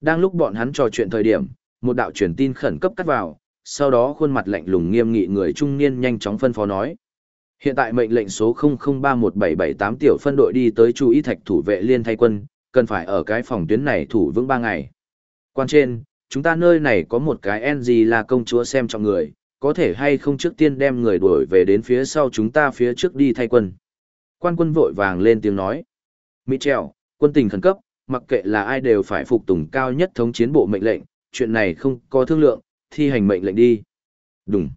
Đang lúc bọn hắn trò chuyện thời điểm, một đạo truyền tin khẩn cấp cắt vào, sau đó khuôn mặt lạnh lùng nghiêm nghị người trung niên nhanh chóng phân phó nói. Hiện tại mệnh lệnh số 00317778 tiểu phân đội đi tới chú ý thạch thủ vệ liên thay quân, cần phải ở cái phòng tuyến này thủ vững 3 ngày. Quan trên, chúng ta nơi này có một cái NG là công chúa xem trọng người, có thể hay không trước tiên đem người đuổi về đến phía sau chúng ta phía trước đi thay quân. Quan quân vội vàng lên tiếng nói. Mitchell, quân tình khẩn cấp, mặc kệ là ai đều phải phục tùng cao nhất thống chiến bộ mệnh lệnh, chuyện này không có thương lượng, thi hành mệnh lệnh đi. Đúng.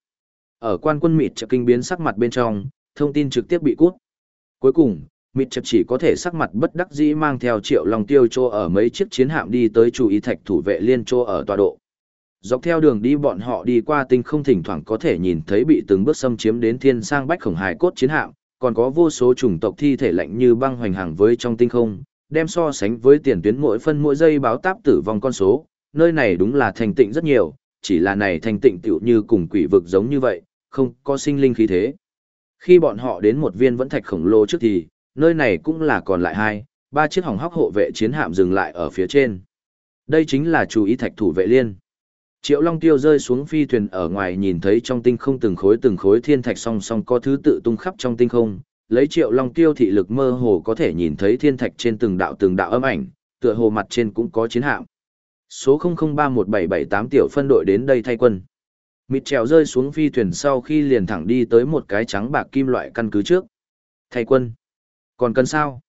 Ở quan quân mịt chợ kinh biến sắc mặt bên trong, thông tin trực tiếp bị cút. Cuối cùng, mịt chợ chỉ có thể sắc mặt bất đắc dĩ mang theo triệu lòng tiêu trô ở mấy chiếc chiến hạm đi tới chủ ý thạch thủ vệ liên trô ở tọa độ. Dọc theo đường đi bọn họ đi qua tinh không thỉnh thoảng có thể nhìn thấy bị từng bước xâm chiếm đến thiên sang bách khổng hải cốt chiến hạm, còn có vô số chủng tộc thi thể lạnh như băng hoành hàng với trong tinh không, đem so sánh với tiền tuyến mỗi phân mỗi giây báo táp tử vong con số, nơi này đúng là thành tịnh rất nhiều, chỉ là này thành tịnh tiểu như cùng quỷ vực giống như vậy, không có sinh linh khí thế. Khi bọn họ đến một viên vẫn thạch khổng lồ trước thì, nơi này cũng là còn lại hai, ba chiếc hỏng hóc hộ vệ chiến hạm dừng lại ở phía trên. Đây chính là chú ý thạch thủ vệ liên. Triệu Long Tiêu rơi xuống phi thuyền ở ngoài nhìn thấy trong tinh không từng khối từng khối thiên thạch song song có thứ tự tung khắp trong tinh không, lấy Triệu Long Tiêu thị lực mơ hồ có thể nhìn thấy thiên thạch trên từng đạo từng đạo âm ảnh, tựa hồ mặt trên cũng có chiến hạm. Số 00317778 tiểu phân đội đến đây thay quân. Mịt trèo rơi xuống phi thuyền sau khi liền thẳng đi tới một cái trắng bạc kim loại căn cứ trước. Thay quân. Còn cần sao?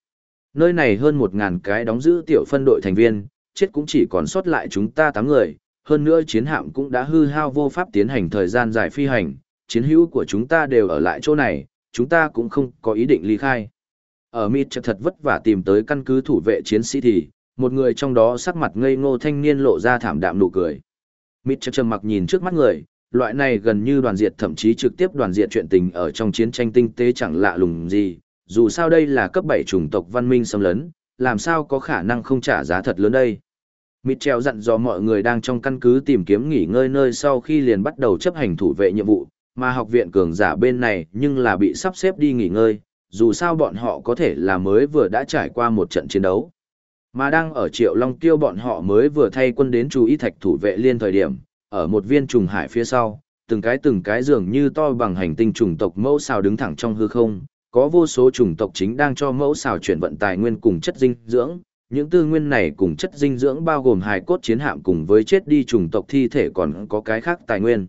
Nơi này hơn 1.000 cái đóng giữ tiểu phân đội thành viên, chết cũng chỉ còn sót lại chúng ta 8 người, hơn nữa chiến hạm cũng đã hư hao vô pháp tiến hành thời gian dài phi hành, chiến hữu của chúng ta đều ở lại chỗ này, chúng ta cũng không có ý định ly khai. Ở mịt chật thật vất vả tìm tới căn cứ thủ vệ chiến sĩ thì, một người trong đó sắc mặt ngây ngô thanh niên lộ ra thảm đạm nụ cười. Mịt chật trầm mặc nhìn trước mắt người, loại này gần như đoàn diệt thậm chí trực tiếp đoàn diệt chuyện tình ở trong chiến tranh tinh tế chẳng lạ lùng gì, dù sao đây là cấp 7 chủng tộc văn minh xâm lấn, làm sao có khả năng không trả giá thật lớn đây. Mitchell dặn dò mọi người đang trong căn cứ tìm kiếm nghỉ ngơi nơi sau khi liền bắt đầu chấp hành thủ vệ nhiệm vụ, mà học viện cường giả bên này nhưng là bị sắp xếp đi nghỉ ngơi, dù sao bọn họ có thể là mới vừa đã trải qua một trận chiến đấu. Mà đang ở Triệu Long Tiêu bọn họ mới vừa thay quân đến chú ý thạch thủ vệ liên thời điểm, ở một viên trùng hải phía sau, từng cái từng cái dường như to bằng hành tinh trùng tộc mẫu xào đứng thẳng trong hư không, có vô số trùng tộc chính đang cho mẫu xào chuyển vận tài nguyên cùng chất dinh dưỡng, những tư nguyên này cùng chất dinh dưỡng bao gồm hài cốt chiến hạm cùng với chết đi trùng tộc thi thể còn có cái khác tài nguyên.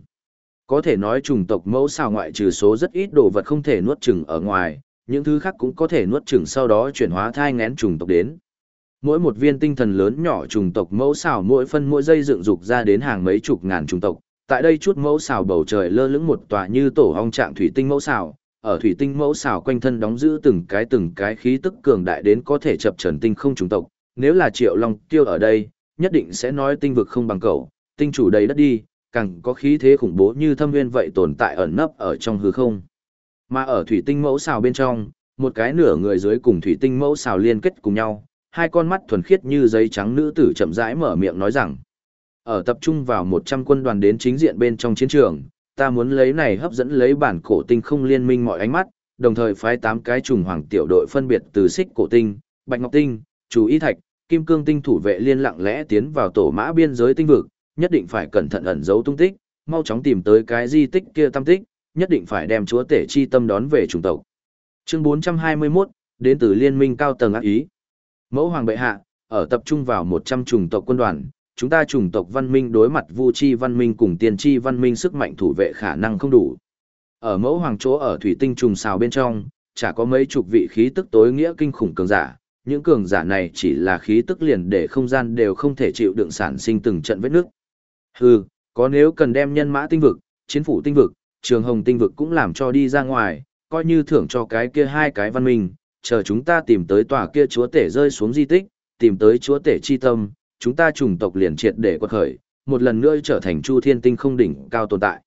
Có thể nói trùng tộc mẫu xào ngoại trừ số rất ít đồ vật không thể nuốt chừng ở ngoài, những thứ khác cũng có thể nuốt chừng sau đó chuyển hóa thai ngén trùng tộc đến. Mỗi một viên tinh thần lớn nhỏ trùng tộc mẫu xào mỗi phân mỗi giây dựng dục ra đến hàng mấy chục ngàn trùng tộc. Tại đây chút mẫu xào bầu trời lơ lửng một tòa như tổ ong trạng thủy tinh mẫu xào, ở thủy tinh mẫu xào quanh thân đóng giữ từng cái từng cái khí tức cường đại đến có thể chập trần tinh không trùng tộc, nếu là triệu long tiêu ở đây, nhất định sẽ nói tinh vực không bằng cậu tinh chủ đầy đất đi, càng có khí thế khủng bố như thâm nguyên vậy tồn tại ẩn nấp ở trong hư không. Mà ở thủy tinh mẫu xào bên trong, một cái nửa người dưới cùng thủy tinh mẫu xào liên kết cùng nhau, hai con mắt thuần khiết như giấy trắng nữ tử chậm rãi mở miệng nói rằng, ở tập trung vào 100 quân đoàn đến chính diện bên trong chiến trường, ta muốn lấy này hấp dẫn lấy bản cổ tinh không liên minh mọi ánh mắt, đồng thời phái 8 cái trùng hoàng tiểu đội phân biệt từ xích cổ tinh, bạch ngọc tinh, chú ý thạch, kim cương tinh thủ vệ liên lặng lẽ tiến vào tổ mã biên giới tinh vực, nhất định phải cẩn thận ẩn giấu tung tích, mau chóng tìm tới cái di tích kia tâm tích, nhất định phải đem chúa tể chi tâm đón về chủng tộc. Chương 421, đến từ liên minh cao tầng ác ý. Mẫu hoàng bệ hạ, ở tập trung vào 100 chủng tộc quân đoàn, chúng ta chủng tộc văn minh đối mặt vu chi văn minh cùng tiên chi văn minh sức mạnh thủ vệ khả năng không đủ. Ở mẫu hoàng chỗ ở thủy tinh trùng xào bên trong, chả có mấy chục vị khí tức tối nghĩa kinh khủng cường giả, những cường giả này chỉ là khí tức liền để không gian đều không thể chịu đựng sản sinh từng trận vết nước. Hừ, có nếu cần đem nhân mã tinh vực, chiến phủ tinh vực, trường hồng tinh vực cũng làm cho đi ra ngoài, coi như thưởng cho cái kia hai cái văn minh, chờ chúng ta tìm tới tòa kia chúa tể rơi xuống di tích, tìm tới chúa tể chi tâm, chúng ta chủng tộc liền triệt để quật khởi, một lần nữa trở thành chu thiên tinh không đỉnh cao tồn tại.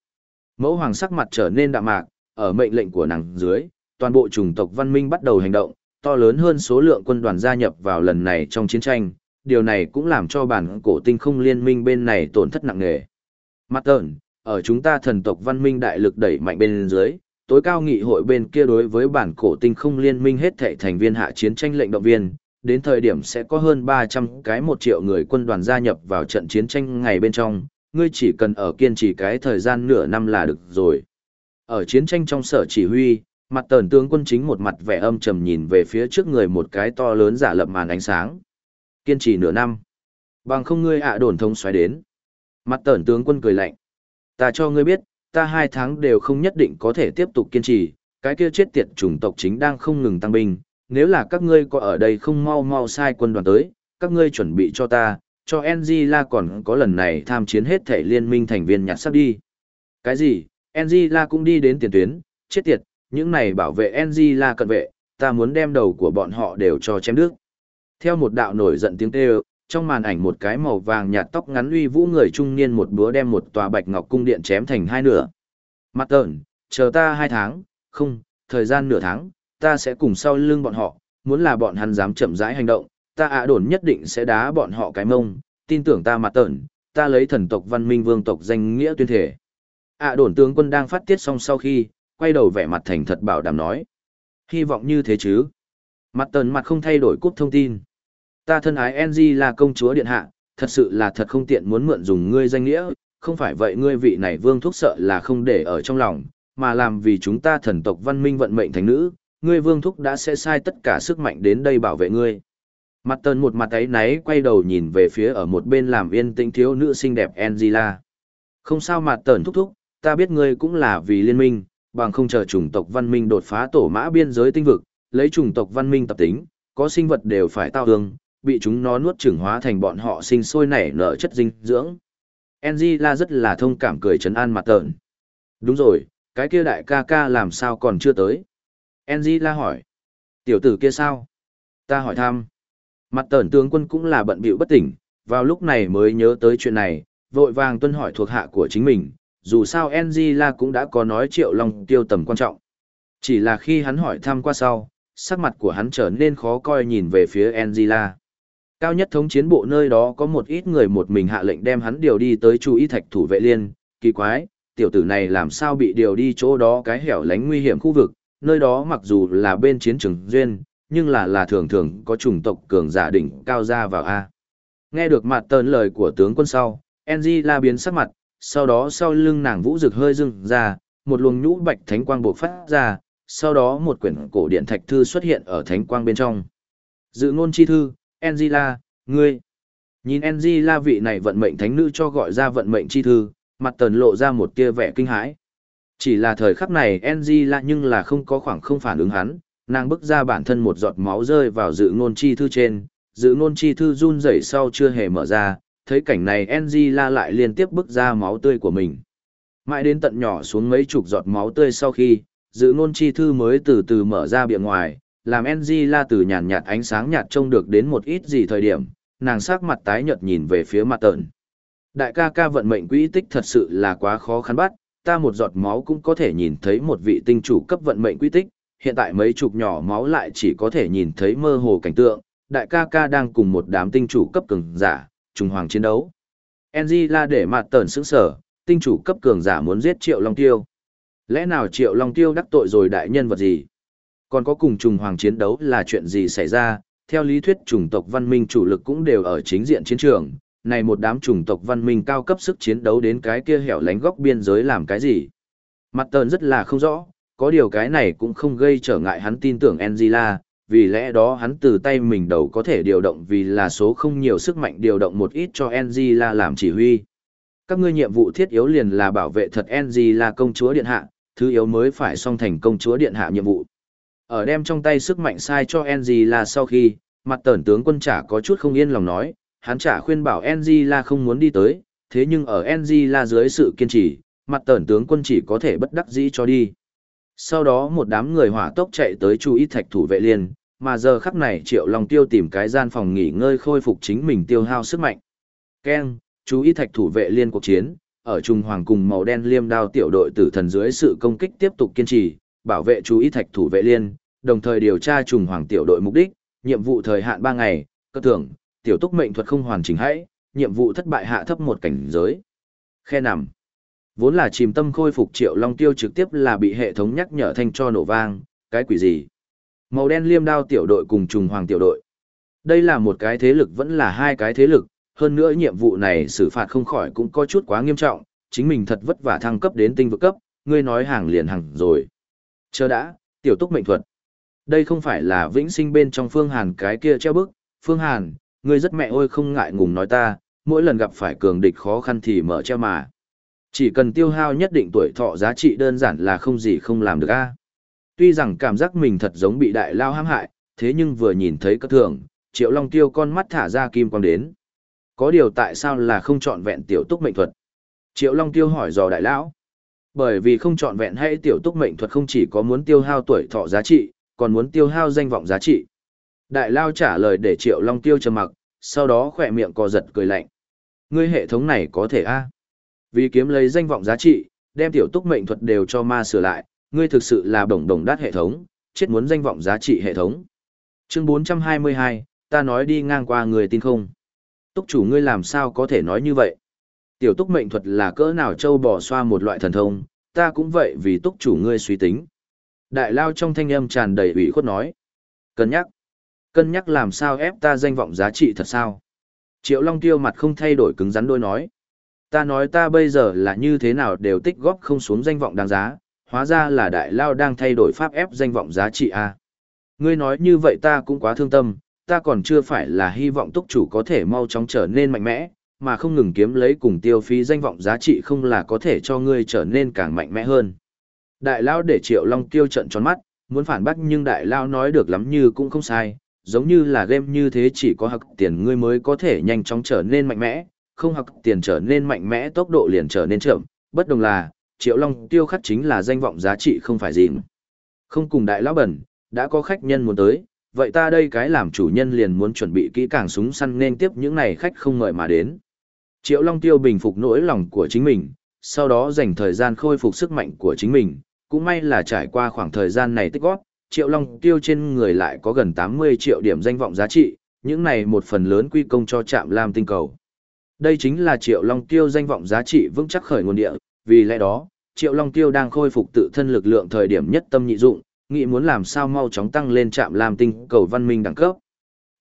Mẫu hoàng sắc mặt trở nên đạm mạc, ở mệnh lệnh của nàng dưới, toàn bộ chủng tộc văn minh bắt đầu hành động, to lớn hơn số lượng quân đoàn gia nhập vào lần này trong chiến tranh, điều này cũng làm cho bản cổ tinh không liên minh bên này tổn thất nặng nề. Mặt tợn, ở chúng ta thần tộc văn minh đại lực đẩy mạnh bên dưới, tối cao nghị hội bên kia đối với bản cổ tinh không liên minh hết thảy thành viên hạ chiến tranh lệnh động viên, đến thời điểm sẽ có hơn 300 cái một triệu người quân đoàn gia nhập vào trận chiến tranh ngày bên trong, ngươi chỉ cần ở kiên trì cái thời gian nửa năm là được rồi. Ở chiến tranh trong sở chỉ huy, mặt tờn tướng quân chính một mặt vẻ âm trầm nhìn về phía trước người một cái to lớn giả lập màn ánh sáng. Kiên trì nửa năm. Bằng không ngươi ạ đồn thông xoáy đến. Mặt tẩn tướng quân cười lạnh. Ta cho ngươi biết, ta hai tháng đều không nhất định có thể tiếp tục kiên trì, cái kia chết tiệt chủng tộc chính đang không ngừng tăng binh, nếu là các ngươi có ở đây không mau mau sai quân đoàn tới, các ngươi chuẩn bị cho ta, cho Angela còn có lần này tham chiến hết thể liên minh thành viên nhặt sắp đi. Cái gì, Angela cũng đi đến tiền tuyến, chết tiệt, những này bảo vệ Angela cận vệ, ta muốn đem đầu của bọn họ đều cho chém đứt. Theo một đạo nổi giận tiếng kêu, trong màn ảnh một cái màu vàng nhạt tóc ngắn uy vũ người trung niên một búa đem một tòa bạch ngọc cung điện chém thành hai nửa. Mặt tợn, chờ ta hai tháng, không, thời gian nửa tháng, ta sẽ cùng sau lưng bọn họ, muốn là bọn hắn dám chậm rãi hành động, ta ạ đồn nhất định sẽ đá bọn họ cái mông, tin tưởng ta mặt tợn, ta lấy thần tộc văn minh vương tộc danh nghĩa tuyên thể. ạ đồn tướng quân đang phát tiết xong sau khi, quay đầu vẻ mặt thành thật bảo đảm nói. Hy vọng như thế chứ. Mặt tần mặt không thay đổi cúp thông tin. Ta thân ái NG là công chúa điện hạ, thật sự là thật không tiện muốn mượn dùng ngươi danh nghĩa, không phải vậy ngươi vị này vương thúc sợ là không để ở trong lòng, mà làm vì chúng ta thần tộc văn minh vận mệnh thành nữ, ngươi vương thúc đã sẽ sai tất cả sức mạnh đến đây bảo vệ ngươi. Mặt tần một mặt ấy náy quay đầu nhìn về phía ở một bên làm yên tĩnh thiếu nữ xinh đẹp Angela. Không sao mặt tần thúc thúc, ta biết ngươi cũng là vì liên minh, bằng không chờ chủng tộc văn minh đột phá tổ mã biên giới tinh vực, lấy chủng tộc văn minh tập tính, có sinh vật đều phải tao hương, bị chúng nó nuốt chửng hóa thành bọn họ sinh sôi nảy nở chất dinh dưỡng. Angela rất là thông cảm cười trấn an mặt tợn. Đúng rồi, cái kia đại ca ca làm sao còn chưa tới? Angela hỏi. Tiểu tử kia sao? Ta hỏi thăm. Mặt tợn tướng quân cũng là bận bịu bất tỉnh, vào lúc này mới nhớ tới chuyện này, vội vàng tuân hỏi thuộc hạ của chính mình, dù sao Angela cũng đã có nói triệu long tiêu tầm quan trọng. Chỉ là khi hắn hỏi thăm qua sau, sắc mặt của hắn trở nên khó coi nhìn về phía Angela. Cao nhất thống chiến bộ nơi đó có một ít người một mình hạ lệnh đem hắn điều đi tới chú ý thạch thủ vệ liên, kỳ quái, tiểu tử này làm sao bị điều đi chỗ đó cái hẻo lánh nguy hiểm khu vực, nơi đó mặc dù là bên chiến trường duyên, nhưng là là thường thường có chủng tộc cường giả đỉnh cao ra vào A. Nghe được mặt tờn lời của tướng quân sau, NG la biến sắc mặt, sau đó sau lưng nàng vũ rực hơi dưng ra, một luồng nhũ bạch thánh quang bộc phát ra, sau đó một quyển cổ điện thạch thư xuất hiện ở thánh quang bên trong. Dự ngôn chi thư, Angela, ngươi. Nhìn Angela vị này vận mệnh thánh nữ cho gọi ra vận mệnh chi thư, mặt tần lộ ra một tia vẻ kinh hãi. Chỉ là thời khắc này Angela nhưng là không có khoảng không phản ứng hắn, nàng bức ra bản thân một giọt máu rơi vào dự ngôn chi thư trên, dự ngôn chi thư run rẩy sau chưa hề mở ra, thấy cảnh này Angela lại liên tiếp bức ra máu tươi của mình. Mãi đến tận nhỏ xuống mấy chục giọt máu tươi sau khi, dự ngôn chi thư mới từ từ mở ra bìa ngoài, làm Angela từ nhàn nhạt ánh sáng nhạt trông được đến một ít gì thời điểm, nàng sắc mặt tái nhợt nhìn về phía mặt tợn. Đại ca ca vận mệnh quỹ tích thật sự là quá khó khăn bắt, ta một giọt máu cũng có thể nhìn thấy một vị tinh chủ cấp vận mệnh quỹ tích, hiện tại mấy chục nhỏ máu lại chỉ có thể nhìn thấy mơ hồ cảnh tượng, đại ca ca đang cùng một đám tinh chủ cấp cường giả, trùng hoàng chiến đấu. Angela để mặt tợn sững sở, tinh chủ cấp cường giả muốn giết Triệu Long Tiêu. Lẽ nào Triệu Long Tiêu đắc tội rồi đại nhân vật gì? Còn có cùng trùng hoàng chiến đấu là chuyện gì xảy ra, theo lý thuyết chủng tộc văn minh chủ lực cũng đều ở chính diện chiến trường, này một đám chủng tộc văn minh cao cấp sức chiến đấu đến cái kia hẻo lánh góc biên giới làm cái gì. Mặt tờn rất là không rõ, có điều cái này cũng không gây trở ngại hắn tin tưởng Angela, vì lẽ đó hắn từ tay mình đầu có thể điều động vì là số không nhiều sức mạnh điều động một ít cho Angela làm chỉ huy. Các ngươi nhiệm vụ thiết yếu liền là bảo vệ thật Angela công chúa điện hạ, thứ yếu mới phải song thành công chúa điện hạ nhiệm vụ. Ở đem trong tay sức mạnh sai cho NG là sau khi, mặt tẩn tướng quân trả có chút không yên lòng nói, hắn trả khuyên bảo NG là không muốn đi tới, thế nhưng ở NG là dưới sự kiên trì, mặt tẩn tướng quân chỉ có thể bất đắc dĩ cho đi. Sau đó một đám người hỏa tốc chạy tới chú ý thạch thủ vệ liên, mà giờ khắc này triệu lòng tiêu tìm cái gian phòng nghỉ ngơi khôi phục chính mình tiêu hao sức mạnh. Ken, chú ý thạch thủ vệ liên cuộc chiến, ở Trung Hoàng cùng màu đen liêm đao tiểu đội tử thần dưới sự công kích tiếp tục kiên trì, bảo vệ chú ý thạch thủ vệ liên, đồng thời điều tra trùng hoàng tiểu đội mục đích, nhiệm vụ thời hạn 3 ngày, cơ tưởng, tiểu túc mệnh thuật không hoàn chỉnh hãy, nhiệm vụ thất bại hạ thấp một cảnh giới. Khe nằm. Vốn là chìm tâm khôi phục triệu long tiêu trực tiếp là bị hệ thống nhắc nhở thanh cho nổ vang, cái quỷ gì? Màu đen liêm đao tiểu đội cùng trùng hoàng tiểu đội. Đây là một cái thế lực vẫn là hai cái thế lực, hơn nữa nhiệm vụ này xử phạt không khỏi cũng có chút quá nghiêm trọng, chính mình thật vất vả thăng cấp đến tinh vực cấp, ngươi nói hàng liền hàng rồi. Chờ đã, tiểu túc mệnh thuật. Đây không phải là vĩnh sinh bên trong Phương Hàn cái kia treo bức, Phương Hàn, ngươi rất mẹ ôi không ngại ngùng nói ta, mỗi lần gặp phải cường địch khó khăn thì mở treo mà. Chỉ cần tiêu hao nhất định tuổi thọ giá trị đơn giản là không gì không làm được a. Tuy rằng cảm giác mình thật giống bị đại lao hãm hại, thế nhưng vừa nhìn thấy các thường, Triệu Long Tiêu con mắt thả ra kim quang đến. Có điều tại sao là không chọn vẹn tiểu túc mệnh thuật? Triệu Long Tiêu hỏi dò đại lão. Bởi vì không chọn vẹn hay tiểu túc mệnh thuật không chỉ có muốn tiêu hao tuổi thọ giá trị, còn muốn tiêu hao danh vọng giá trị. Đại lao trả lời để Triệu Long Tiêu trầm mặc, sau đó khỏe miệng co giật cười lạnh. Ngươi hệ thống này có thể a? Vì kiếm lấy danh vọng giá trị, đem tiểu túc mệnh thuật đều cho ma sửa lại, ngươi thực sự là bổng đồng đát hệ thống, chết muốn danh vọng giá trị hệ thống. Chương 422, ta nói đi ngang qua người tin không? Túc chủ ngươi làm sao có thể nói như vậy? Tiểu túc mệnh thuật là cỡ nào châu bò xoa một loại thần thông, ta cũng vậy vì túc chủ ngươi suy tính. Đại lao trong thanh âm tràn đầy ủy khuất nói. Cân nhắc. Cân nhắc làm sao ép ta danh vọng giá trị thật sao? Triệu Long Tiêu mặt không thay đổi cứng rắn đôi nói. Ta nói ta bây giờ là như thế nào đều tích góp không xuống danh vọng đáng giá, hóa ra là đại lao đang thay đổi pháp ép danh vọng giá trị a. À? Ngươi nói như vậy ta cũng quá thương tâm, ta còn chưa phải là hy vọng túc chủ có thể mau chóng trở nên mạnh mẽ, mà không ngừng kiếm lấy cùng tiêu phí danh vọng giá trị không là có thể cho ngươi trở nên càng mạnh mẽ hơn. Đại lao để Triệu Long tiêu trận tròn mắt, muốn phản bác nhưng đại lao nói được lắm như cũng không sai, giống như là game như thế chỉ có hặc tiền ngươi mới có thể nhanh chóng trở nên mạnh mẽ, không hặc tiền trở nên mạnh mẽ tốc độ liền trở nên chậm, bất đồng là, Triệu Long tiêu khắc chính là danh vọng giá trị không phải gì. Không cùng đại lão bẩn, đã có khách nhân muốn tới, vậy ta đây cái làm chủ nhân liền muốn chuẩn bị kỹ càng súng săn nên tiếp những này khách không ngợi mà đến. Triệu Long Tiêu bình phục nỗi lòng của chính mình, sau đó dành thời gian khôi phục sức mạnh của chính mình, cũng may là trải qua khoảng thời gian này tích góp, Triệu Long Tiêu trên người lại có gần 80 triệu điểm danh vọng giá trị, những này một phần lớn quy công cho trạm Lam tinh cầu. Đây chính là Triệu Long Tiêu danh vọng giá trị vững chắc khởi nguồn địa, vì lẽ đó, Triệu Long Tiêu đang khôi phục tự thân lực lượng thời điểm nhất tâm nhị dụng, nghĩ muốn làm sao mau chóng tăng lên trạm Lam tinh cầu văn minh đẳng cấp.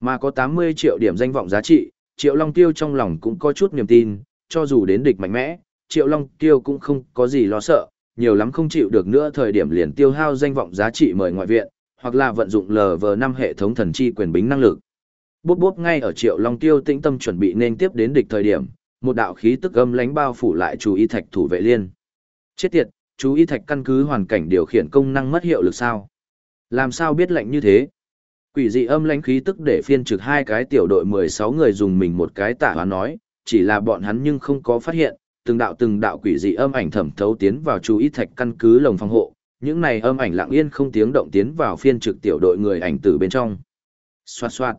Mà có 80 triệu điểm danh vọng giá trị, Triệu Long Tiêu trong lòng cũng có chút niềm tin, cho dù đến địch mạnh mẽ, Triệu Long Tiêu cũng không có gì lo sợ, nhiều lắm không chịu được nữa thời điểm liền tiêu hao danh vọng giá trị mời ngoại viện, hoặc là vận dụng LV5 hệ thống thần chi quyền bính năng lực. Bốp bốp ngay ở Triệu Long Tiêu tĩnh tâm chuẩn bị nên tiếp đến địch thời điểm, một đạo khí tức âm lánh bao phủ lại chú ý thạch thủ vệ liên. Chết tiệt, chú ý thạch căn cứ hoàn cảnh điều khiển công năng mất hiệu lực sao? Làm sao biết lệnh như thế? Quỷ dị âm lãnh khí tức để phiên trực hai cái tiểu đội 16 người dùng mình một cái tả hóa nói, chỉ là bọn hắn nhưng không có phát hiện, từng đạo từng đạo quỷ dị âm ảnh thẩm thấu tiến vào chú ý thạch căn cứ lồng phòng hộ, những này âm ảnh lặng yên không tiếng động tiến vào phiên trực tiểu đội người ảnh từ bên trong. Xoạt xoạt.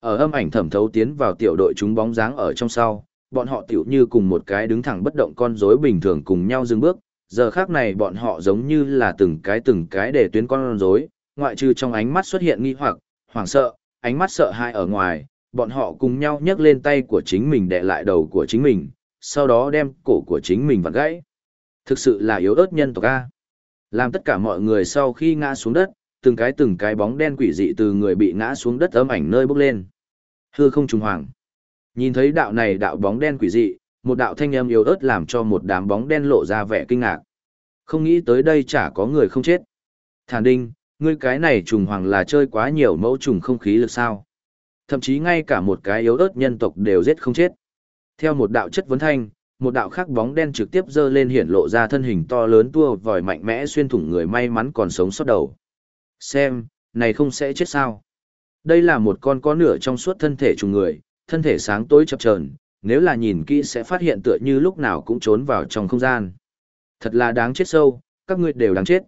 Ở âm ảnh thẩm thấu tiến vào tiểu đội chúng bóng dáng ở trong sau, bọn họ tiểu như cùng một cái đứng thẳng bất động con rối bình thường cùng nhau dừng bước, giờ khác này bọn họ giống như là từng cái từng cái để tuyến con rối, ngoại trừ trong ánh mắt xuất hiện nghi hoặc, hoảng sợ, ánh mắt sợ hãi ở ngoài, bọn họ cùng nhau nhấc lên tay của chính mình đè lại đầu của chính mình, sau đó đem cổ của chính mình vặn gãy. Thực sự là yếu ớt nhân tộc A. Làm tất cả mọi người sau khi ngã xuống đất, từng cái từng cái bóng đen quỷ dị từ người bị ngã xuống đất ấm ảnh nơi bốc lên. Hư không trùng hoàng. Nhìn thấy đạo này đạo bóng đen quỷ dị, một đạo thanh âm yếu ớt làm cho một đám bóng đen lộ ra vẻ kinh ngạc. Không nghĩ tới đây chả có người không chết. Thản đinh, ngươi cái này trùng hoàng là chơi quá nhiều mẫu trùng không khí lực sao. Thậm chí ngay cả một cái yếu ớt nhân tộc đều giết không chết. Theo một đạo chất vấn thanh, một đạo khác bóng đen trực tiếp dơ lên hiển lộ ra thân hình to lớn tua vòi mạnh mẽ xuyên thủng người may mắn còn sống sót đầu. Xem, này không sẽ chết sao. Đây là một con có nửa trong suốt thân thể trùng người, thân thể sáng tối chập chờn nếu là nhìn kỹ sẽ phát hiện tựa như lúc nào cũng trốn vào trong không gian. Thật là đáng chết sâu, các ngươi đều đáng chết.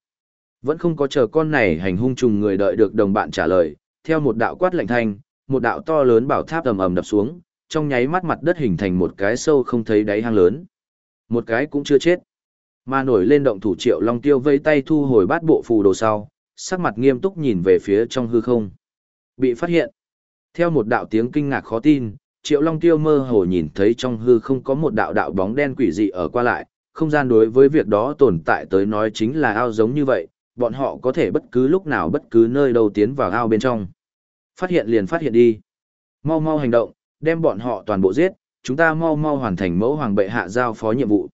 Vẫn không có chờ con này hành hung trùng người đợi được đồng bạn trả lời, theo một đạo quát lạnh thanh, một đạo to lớn bảo tháp ầm ầm đập xuống, trong nháy mắt mặt đất hình thành một cái sâu không thấy đáy hang lớn. Một cái cũng chưa chết. Mà nổi lên động thủ triệu long tiêu vây tay thu hồi bát bộ phù đồ sau, sắc mặt nghiêm túc nhìn về phía trong hư không. Bị phát hiện. Theo một đạo tiếng kinh ngạc khó tin, triệu long tiêu mơ hồ nhìn thấy trong hư không có một đạo đạo bóng đen quỷ dị ở qua lại, không gian đối với việc đó tồn tại tới nói chính là ao giống như vậy, bọn họ có thể bất cứ lúc nào bất cứ nơi đâu tiến vào ao bên trong. Phát hiện liền phát hiện đi. Mau mau hành động, đem bọn họ toàn bộ giết, chúng ta mau mau hoàn thành mẫu hoàng bệ hạ giao phó nhiệm vụ.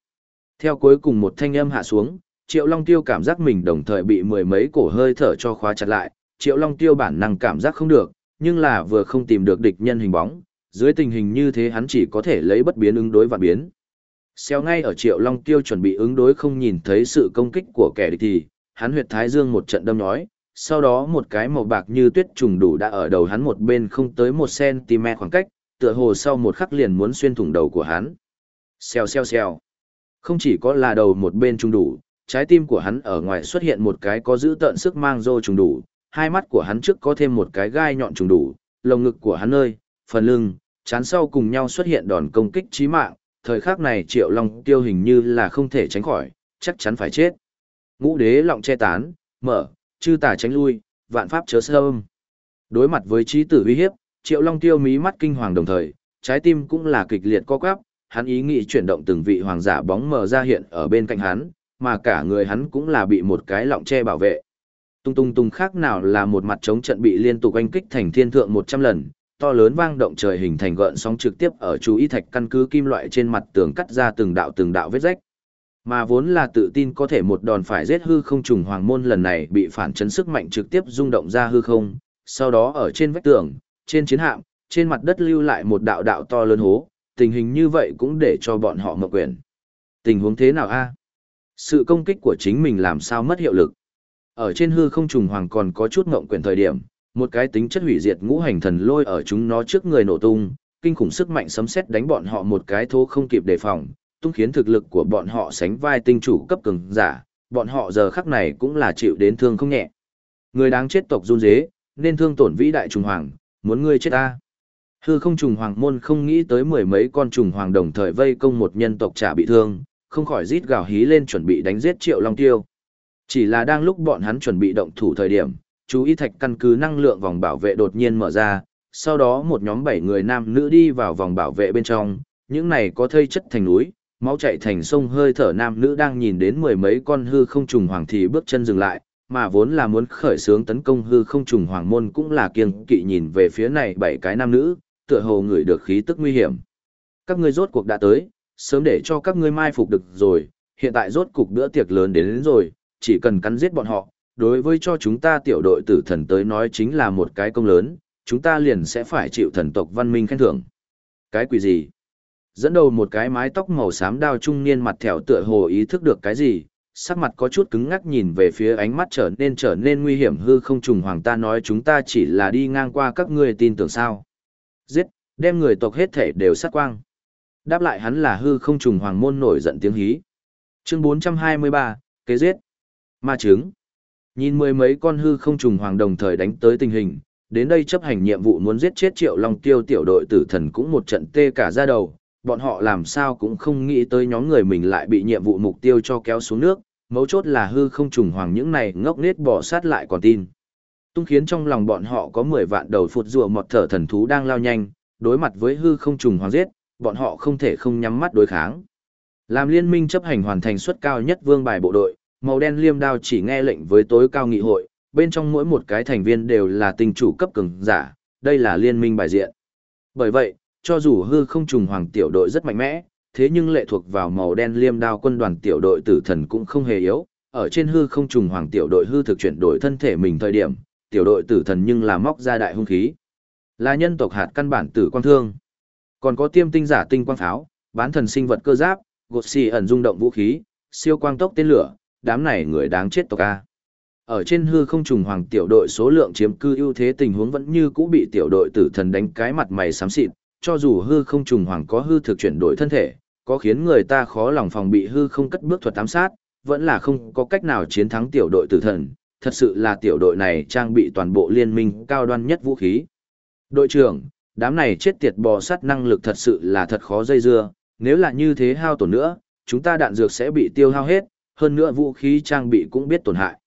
Theo cuối cùng một thanh âm hạ xuống, Triệu Long Tiêu cảm giác mình đồng thời bị mười mấy cổ hơi thở cho khóa chặt lại, Triệu Long Tiêu bản năng cảm giác không được, nhưng là vừa không tìm được địch nhân hình bóng, dưới tình hình như thế hắn chỉ có thể lấy bất biến ứng đối và biến. Xeo ngay ở Triệu Long Tiêu chuẩn bị ứng đối không nhìn thấy sự công kích của kẻ địch thì, hắn huyệt thái dương một trận đâm nhói, sau đó một cái màu bạc như tuyết trùng đủ đã ở đầu hắn một bên không tới một cm khoảng cách, tựa hồ sau một khắc liền muốn xuyên thủng đầu của hắn. Xèo xèo xèo. Không chỉ có là đầu một bên trùng đủ, trái tim của hắn ở ngoài xuất hiện một cái có giữ tợn sức mang rô trùng đủ, hai mắt của hắn trước có thêm một cái gai nhọn trùng đủ, lồng ngực của hắn ơi, phần lưng, chán sau cùng nhau xuất hiện đòn công kích chí mạng, thời khắc này Triệu Long Tiêu hình như là không thể tránh khỏi, chắc chắn phải chết. Ngũ đế lọng che tán, mở, chư tà tránh lui, vạn pháp chớ sơ âm. Đối mặt với trí tử uy hiếp, Triệu Long Tiêu mí mắt kinh hoàng đồng thời, trái tim cũng là kịch liệt co quắp, hắn ý nghĩ chuyển động từng vị hoàng giả bóng mờ ra hiện ở bên cạnh hắn, mà cả người hắn cũng là bị một cái lọng che bảo vệ. Tung tung tung khác nào là một mặt chống trận bị liên tục oanh kích thành thiên thượng 100 lần, to lớn vang động trời hình thành gợn sóng trực tiếp ở chú ý thạch căn cứ kim loại trên mặt tường cắt ra từng đạo từng đạo vết rách. Mà vốn là tự tin có thể một đòn phải giết hư không trùng hoàng môn lần này bị phản chấn sức mạnh trực tiếp rung động ra hư không, sau đó ở trên vách tường, trên chiến hạm, trên mặt đất lưu lại một đạo đạo to lớn hố, tình hình như vậy cũng để cho bọn họ mộng quyền. Tình huống thế nào a? Sự công kích của chính mình làm sao mất hiệu lực? Ở trên hư không trùng hoàng còn có chút ngộng quyền thời điểm, một cái tính chất hủy diệt ngũ hành thần lôi ở chúng nó trước người nổ tung, kinh khủng sức mạnh sấm sét đánh bọn họ một cái thô không kịp đề phòng, tung khiến thực lực của bọn họ sánh vai tinh chủ cấp cường giả, bọn họ giờ khắc này cũng là chịu đến thương không nhẹ. Người đáng chết tộc run dế, nên thương tổn vĩ đại trùng hoàng, muốn ngươi chết ta. Hư không trùng hoàng môn không nghĩ tới mười mấy con trùng hoàng đồng thời vây công một nhân tộc trả bị thương, không khỏi rít gào hí lên chuẩn bị đánh giết triệu long tiêu. Chỉ là đang lúc bọn hắn chuẩn bị động thủ thời điểm, chú ý thạch căn cứ năng lượng vòng bảo vệ đột nhiên mở ra, sau đó một nhóm bảy người nam nữ đi vào vòng bảo vệ bên trong, những này có thây chất thành núi, máu chạy thành sông hơi thở nam nữ đang nhìn đến mười mấy con hư không trùng hoàng thì bước chân dừng lại, mà vốn là muốn khởi xướng tấn công hư không trùng hoàng môn cũng là kiêng kỵ nhìn về phía này bảy cái nam nữ, tựa hồ người được khí tức nguy hiểm. Các ngươi rốt cuộc đã tới, sớm để cho các ngươi mai phục được rồi, hiện tại rốt cục bữa tiệc lớn đến, đến rồi, chỉ cần cắn giết bọn họ, đối với cho chúng ta tiểu đội tử thần tới nói chính là một cái công lớn, chúng ta liền sẽ phải chịu thần tộc văn minh khen thưởng. Cái quỷ gì? Dẫn đầu một cái mái tóc màu xám đao trung niên mặt thẻo tựa hồ ý thức được cái gì, sắc mặt có chút cứng ngắc nhìn về phía ánh mắt trở nên trở nên nguy hiểm hư không trùng hoàng ta nói chúng ta chỉ là đi ngang qua các ngươi tin tưởng sao. Giết, đem người tộc hết thể đều sát quang. Đáp lại hắn là hư không trùng hoàng môn nổi giận tiếng hí. Chương 423, kế giết. Ma trứng. Nhìn mười mấy con hư không trùng hoàng đồng thời đánh tới tình hình, đến đây chấp hành nhiệm vụ muốn giết chết triệu long tiêu tiểu đội tử thần cũng một trận tê cả ra đầu, bọn họ làm sao cũng không nghĩ tới nhóm người mình lại bị nhiệm vụ mục tiêu cho kéo xuống nước, mấu chốt là hư không trùng hoàng những này ngốc nết bỏ sát lại còn tin. Tung khiến trong lòng bọn họ có 10 vạn đầu phụt rùa một thở thần thú đang lao nhanh, đối mặt với hư không trùng hoàng giết, bọn họ không thể không nhắm mắt đối kháng. Làm liên minh chấp hành hoàn thành suất cao nhất vương bài bộ đội, màu đen liêm đao chỉ nghe lệnh với tối cao nghị hội, bên trong mỗi một cái thành viên đều là tinh chủ cấp cường giả, đây là liên minh bài diện. Bởi vậy, cho dù hư không trùng hoàng tiểu đội rất mạnh mẽ, thế nhưng lệ thuộc vào màu đen liêm đao quân đoàn tiểu đội tử thần cũng không hề yếu, ở trên hư không trùng hoàng tiểu đội hư thực chuyển đổi thân thể mình thời điểm, tiểu đội tử thần nhưng là móc ra đại hung khí. Là nhân tộc hạt căn bản tử quang thương. Còn có tiêm tinh giả tinh quang pháo, bán thần sinh vật cơ giáp, gột xì ẩn rung động vũ khí, siêu quang tốc tên lửa, đám này người đáng chết tộc A. Ở trên hư không trùng hoàng tiểu đội số lượng chiếm cư ưu thế tình huống vẫn như cũ bị tiểu đội tử thần đánh cái mặt mày xám xịt, cho dù hư không trùng hoàng có hư thực chuyển đổi thân thể, có khiến người ta khó lòng phòng bị hư không cất bước thuật ám sát, vẫn là không có cách nào chiến thắng tiểu đội tử thần, thật sự là tiểu đội này trang bị toàn bộ liên minh cao đoan nhất vũ khí. Đội trưởng, đám này chết tiệt bò sát năng lực thật sự là thật khó dây dưa, nếu là như thế hao tổn nữa, chúng ta đạn dược sẽ bị tiêu hao hết, hơn nữa vũ khí trang bị cũng biết tổn hại.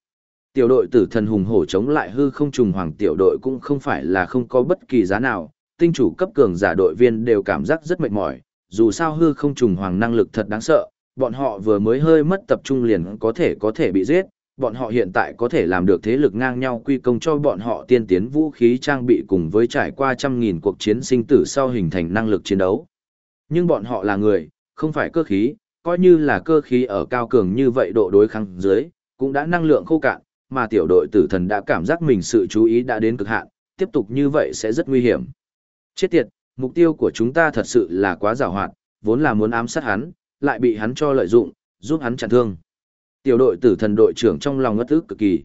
Tiểu đội tử thần hùng hổ chống lại hư không trùng hoàng tiểu đội cũng không phải là không có bất kỳ giá nào, tinh chủ cấp cường giả đội viên đều cảm giác rất mệt mỏi, dù sao hư không trùng hoàng năng lực thật đáng sợ, bọn họ vừa mới hơi mất tập trung liền có thể có thể bị giết, bọn họ hiện tại có thể làm được thế lực ngang nhau quy công cho bọn họ tiên tiến vũ khí trang bị cùng với trải qua trăm nghìn cuộc chiến sinh tử sau hình thành năng lực chiến đấu. Nhưng bọn họ là người, không phải cơ khí, coi như là cơ khí ở cao cường như vậy độ đối kháng dưới, cũng đã năng lượng khô cạn, mà tiểu đội tử thần đã cảm giác mình sự chú ý đã đến cực hạn, tiếp tục như vậy sẽ rất nguy hiểm. Chết tiệt, mục tiêu của chúng ta thật sự là quá rào hoạt, vốn là muốn ám sát hắn, lại bị hắn cho lợi dụng, giúp hắn chặn thương. Tiểu đội tử thần đội trưởng trong lòng ngất ức cực kỳ.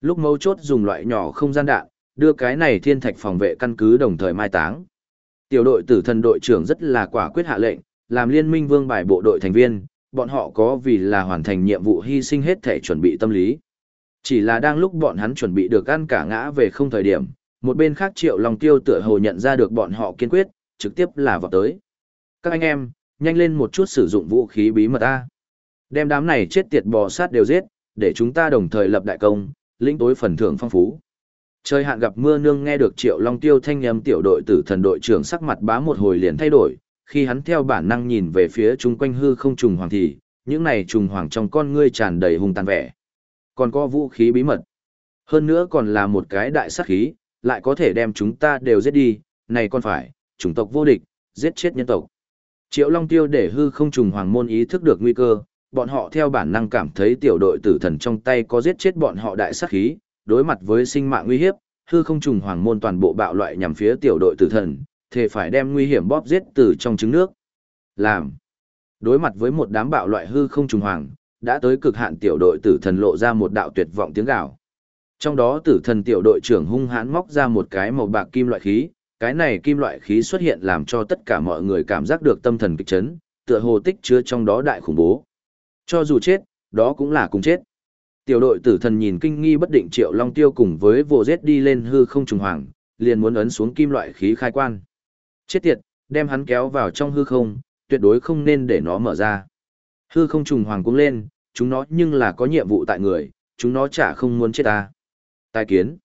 Lúc mấu chốt dùng loại nhỏ không gian đạn, đưa cái này thiên thạch phòng vệ căn cứ đồng thời mai táng. Tiểu đội tử thần đội trưởng rất là quả quyết hạ lệnh, làm liên minh vương bài bộ đội thành viên, bọn họ có vì là hoàn thành nhiệm vụ hy sinh hết thể chuẩn bị tâm lý. Chỉ là đang lúc bọn hắn chuẩn bị được ăn cả ngã về không thời điểm, một bên khác triệu long tiêu tựa hồ nhận ra được bọn họ kiên quyết, trực tiếp là vào tới. Các anh em, nhanh lên một chút sử dụng vũ khí bí mật A. Đem đám này chết tiệt bò sát đều giết, để chúng ta đồng thời lập đại công, lĩnh tối phần thưởng phong phú. Trời hạn gặp mưa nương nghe được Triệu Long Tiêu thanh âm tiểu đội tử thần đội trưởng sắc mặt bá một hồi liền thay đổi, khi hắn theo bản năng nhìn về phía chung quanh hư không trùng hoàng thì, những này trùng hoàng trong con ngươi tràn đầy hung tàn vẻ. Còn có vũ khí bí mật. Hơn nữa còn là một cái đại sát khí, lại có thể đem chúng ta đều giết đi, này còn phải, chủng tộc vô địch, giết chết nhân tộc. Triệu Long Tiêu để hư không trùng hoàng môn ý thức được nguy cơ, bọn họ theo bản năng cảm thấy tiểu đội tử thần trong tay có giết chết bọn họ đại sát khí, đối mặt với sinh mạng nguy hiếp, hư không trùng hoàng môn toàn bộ bạo loại nhằm phía tiểu đội tử thần, thề phải đem nguy hiểm bóp giết từ trong trứng nước. Làm. Đối mặt với một đám bạo loại hư không trùng hoàng, đã tới cực hạn tiểu đội tử thần lộ ra một đạo tuyệt vọng tiếng gào. Trong đó tử thần tiểu đội trưởng hung hãn móc ra một cái màu bạc kim loại khí, cái này kim loại khí xuất hiện làm cho tất cả mọi người cảm giác được tâm thần kịch chấn, tựa hồ tích chứa trong đó đại khủng bố. Cho dù chết, đó cũng là cùng chết. Tiểu đội tử thần nhìn kinh nghi bất định triệu long tiêu cùng với vô giết đi lên hư không trùng hoàng, liền muốn ấn xuống kim loại khí khai quan. Chết tiệt, đem hắn kéo vào trong hư không, tuyệt đối không nên để nó mở ra. Hư không trùng hoàng cũng lên, chúng nó nhưng là có nhiệm vụ tại người, chúng nó chả không muốn chết ta. Tài kiến.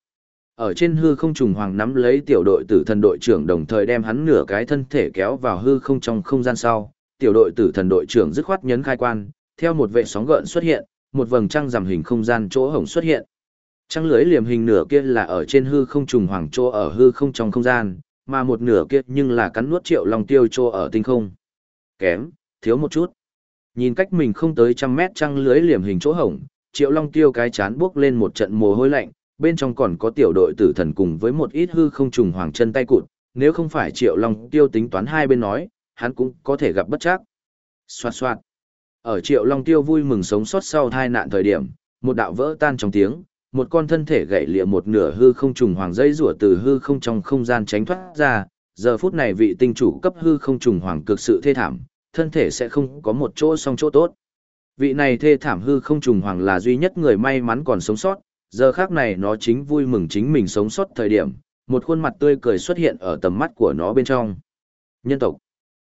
Ở trên hư không trùng hoàng nắm lấy tiểu đội tử thần đội trưởng đồng thời đem hắn nửa cái thân thể kéo vào hư không trong không gian sau. Tiểu đội tử thần đội trưởng dứt khoát nhấn khai quan, theo một vệ sóng gợn xuất hiện, một vầng trăng rằm hình không gian chỗ hổng xuất hiện. Trăng lưới liềm hình nửa kia là ở trên hư không trùng hoàng chỗ ở hư không trong không gian, mà một nửa kia nhưng là cắn nuốt triệu long tiêu chỗ ở tinh không. Kém, thiếu một chút. Nhìn cách mình không tới trăm mét trăng lưới liềm hình chỗ hổng, triệu long tiêu cái chán buốc lên một trận mồ hôi lạnh, bên trong còn có tiểu đội tử thần cùng với một ít hư không trùng hoàng chân tay cụt, nếu không phải triệu long tiêu tính toán hai bên nói, hắn cũng có thể gặp bất chắc. Xoạt xoạt. Ở triệu long tiêu vui mừng sống sót sau tai nạn thời điểm, một đạo vỡ tan trong tiếng, một con thân thể gãy lìa một nửa hư không trùng hoàng dây rủa từ hư không trong không gian tránh thoát ra, giờ phút này vị tinh chủ cấp hư không trùng hoàng cực sự thê thảm, thân thể sẽ không có một chỗ song chỗ tốt. Vị này thê thảm hư không trùng hoàng là duy nhất người may mắn còn sống sót, giờ khác này nó chính vui mừng chính mình sống sót thời điểm, một khuôn mặt tươi cười xuất hiện ở tầm mắt của nó bên trong. Nhân tộc.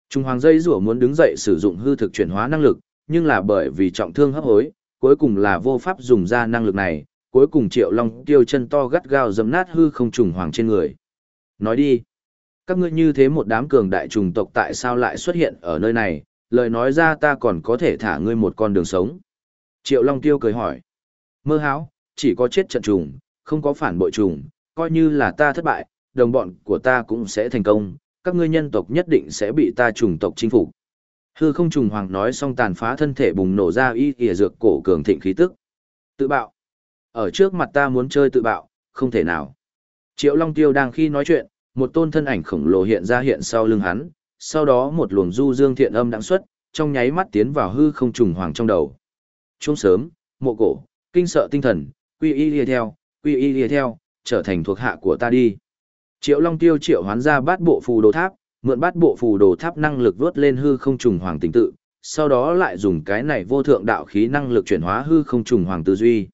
Trung hoàng dây rủa muốn đứng dậy sử dụng hư thực chuyển hóa năng lực, nhưng là bởi vì trọng thương hấp hối, cuối cùng là vô pháp dùng ra năng lực này, cuối cùng triệu long tiêu chân to gắt gao dầm nát hư không trùng hoàng trên người. Nói đi, các ngươi như thế một đám cường đại trùng tộc tại sao lại xuất hiện ở nơi này, lời nói ra ta còn có thể thả ngươi một con đường sống. Triệu long tiêu cười hỏi, mơ háo, chỉ có chết trận trùng, không có phản bội trùng, coi như là ta thất bại, đồng bọn của ta cũng sẽ thành công, các ngươi nhân tộc nhất định sẽ bị ta trùng tộc chinh phục. Hư không trùng hoàng nói xong tàn phá thân thể bùng nổ ra y ỉa dược cổ cường thịnh khí tức. Tự bạo. Ở trước mặt ta muốn chơi tự bạo, không thể nào. Triệu Long Tiêu đang khi nói chuyện, một tôn thân ảnh khổng lồ hiện ra hiện sau lưng hắn, sau đó một luồng du dương thiện âm đãng xuất, trong nháy mắt tiến vào hư không trùng hoàng trong đầu. Trung sớm, mộ cổ, kinh sợ tinh thần, quy y lìa theo, quy y lìa theo, trở thành thuộc hạ của ta đi. Triệu Long Tiêu triệu hoán ra bát bộ phù đồ tháp, mượn bát bộ phù đồ tháp năng lực vớt lên hư không trùng hoàng tình tự, sau đó lại dùng cái này vô thượng đạo khí năng lực chuyển hóa hư không trùng hoàng tư duy.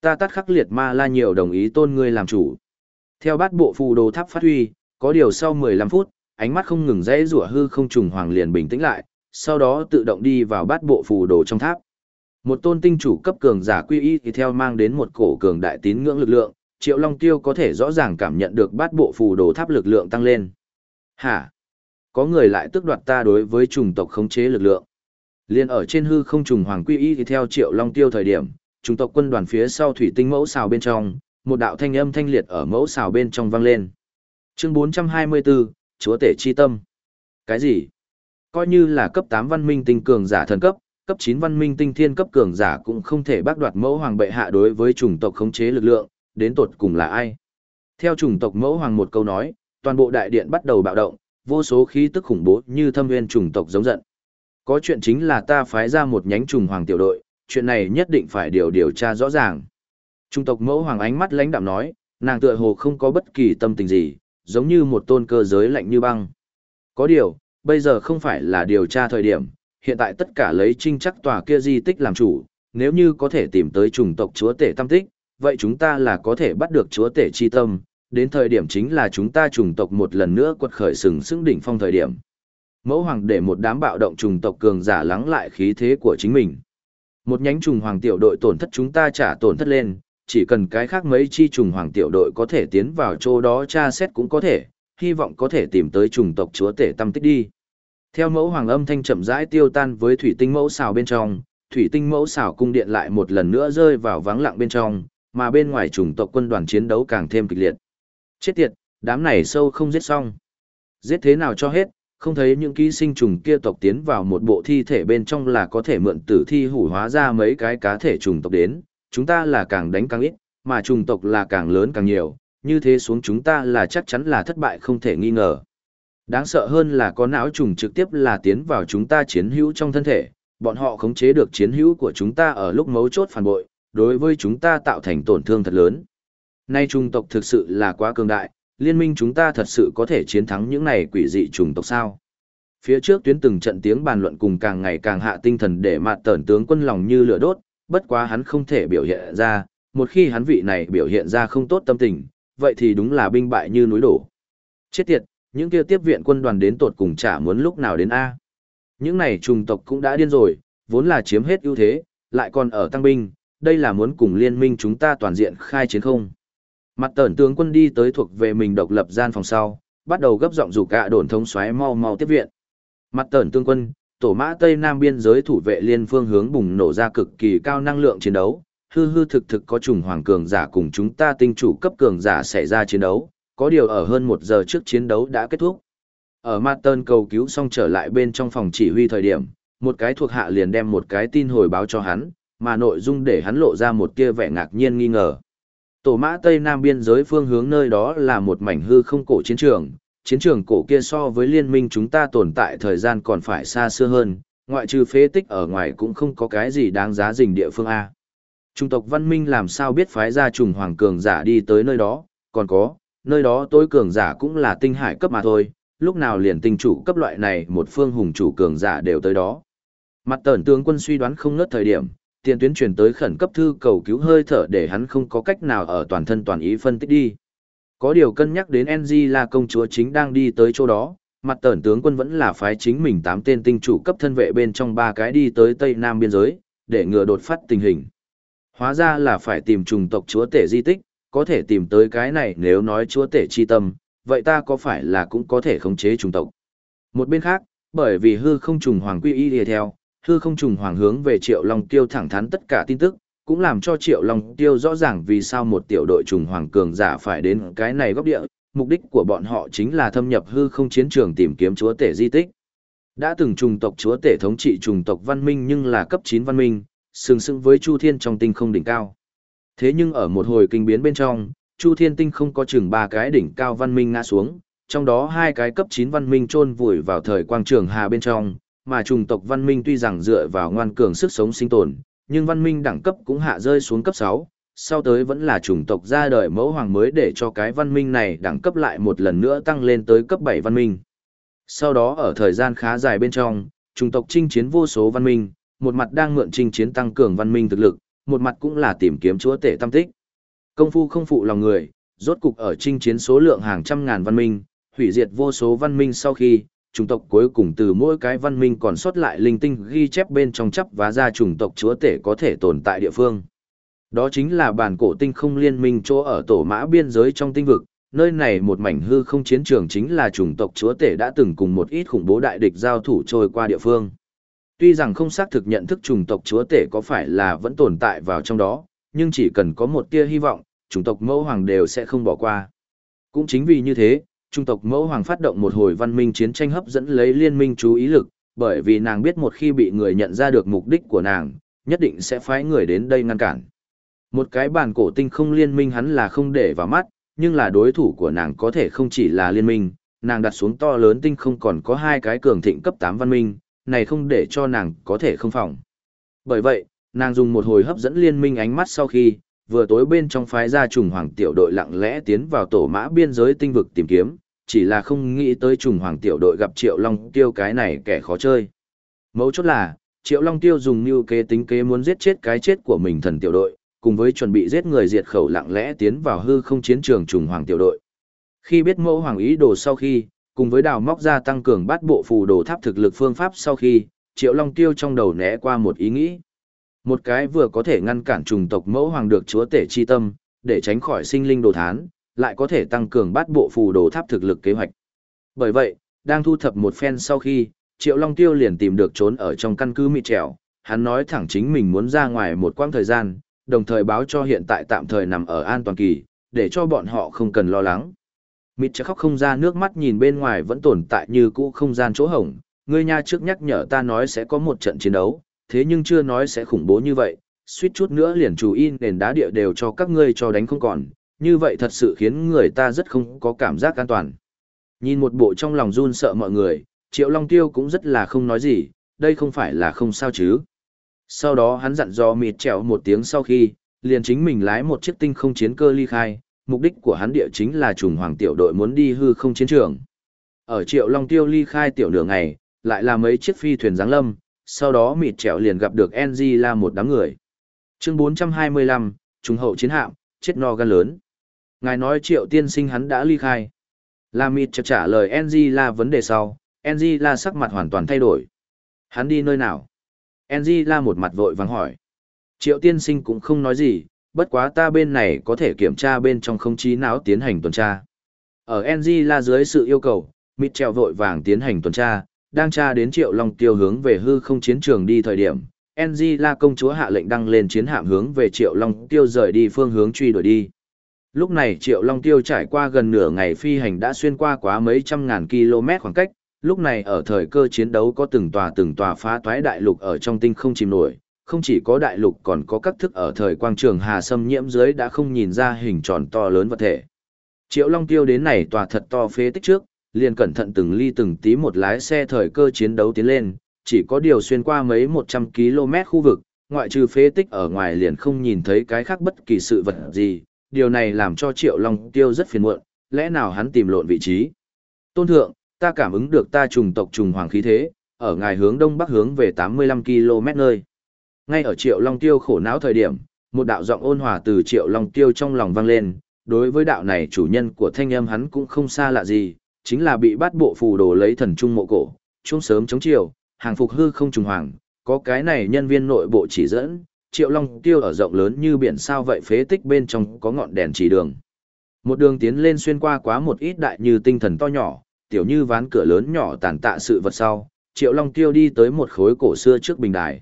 Ta tắt khắc liệt ma la nhiều đồng ý tôn ngươi làm chủ. Theo bát bộ phù đồ tháp phát huy, có điều sau 15 phút, ánh mắt không ngừng dãy rủa hư không trùng hoàng liền bình tĩnh lại, sau đó tự động đi vào bát bộ phù đồ trong tháp. Một tôn tinh chủ cấp cường giả quy y thì theo mang đến một cổ cường đại tín ngưỡng lực lượng, Triệu Long Tiêu có thể rõ ràng cảm nhận được bát bộ phù đồ tháp lực lượng tăng lên. Hả? có người lại tước đoạt ta đối với chủng tộc khống chế lực lượng. Liên ở trên hư không trùng hoàng quy y thì theo triệu long tiêu thời điểm, chủng tộc quân đoàn phía sau thủy tinh mẫu xào bên trong, một đạo thanh âm thanh liệt ở mẫu xào bên trong vang lên. Chương 424, Chúa tể chi tâm. Cái gì? Coi như là cấp 8 văn minh tinh cường giả thần cấp, cấp 9 văn minh tinh thiên cấp cường giả cũng không thể bác đoạt mẫu hoàng bệ hạ đối với chủng tộc khống chế lực lượng, đến tột cùng là ai? Theo chủng tộc mẫu hoàng một câu nói, toàn bộ đại điện bắt đầu bạo động, vô số khí tức khủng bố như thâm nguyên chủng tộc giống giận. Có chuyện chính là ta phái ra một nhánh trùng hoàng tiểu đội, chuyện này nhất định phải điều điều tra rõ ràng. Trung tộc mẫu hoàng ánh mắt lãnh đạm nói, nàng tựa hồ không có bất kỳ tâm tình gì, giống như một tôn cơ giới lạnh như băng. Có điều, bây giờ không phải là điều tra thời điểm, hiện tại tất cả lấy trinh chắc tòa kia di tích làm chủ, nếu như có thể tìm tới chủng tộc chúa tể tâm tích, vậy chúng ta là có thể bắt được chúa tể chi tâm, đến thời điểm chính là chúng ta chủng tộc một lần nữa quật khởi sừng sững đỉnh phong thời điểm. Mẫu hoàng để một đám bạo động trùng tộc cường giả lắng lại khí thế của chính mình. Một nhánh trùng hoàng tiểu đội tổn thất chúng ta trả tổn thất lên, chỉ cần cái khác mấy chi trùng hoàng tiểu đội có thể tiến vào chỗ đó tra xét cũng có thể, hy vọng có thể tìm tới trùng tộc chúa tể tâm tích đi. Theo mẫu hoàng âm thanh chậm rãi tiêu tan với thủy tinh mẫu xào bên trong, thủy tinh mẫu xào cung điện lại một lần nữa rơi vào vắng lặng bên trong, mà bên ngoài trùng tộc quân đoàn chiến đấu càng thêm kịch liệt. Chết tiệt, đám này sâu không giết xong. Giết thế nào cho hết, không thấy những ký sinh trùng kia tộc tiến vào một bộ thi thể bên trong là có thể mượn tử thi hủ hóa ra mấy cái cá thể trùng tộc đến, chúng ta là càng đánh càng ít, mà trùng tộc là càng lớn càng nhiều, như thế xuống chúng ta là chắc chắn là thất bại không thể nghi ngờ. Đáng sợ hơn là có não trùng trực tiếp là tiến vào chúng ta chiến hữu trong thân thể, bọn họ khống chế được chiến hữu của chúng ta ở lúc mấu chốt phản bội, đối với chúng ta tạo thành tổn thương thật lớn. Nay trùng tộc thực sự là quá cường đại, liên minh chúng ta thật sự có thể chiến thắng những này quỷ dị trùng tộc sao. Phía trước tuyến từng trận tiếng bàn luận cùng càng ngày càng hạ tinh thần để mạt tẩn tướng quân lòng như lửa đốt, bất quá hắn không thể biểu hiện ra, một khi hắn vị này biểu hiện ra không tốt tâm tình, vậy thì đúng là binh bại như núi đổ. Chết tiệt, những kia tiếp viện quân đoàn đến tột cùng chả muốn lúc nào đến A. Những này trùng tộc cũng đã điên rồi, vốn là chiếm hết ưu thế, lại còn ở tăng binh, đây là muốn cùng liên minh chúng ta toàn diện khai chiến không. Mặt tẩn tướng quân đi tới thuộc về mình độc lập gian phòng sau, bắt đầu gấp giọng rủ cả đồn thống xoáy mau mau tiếp viện. Mặt tẩn tướng quân, tổ mã Tây Nam biên giới thủ vệ liên phương hướng bùng nổ ra cực kỳ cao năng lượng chiến đấu, hư hư thực thực có trùng hoàng cường giả cùng chúng ta tinh chủ cấp cường giả xảy ra chiến đấu, có điều ở hơn một giờ trước chiến đấu đã kết thúc. Ở Mặt tẩn cầu cứu xong trở lại bên trong phòng chỉ huy thời điểm, một cái thuộc hạ liền đem một cái tin hồi báo cho hắn, mà nội dung để hắn lộ ra một tia vẻ ngạc nhiên nghi ngờ. Tổ mã Tây Nam biên giới phương hướng nơi đó là một mảnh hư không cổ chiến trường, chiến trường cổ kia so với liên minh chúng ta tồn tại thời gian còn phải xa xưa hơn, ngoại trừ phế tích ở ngoài cũng không có cái gì đáng giá dình địa phương A. Trung tộc văn minh làm sao biết phái ra trùng hoàng cường giả đi tới nơi đó, còn có, nơi đó tối cường giả cũng là tinh hải cấp mà thôi, lúc nào liền tinh chủ cấp loại này một phương hùng chủ cường giả đều tới đó. Mặt tẩn tướng quân suy đoán không ngớt thời điểm, tiền tuyến truyền tới khẩn cấp thư cầu cứu hơi thở để hắn không có cách nào ở toàn thân toàn ý phân tích đi. Có điều cân nhắc đến NG là công chúa chính đang đi tới chỗ đó, mặt tẩn tướng quân vẫn là phái chính mình tám tên tinh chủ cấp thân vệ bên trong ba cái đi tới Tây Nam biên giới, để ngừa đột phát tình hình. Hóa ra là phải tìm trùng tộc chúa tể di tích, có thể tìm tới cái này nếu nói chúa tể chi tâm, vậy ta có phải là cũng có thể khống chế trùng tộc. Một bên khác, bởi vì hư không trùng hoàng quy y đi theo, hư không trùng hoàng hướng về triệu long tiêu thẳng thắn tất cả tin tức cũng làm cho triệu long tiêu rõ ràng vì sao một tiểu đội trùng hoàng cường giả phải đến cái này góc địa mục đích của bọn họ chính là thâm nhập hư không chiến trường tìm kiếm chúa tể di tích đã từng trùng tộc chúa tể thống trị trùng tộc văn minh nhưng là cấp chín văn minh sừng sững với chu thiên trong tinh không đỉnh cao thế nhưng ở một hồi kinh biến bên trong chu thiên tinh không có chừng ba cái đỉnh cao văn minh ngã xuống trong đó hai cái cấp chín văn minh chôn vùi vào thời quang trường hà bên trong mà chủng tộc văn minh tuy rằng dựa vào ngoan cường sức sống sinh tồn, nhưng văn minh đẳng cấp cũng hạ rơi xuống cấp 6, sau tới vẫn là chủng tộc ra đời mẫu hoàng mới để cho cái văn minh này đẳng cấp lại một lần nữa tăng lên tới cấp 7 văn minh. Sau đó ở thời gian khá dài bên trong, chủng tộc chinh chiến vô số văn minh, một mặt đang mượn chinh chiến tăng cường văn minh thực lực, một mặt cũng là tìm kiếm chúa tể tâm tích. Công phu không phụ lòng người, rốt cục ở chinh chiến số lượng hàng trăm ngàn văn minh, hủy diệt vô số văn minh sau khi, chủng tộc cuối cùng từ mỗi cái văn minh còn sót lại linh tinh ghi chép bên trong chấp và ra chủng tộc chúa tể có thể tồn tại địa phương. Đó chính là bản cổ tinh không liên minh chỗ ở tổ mã biên giới trong tinh vực, nơi này một mảnh hư không chiến trường chính là chủng tộc chúa tể đã từng cùng một ít khủng bố đại địch giao thủ trôi qua địa phương. Tuy rằng không xác thực nhận thức chủng tộc chúa tể có phải là vẫn tồn tại vào trong đó, nhưng chỉ cần có một tia hy vọng, chủng tộc mẫu hoàng đều sẽ không bỏ qua. Cũng chính vì như thế, chủng tộc mẫu hoàng phát động một hồi văn minh chiến tranh hấp dẫn lấy liên minh chú ý lực, bởi vì nàng biết một khi bị người nhận ra được mục đích của nàng, nhất định sẽ phái người đến đây ngăn cản. Một cái bản cổ tinh không liên minh hắn là không để vào mắt, nhưng là đối thủ của nàng có thể không chỉ là liên minh, nàng đặt xuống to lớn tinh không còn có hai cái cường thịnh cấp 8 văn minh, này không để cho nàng có thể không phòng. Bởi vậy, nàng dùng một hồi hấp dẫn liên minh ánh mắt sau khi, vừa tối bên trong phái ra trùng hoàng tiểu đội lặng lẽ tiến vào tổ mã biên giới tinh vực tìm kiếm, chỉ là không nghĩ tới trùng hoàng tiểu đội gặp Triệu Long Tiêu cái này kẻ khó chơi. Mấu chốt là, Triệu Long Tiêu dùng như kế tính kế muốn giết chết cái chết của mình thần tiểu đội, cùng với chuẩn bị giết người diệt khẩu lặng lẽ tiến vào hư không chiến trường trùng hoàng tiểu đội. Khi biết mẫu hoàng ý đồ sau khi, cùng với đào móc ra tăng cường bát bộ phù đồ tháp thực lực phương pháp sau khi, Triệu Long Tiêu trong đầu né qua một ý nghĩ. Một cái vừa có thể ngăn cản trùng tộc mẫu hoàng được chúa tể chi tâm, để tránh khỏi sinh linh đồ thán, lại có thể tăng cường bát bộ phù đồ tháp thực lực kế hoạch. Bởi vậy, đang thu thập một phen sau khi, Triệu Long Tiêu liền tìm được trốn ở trong căn cứ mịt trèo, hắn nói thẳng chính mình muốn ra ngoài một quãng thời gian, đồng thời báo cho hiện tại tạm thời nằm ở an toàn kỳ, để cho bọn họ không cần lo lắng. Mịt chắc khóc không ra nước mắt nhìn bên ngoài vẫn tồn tại như cũ không gian chỗ hổng, ngươi nha trước nhắc nhở ta nói sẽ có một trận chiến đấu, thế nhưng chưa nói sẽ khủng bố như vậy, suýt chút nữa liền chú in nền đá địa đều cho các ngươi cho đánh không còn, như vậy thật sự khiến người ta rất không có cảm giác an toàn. Nhìn một bộ trong lòng run sợ mọi người, Triệu Long Tiêu cũng rất là không nói gì, đây không phải là không sao chứ. Sau đó hắn dặn dò mịt trèo một tiếng sau khi, liền chính mình lái một chiếc tinh không chiến cơ ly khai, mục đích của hắn địa chính là trùng hoàng tiểu đội muốn đi hư không chiến trường. Ở Triệu Long Tiêu ly khai tiểu nửa ngày, lại là mấy chiếc phi thuyền giáng lâm, sau đó mịt trẻo liền gặp được NG là một đám người. Chương 425, trùng hậu chiến hạm, chết no gan lớn. Ngài nói Triệu tiên sinh hắn đã ly khai. Là mịt trả lời NG là vấn đề sau, NG là sắc mặt hoàn toàn thay đổi. Hắn đi nơi nào? NG là một mặt vội vàng hỏi. Triệu tiên sinh cũng không nói gì, bất quá ta bên này có thể kiểm tra bên trong không trí não tiến hành tuần tra. Ở NG là dưới sự yêu cầu, Mitchell vội vàng tiến hành tuần tra, đang tra đến Triệu Long Tiêu hướng về hư không chiến trường đi thời điểm. NG là công chúa hạ lệnh đăng lên chiến hạm hướng về Triệu Long Tiêu rời đi phương hướng truy đuổi đi. Lúc này Triệu Long Tiêu trải qua gần nửa ngày phi hành đã xuyên qua quá mấy trăm ngàn km khoảng cách, lúc này ở thời cơ chiến đấu có từng tòa từng tòa phá toái đại lục ở trong tinh không chìm nổi, không chỉ có đại lục còn có các thức ở thời quang trường hà sâm nhiễm dưới đã không nhìn ra hình tròn to lớn vật thể. Triệu Long Tiêu đến này tòa thật to phế tích trước, liền cẩn thận từng ly từng tí một lái xe thời cơ chiến đấu tiến lên, chỉ có điều xuyên qua mấy 100 km khu vực, ngoại trừ phế tích ở ngoài liền không nhìn thấy cái khác bất kỳ sự vật gì, điều này làm cho Triệu Long Tiêu rất phiền muộn, lẽ nào hắn tìm lộn vị trí. Tôn thượng, ta cảm ứng được ta trùng tộc trùng hoàng khí thế, ở ngài hướng đông bắc hướng về 85 km nơi. Ngay ở Triệu Long Tiêu khổ não thời điểm, một đạo giọng ôn hòa từ Triệu Long Tiêu trong lòng vang lên, đối với đạo này chủ nhân của thanh âm hắn cũng không xa lạ gì, chính là bị bắt bộ phù đồ lấy thần trung mộ cổ, chung sớm chống chiều, hàng phục hư không trùng hoàng, có cái này nhân viên nội bộ chỉ dẫn, Triệu Long Tiêu ở rộng lớn như biển sao vậy phế tích bên trong có ngọn đèn chỉ đường. Một đường tiến lên xuyên qua quá một ít đại như tinh thần to nhỏ, tiểu như ván cửa lớn nhỏ tàn tạ sự vật sau, Triệu Long Tiêu đi tới một khối cổ xưa trước bình đài.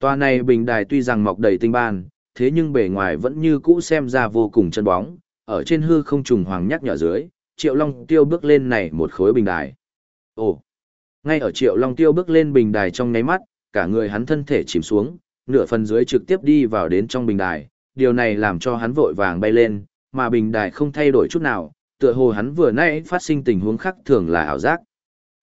Tòa này bình đài tuy rằng mọc đầy tinh ban, thế nhưng bề ngoài vẫn như cũ xem ra vô cùng chân bóng, ở trên hư không trùng hoàng nhắc nhở dưới, Triệu Long Tiêu bước lên này một khối bình đài. Ồ! Ngay ở Triệu Long Tiêu bước lên bình đài trong nháy mắt, cả người hắn thân thể chìm xuống, nửa phần dưới trực tiếp đi vào đến trong bình đài, điều này làm cho hắn vội vàng bay lên, mà bình đài không thay đổi chút nào, tựa hồ hắn vừa nãy phát sinh tình huống khác thường là ảo giác.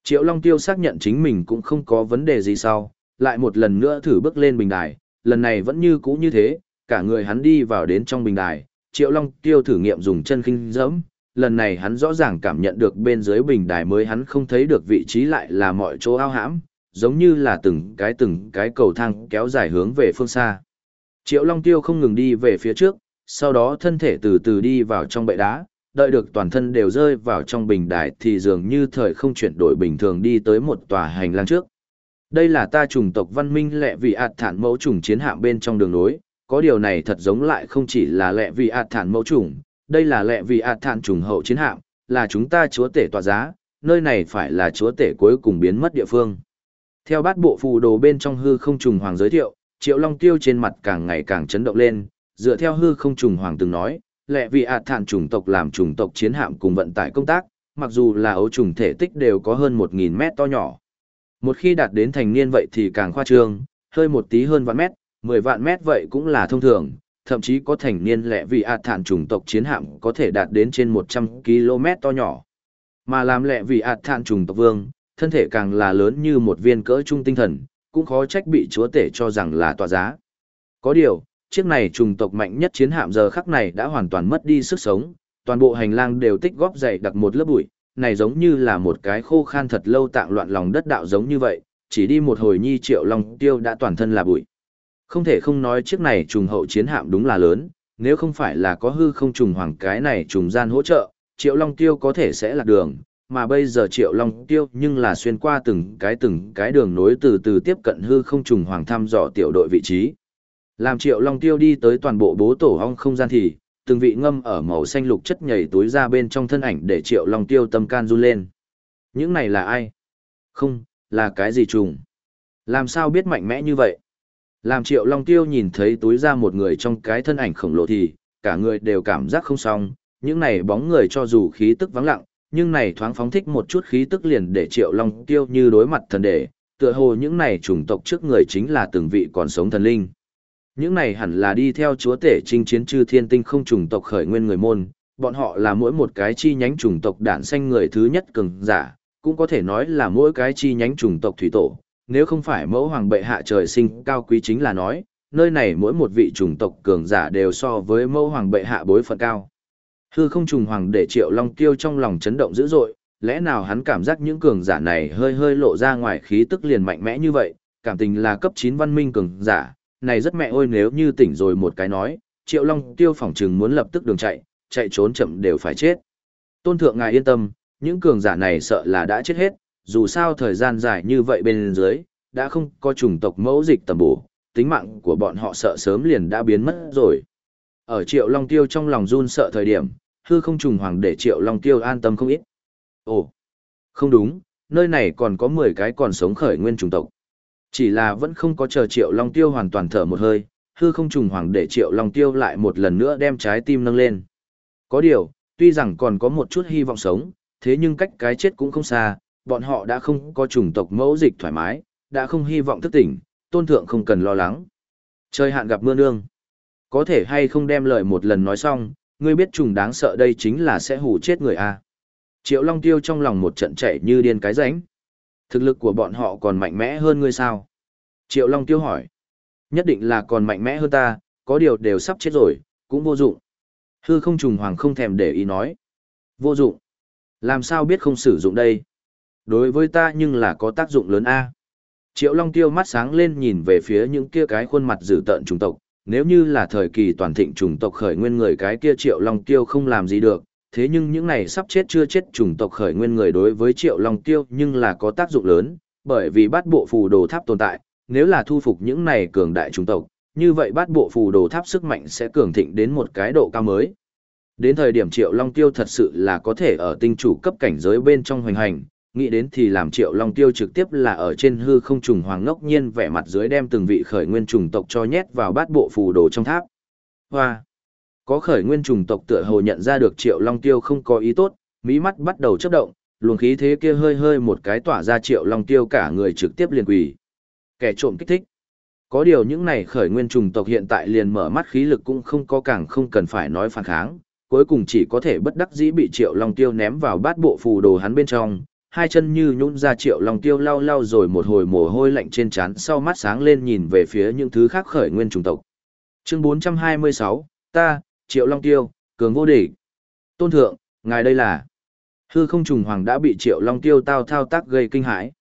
Triệu Long Tiêu xác nhận chính mình cũng không có vấn đề gì sau, lại một lần nữa thử bước lên bình đài, lần này vẫn như cũ như thế, cả người hắn đi vào đến trong bình đài, Triệu Long Tiêu thử nghiệm dùng chân khinh dẫm, lần này hắn rõ ràng cảm nhận được bên dưới bình đài mới hắn không thấy được vị trí lại là mọi chỗ ao hãm, giống như là từng cái từng cái cầu thang kéo dài hướng về phương xa. Triệu Long Tiêu không ngừng đi về phía trước, sau đó thân thể từ từ đi vào trong bệ đá, đợi được toàn thân đều rơi vào trong bình đài thì dường như thời không chuyển đổi bình thường đi tới một tòa hành lang trước. Đây là ta chủng tộc văn minh lệ vị ạt thản mẫu chủng chiến hạm bên trong đường nối, có điều này thật giống lại không chỉ là lệ vị ạt thản mẫu chủng, đây là lệ vị ạt thản chủng hậu chiến hạm, là chúng ta chúa tể tọa giá, nơi này phải là chúa tể cuối cùng biến mất địa phương. Theo bát bộ phù đồ bên trong hư không trùng hoàng giới thiệu, Triệu Long Tiêu trên mặt càng ngày càng chấn động lên, dựa theo hư không trùng hoàng từng nói, lệ vì ạt thản chủng tộc làm chủng tộc chiến hạm cùng vận tải công tác, mặc dù là ấu trùng thể tích đều có hơn 1.000 mét to nhỏ. Một khi đạt đến thành niên vậy thì càng khoa trương, hơi một tí hơn vạn mét, 10 vạn mét vậy cũng là thông thường, thậm chí có thành niên lẽ vì ạt thản chủng tộc chiến hạm có thể đạt đến trên 100 km to nhỏ. Mà làm lẽ vì ạt thản chủng tộc vương, thân thể càng là lớn như một viên cỡ trung tinh thần, cũng khó trách bị chúa tể cho rằng là tòa giá. Có điều, chiếc này trùng tộc mạnh nhất chiến hạm giờ khắc này đã hoàn toàn mất đi sức sống, toàn bộ hành lang đều tích góp dày đặc một lớp bụi, này giống như là một cái khô khan thật lâu tạng loạn lòng đất đạo giống như vậy, chỉ đi một hồi nhi triệu long tiêu đã toàn thân là bụi. Không thể không nói chiếc này trùng hậu chiến hạm đúng là lớn, nếu không phải là có hư không trùng hoàng cái này trùng gian hỗ trợ, triệu long tiêu có thể sẽ lạc đường, mà bây giờ triệu long tiêu nhưng là xuyên qua từng cái từng cái đường nối từ từ tiếp cận hư không trùng hoàng thăm dò tiểu đội vị trí. Làm triệu long tiêu đi tới toàn bộ bố tổ hong không gian thì, từng vị ngâm ở màu xanh lục chất nhảy túi ra bên trong thân ảnh để triệu long tiêu tâm can run lên. Những này là ai? Không, là cái gì trùng? Làm sao biết mạnh mẽ như vậy? Làm triệu long tiêu nhìn thấy túi ra một người trong cái thân ảnh khổng lồ thì, cả người đều cảm giác không xong, những này bóng người cho dù khí tức vắng lặng, nhưng này thoáng phóng thích một chút khí tức liền để triệu long tiêu như đối mặt thần đệ, tựa hồ những này chủng tộc trước người chính là từng vị còn sống thần linh. Những này hẳn là đi theo chúa tể chinh chiến chư thiên tinh không chủng tộc khởi nguyên người môn, bọn họ là mỗi một cái chi nhánh chủng tộc đản sanh người thứ nhất cường giả, cũng có thể nói là mỗi cái chi nhánh chủng tộc thủy tổ. Nếu không phải mẫu hoàng bệ hạ trời sinh cao quý chính là nói, nơi này mỗi một vị chủng tộc cường giả đều so với mẫu hoàng bệ hạ bối phận cao. Hư không trùng hoàng để triệu long tiêu trong lòng chấn động dữ dội, lẽ nào hắn cảm giác những cường giả này hơi hơi lộ ra ngoài khí tức liền mạnh mẽ như vậy, cảm tình là cấp 9 văn minh cường giả, này rất mẹ ôi nếu như tỉnh rồi một cái nói, triệu long tiêu phỏng chừng muốn lập tức đường chạy, chạy trốn chậm đều phải chết. Tôn thượng ngài yên tâm, những cường giả này sợ là đã chết hết, dù sao thời gian dài như vậy bên dưới, đã không có chủng tộc mẫu dịch tầm bổ, tính mạng của bọn họ sợ sớm liền đã biến mất rồi. Ở triệu long tiêu trong lòng run sợ thời điểm, hư không trùng hoàng để triệu long tiêu an tâm không ít. Ồ, không đúng, nơi này còn có 10 cái còn sống khởi nguyên chủng tộc. Chỉ là vẫn không có chờ triệu long tiêu hoàn toàn thở một hơi, hư không trùng hoàng để triệu long tiêu lại một lần nữa đem trái tim nâng lên. Có điều, tuy rằng còn có một chút hy vọng sống, thế nhưng cách cái chết cũng không xa, bọn họ đã không có chủng tộc mẫu dịch thoải mái, đã không hy vọng thức tỉnh, tôn thượng không cần lo lắng. Trời hạn gặp mưa nương. Có thể hay không đem lời một lần nói xong, ngươi biết trùng đáng sợ đây chính là sẽ hù chết người a. À. Triệu Long Tiêu trong lòng một trận chạy như điên cái ránh. Thực lực của bọn họ còn mạnh mẽ hơn ngươi sao? Triệu Long Tiêu hỏi. Nhất định là còn mạnh mẽ hơn ta, có điều đều sắp chết rồi, cũng vô dụng. Hư không trùng hoàng không thèm để ý nói. Vô dụng. Làm sao biết không sử dụng đây? Đối với ta nhưng là có tác dụng lớn a. Triệu Long Tiêu mắt sáng lên nhìn về phía những kia cái khuôn mặt dữ tợn trùng tộc, nếu như là thời kỳ toàn thịnh chủng tộc khởi nguyên người cái kia triệu long tiêu không làm gì được, thế nhưng những này sắp chết chưa chết chủng tộc khởi nguyên người đối với triệu long tiêu nhưng là có tác dụng lớn, bởi vì bát bộ phù đồ tháp tồn tại, nếu là thu phục những này cường đại chủng tộc, như vậy bát bộ phù đồ tháp sức mạnh sẽ cường thịnh đến một cái độ cao mới. Đến thời điểm triệu long tiêu thật sự là có thể ở tinh chủ cấp cảnh giới bên trong hoành hành, nghĩ đến thì làm triệu long tiêu trực tiếp là ở trên hư không trùng hoàng ngốc nhiên vẻ mặt dưới đem từng vị khởi nguyên trùng tộc cho nhét vào bát bộ phù đồ trong tháp. Hoa! Có khởi nguyên trùng tộc tựa hồ nhận ra được triệu long tiêu không có ý tốt, mỹ mắt bắt đầu chấp động, luồng khí thế kia hơi hơi một cái tỏa ra triệu long tiêu cả người trực tiếp liền quỳ. Kẻ trộm kích thích. Có điều những này khởi nguyên trùng tộc hiện tại liền mở mắt khí lực cũng không có càng không cần phải nói phản kháng, cuối cùng chỉ có thể bất đắc dĩ bị triệu long tiêu ném vào bát bộ phù đồ hắn bên trong, hai chân như nhũn ra triệu long tiêu lau lau rồi một hồi mồ hôi lạnh trên trán sau mắt sáng lên nhìn về phía những thứ khác khởi nguyên trùng tộc. Chương 426, ta, triệu long tiêu, cường vô địch. Tôn thượng, ngài đây là... Hư không trùng hoàng đã bị triệu long tiêu tao thao tác gây kinh hãi.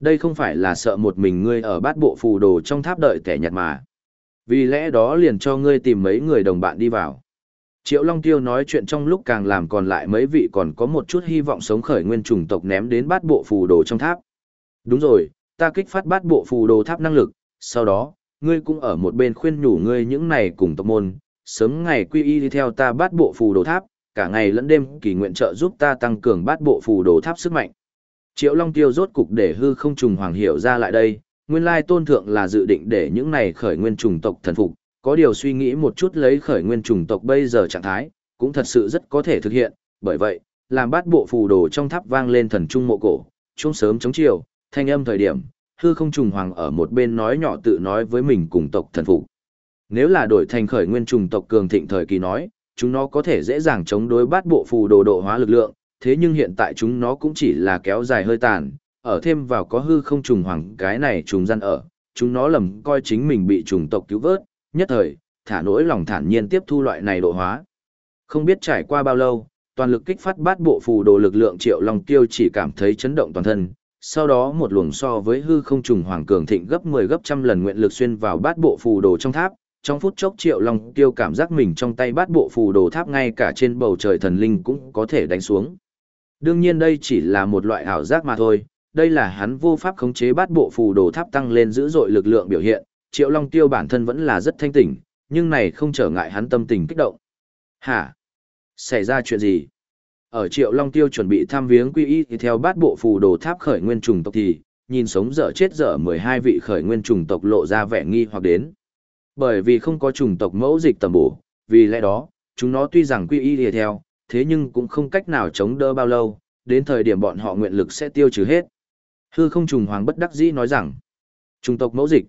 Đây không phải là sợ một mình ngươi ở bát bộ phù đồ trong tháp đợi kẻ nhặt mà. Vì lẽ đó liền cho ngươi tìm mấy người đồng bạn đi vào. Triệu Long Tiêu nói chuyện trong lúc càng làm còn lại mấy vị còn có một chút hy vọng sống khởi nguyên Trùng tộc ném đến bát bộ phù đồ trong tháp. Đúng rồi, ta kích phát bát bộ phù đồ tháp năng lực, sau đó, ngươi cũng ở một bên khuyên nhủ ngươi những này cùng tộc môn, sớm ngày quy y đi theo ta bát bộ phù đồ tháp, cả ngày lẫn đêm kỳ nguyện trợ giúp ta tăng cường bát bộ phù đồ tháp sức mạnh. Triệu Long Tiêu rốt cục để hư không trùng hoàng hiểu ra lại đây, nguyên lai tôn thượng là dự định để những này khởi nguyên trùng tộc thần phục, có điều suy nghĩ một chút lấy khởi nguyên trùng tộc bây giờ trạng thái, cũng thật sự rất có thể thực hiện, bởi vậy, làm bát bộ phù đồ trong tháp vang lên thần trung mộ cổ, trung sớm chống chiều, thanh âm thời điểm, hư không trùng hoàng ở một bên nói nhỏ tự nói với mình cùng tộc thần phục. Nếu là đổi thành khởi nguyên trùng tộc cường thịnh thời kỳ nói, chúng nó có thể dễ dàng chống đối bát bộ phù đồ độ hóa lực lượng, thế nhưng hiện tại chúng nó cũng chỉ là kéo dài hơi tàn, ở thêm vào có hư không trùng hoàng cái này trùng gian ở, chúng nó lầm coi chính mình bị trùng tộc cứu vớt, nhất thời, thả nỗi lòng thản nhiên tiếp thu loại này độ hóa. Không biết trải qua bao lâu, toàn lực kích phát bát bộ phù đồ lực lượng triệu long tiêu chỉ cảm thấy chấn động toàn thân, sau đó một luồng so với hư không trùng hoàng cường thịnh gấp 10 gấp trăm lần nguyện lực xuyên vào bát bộ phù đồ trong tháp, trong phút chốc triệu long tiêu cảm giác mình trong tay bát bộ phù đồ tháp ngay cả trên bầu trời thần linh cũng có thể đánh xuống. Đương nhiên đây chỉ là một loại ảo giác mà thôi, đây là hắn vô pháp khống chế bát bộ phù đồ tháp tăng lên dữ dội lực lượng biểu hiện, triệu long tiêu bản thân vẫn là rất thanh tỉnh, nhưng này không trở ngại hắn tâm tình kích động. Hả? Xảy ra chuyện gì? Ở triệu long tiêu chuẩn bị tham viếng quy y thì theo bát bộ phù đồ tháp khởi nguyên trùng tộc thì, nhìn sống dở chết dở 12 vị khởi nguyên trùng tộc lộ ra vẻ nghi hoặc đến. Bởi vì không có chủng tộc mẫu dịch tầm bổ, vì lẽ đó, chúng nó tuy rằng quy y lìa theo, thế nhưng cũng không cách nào chống đỡ bao lâu, đến thời điểm bọn họ nguyện lực sẽ tiêu trừ hết. Hư không trùng hoàng bất đắc dĩ nói rằng, chủng tộc mẫu dịch.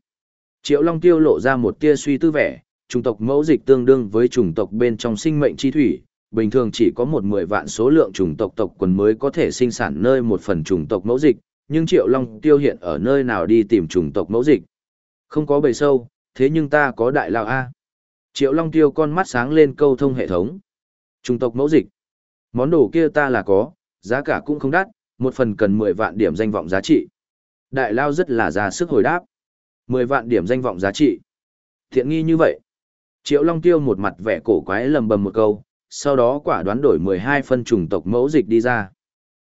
Triệu Long Tiêu lộ ra một tia suy tư vẻ, chủng tộc mẫu dịch tương đương với chủng tộc bên trong sinh mệnh chi thủy, bình thường chỉ có một mười vạn số lượng chủng tộc tộc quần mới có thể sinh sản nơi một phần chủng tộc mẫu dịch, nhưng Triệu Long Tiêu hiện ở nơi nào đi tìm chủng tộc mẫu dịch. Không có bầy sâu, thế nhưng ta có đại lao A. Triệu Long Tiêu con mắt sáng lên câu thông hệ thống. Trùng tộc mẫu dịch. Món đồ kia ta là có, giá cả cũng không đắt, một phần cần 10 vạn điểm danh vọng giá trị. Đại lao rất là ra sức hồi đáp. 10 vạn điểm danh vọng giá trị. Thiện nghi như vậy. Triệu Long Tiêu một mặt vẻ cổ quái lầm bầm một câu, sau đó quả đoán đổi 12 phân trùng tộc mẫu dịch đi ra.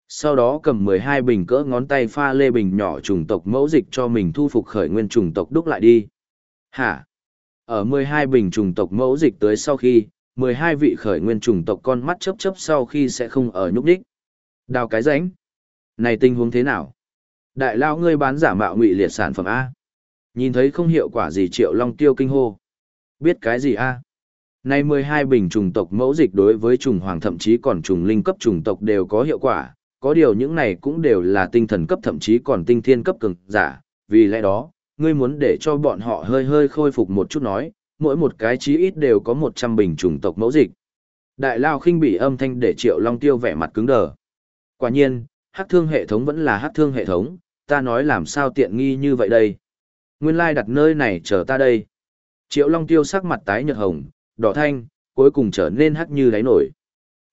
Sau đó cầm 12 bình cỡ ngón tay pha lê bình nhỏ trùng tộc mẫu dịch cho mình thu phục khởi nguyên trùng tộc đúc lại đi. Hả? Ở 12 bình trùng tộc mẫu dịch tới sau khi, 12 vị khởi nguyên trùng tộc con mắt chớp chớp sau khi sẽ không ở nhúc đích. Đào cái ránh. Này tình huống thế nào? Đại lao ngươi bán giả mạo ngụy liệt sản phẩm A. Nhìn thấy không hiệu quả gì triệu long tiêu kinh hô. Biết cái gì A? Này 12 bình trùng tộc mẫu dịch đối với trùng hoàng thậm chí còn trùng linh cấp trùng tộc đều có hiệu quả, có điều những này cũng đều là tinh thần cấp thậm chí còn tinh thiên cấp cường giả, vì lẽ đó, ngươi muốn để cho bọn họ hơi hơi khôi phục một chút nói, mỗi một cái chí ít đều có 100 bình trùng tộc mẫu dịch. Đại lao khinh bị âm thanh để Triệu Long Tiêu vẻ mặt cứng đờ. Quả nhiên, hắc thương hệ thống vẫn là hắc thương hệ thống, ta nói làm sao tiện nghi như vậy đây. Nguyên lai đặt nơi này chờ ta đây. Triệu Long Tiêu sắc mặt tái nhợt hồng, đỏ thanh, cuối cùng trở nên hắc như đáy nổi.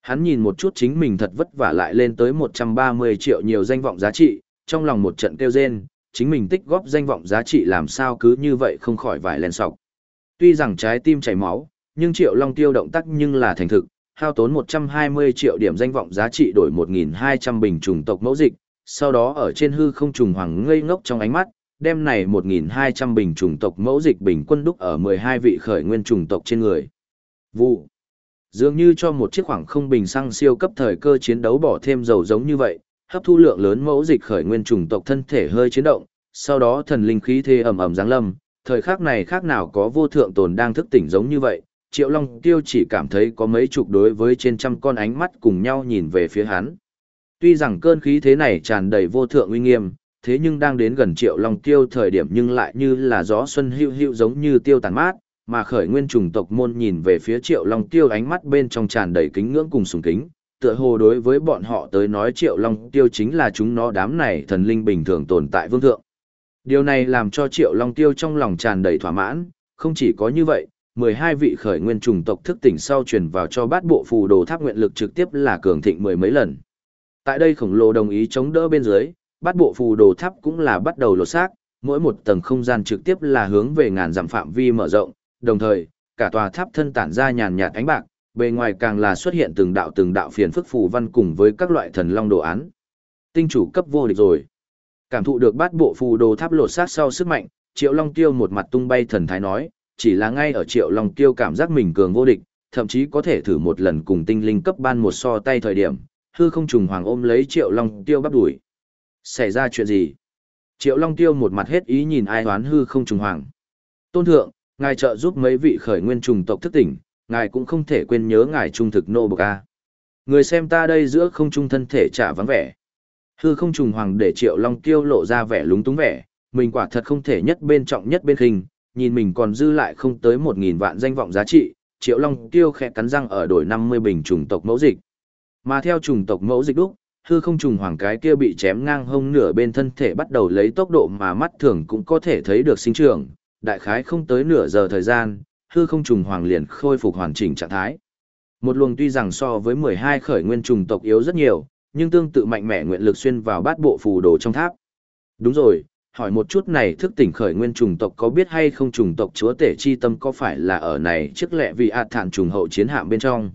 Hắn nhìn một chút chính mình thật vất vả lại lên tới 130 triệu nhiều danh vọng giá trị, trong lòng một trận kêu rên, chính mình tích góp danh vọng giá trị làm sao cứ như vậy không khỏi vài len sọc. Tuy rằng trái tim chảy máu, nhưng Triệu Long Tiêu động tác nhưng là thành thực, hao tốn 120 triệu điểm danh vọng giá trị đổi 1.200 bình trùng tộc mẫu dịch, sau đó ở trên hư không trùng hoàng ngây ngốc trong ánh mắt, đem này 1.200 bình trùng tộc mẫu dịch bình quân đúc ở 12 vị khởi nguyên trùng tộc trên người. Vụ. Dường như cho một chiếc khoảng không bình xăng siêu cấp thời cơ chiến đấu bỏ thêm dầu giống như vậy, hấp thu lượng lớn mẫu dịch khởi nguyên trùng tộc thân thể hơi chiến động, sau đó thần linh khí thế ầm ầm giáng lâm, thời khắc này khác nào có vô thượng tồn đang thức tỉnh giống như vậy, Triệu Long Tiêu chỉ cảm thấy có mấy chục đối với trên trăm con ánh mắt cùng nhau nhìn về phía hắn. Tuy rằng cơn khí thế này tràn đầy vô thượng uy nghiêm, thế nhưng đang đến gần Triệu Long Tiêu thời điểm nhưng lại như là gió xuân hữu hữu giống như tiêu tàn mát, mà khởi nguyên trùng tộc môn nhìn về phía Triệu Long Tiêu ánh mắt bên trong tràn đầy kính ngưỡng cùng sùng kính, tựa hồ đối với bọn họ tới nói Triệu Long Tiêu chính là chúng nó đám này thần linh bình thường tồn tại vương thượng. Điều này làm cho Triệu Long Tiêu trong lòng tràn đầy thỏa mãn, không chỉ có như vậy, 12 vị khởi nguyên trùng tộc thức tỉnh sau truyền vào cho bát bộ phù đồ tháp nguyện lực trực tiếp là cường thịnh mười mấy lần. Tại đây khổng lồ đồng ý chống đỡ bên dưới, bát bộ phù đồ tháp cũng là bắt đầu lột xác, mỗi một tầng không gian trực tiếp là hướng về ngàn dặm phạm vi mở rộng, đồng thời, cả tòa tháp thân tản ra nhàn nhạt ánh bạc, bề ngoài càng là xuất hiện từng đạo từng đạo phiền phức phù văn cùng với các loại thần long đồ án. Tinh chủ cấp vô địch rồi. Cảm thụ được bát bộ phù đồ tháp lột xác sau sức mạnh, Triệu Long Tiêu một mặt tung bay thần thái nói, chỉ là ngay ở Triệu Long Tiêu cảm giác mình cường vô địch, thậm chí có thể thử một lần cùng tinh linh cấp ban một so tay thời điểm, hư không trùng hoàng ôm lấy Triệu Long Tiêu bắt đuổi. Xảy ra chuyện gì? Triệu Long Tiêu một mặt hết ý nhìn ai hoán hư không trùng hoàng. Tôn thượng, ngài trợ giúp mấy vị khởi nguyên trùng tộc thức tỉnh, ngài cũng không thể quên nhớ ngài trung thực nô bộc a. Người xem ta đây giữa không trung thân thể trả vắng vẻ. Hư không trùng hoàng để Triệu Long Tiêu lộ ra vẻ lúng túng vẻ, mình quả thật không thể nhất bên trọng nhất bên khinh, nhìn mình còn dư lại không tới một nghìn vạn danh vọng giá trị, Triệu Long Tiêu khẽ cắn răng ở đổi năm mươi bình trùng tộc mẫu dịch. Mà theo trùng tộc mẫu dịch đúc, hư không trùng hoàng cái kia bị chém ngang hông nửa bên thân thể bắt đầu lấy tốc độ mà mắt thường cũng có thể thấy được sinh trưởng, đại khái không tới nửa giờ thời gian, hư không trùng hoàng liền khôi phục hoàn chỉnh trạng thái. Một luồng tuy rằng so với 12 khởi nguyên trùng tộc yếu rất nhiều, nhưng tương tự mạnh mẽ nguyện lực xuyên vào bát bộ phù đồ trong tháp. Đúng rồi, hỏi một chút này thức tỉnh khởi nguyên trùng tộc có biết hay không trùng tộc chúa tể chi tâm có phải là ở này trước lệ vì ạt thản trùng hậu chiến hạm bên trong.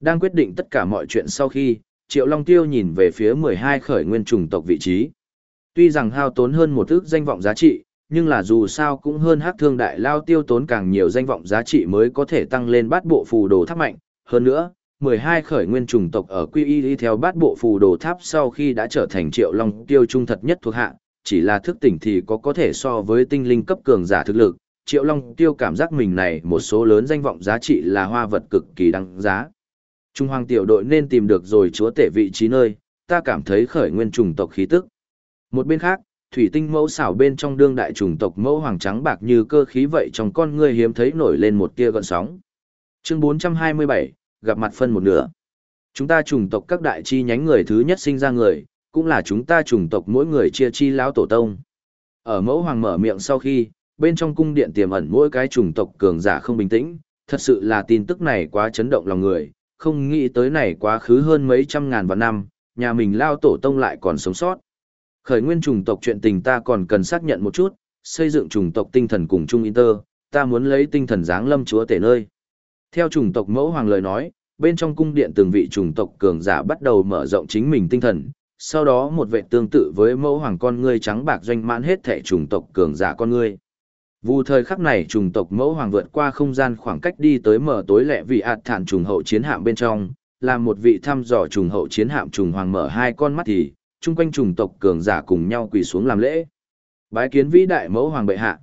Đang quyết định tất cả mọi chuyện sau khi, Triệu Long Tiêu nhìn về phía 12 khởi nguyên trùng tộc vị trí. Tuy rằng hao tốn hơn một ước danh vọng giá trị, nhưng là dù sao cũng hơn hắc thương đại lao tiêu tốn càng nhiều danh vọng giá trị mới có thể tăng lên bát bộ phù đồ tháp mạnh. Hơn nữa, 12 khởi nguyên trùng tộc ở quy y theo bát bộ phù đồ tháp sau khi đã trở thành triệu long tiêu trung thật nhất thuộc hạ, chỉ là thức tỉnh thì có có thể so với tinh linh cấp cường giả thực lực. Triệu Long tiêu cảm giác mình này một số lớn danh vọng giá trị là hoa vật cực kỳ đáng giá. Trung hoàng tiểu đội nên tìm được rồi chúa tể vị trí nơi, ta cảm thấy khởi nguyên trùng tộc khí tức. Một bên khác, thủy tinh mẫu xảo bên trong đương đại trùng tộc mẫu hoàng trắng bạc như cơ khí vậy trong con người hiếm thấy nổi lên một tia gợn sóng. Chương 427, gặp mặt phân một nửa. Chúng ta trùng tộc các đại chi nhánh người thứ nhất sinh ra người, cũng là chúng ta trùng tộc mỗi người chia chi lão tổ tông. Ở mẫu hoàng mở miệng sau khi, bên trong cung điện tiềm ẩn mỗi cái trùng tộc cường giả không bình tĩnh, thật sự là tin tức này quá chấn động lòng người, không nghĩ tới này quá khứ hơn mấy trăm ngàn vạn năm, nhà mình lao tổ tông lại còn sống sót. Khởi nguyên chủng tộc chuyện tình ta còn cần xác nhận một chút, xây dựng chủng tộc tinh thần cùng chung inter, ta muốn lấy tinh thần dáng lâm chúa tể nơi. Theo chủng tộc mẫu hoàng lời nói, bên trong cung điện từng vị chủng tộc cường giả bắt đầu mở rộng chính mình tinh thần, sau đó một vệ tương tự với mẫu hoàng con ngươi trắng bạc doanh mãn hết thể chủng tộc cường giả con ngươi. Vụ thời khắc này trùng tộc mẫu hoàng vượt qua không gian khoảng cách đi tới mở tối lẹ vị ạt thản trùng hậu chiến hạm bên trong, làm một vị thăm dò trùng hậu chiến hạm trùng hoàng mở hai con mắt thì, chung quanh chủng tộc cường giả cùng nhau quỳ xuống làm lễ. Bái kiến vĩ đại mẫu hoàng bệ hạ.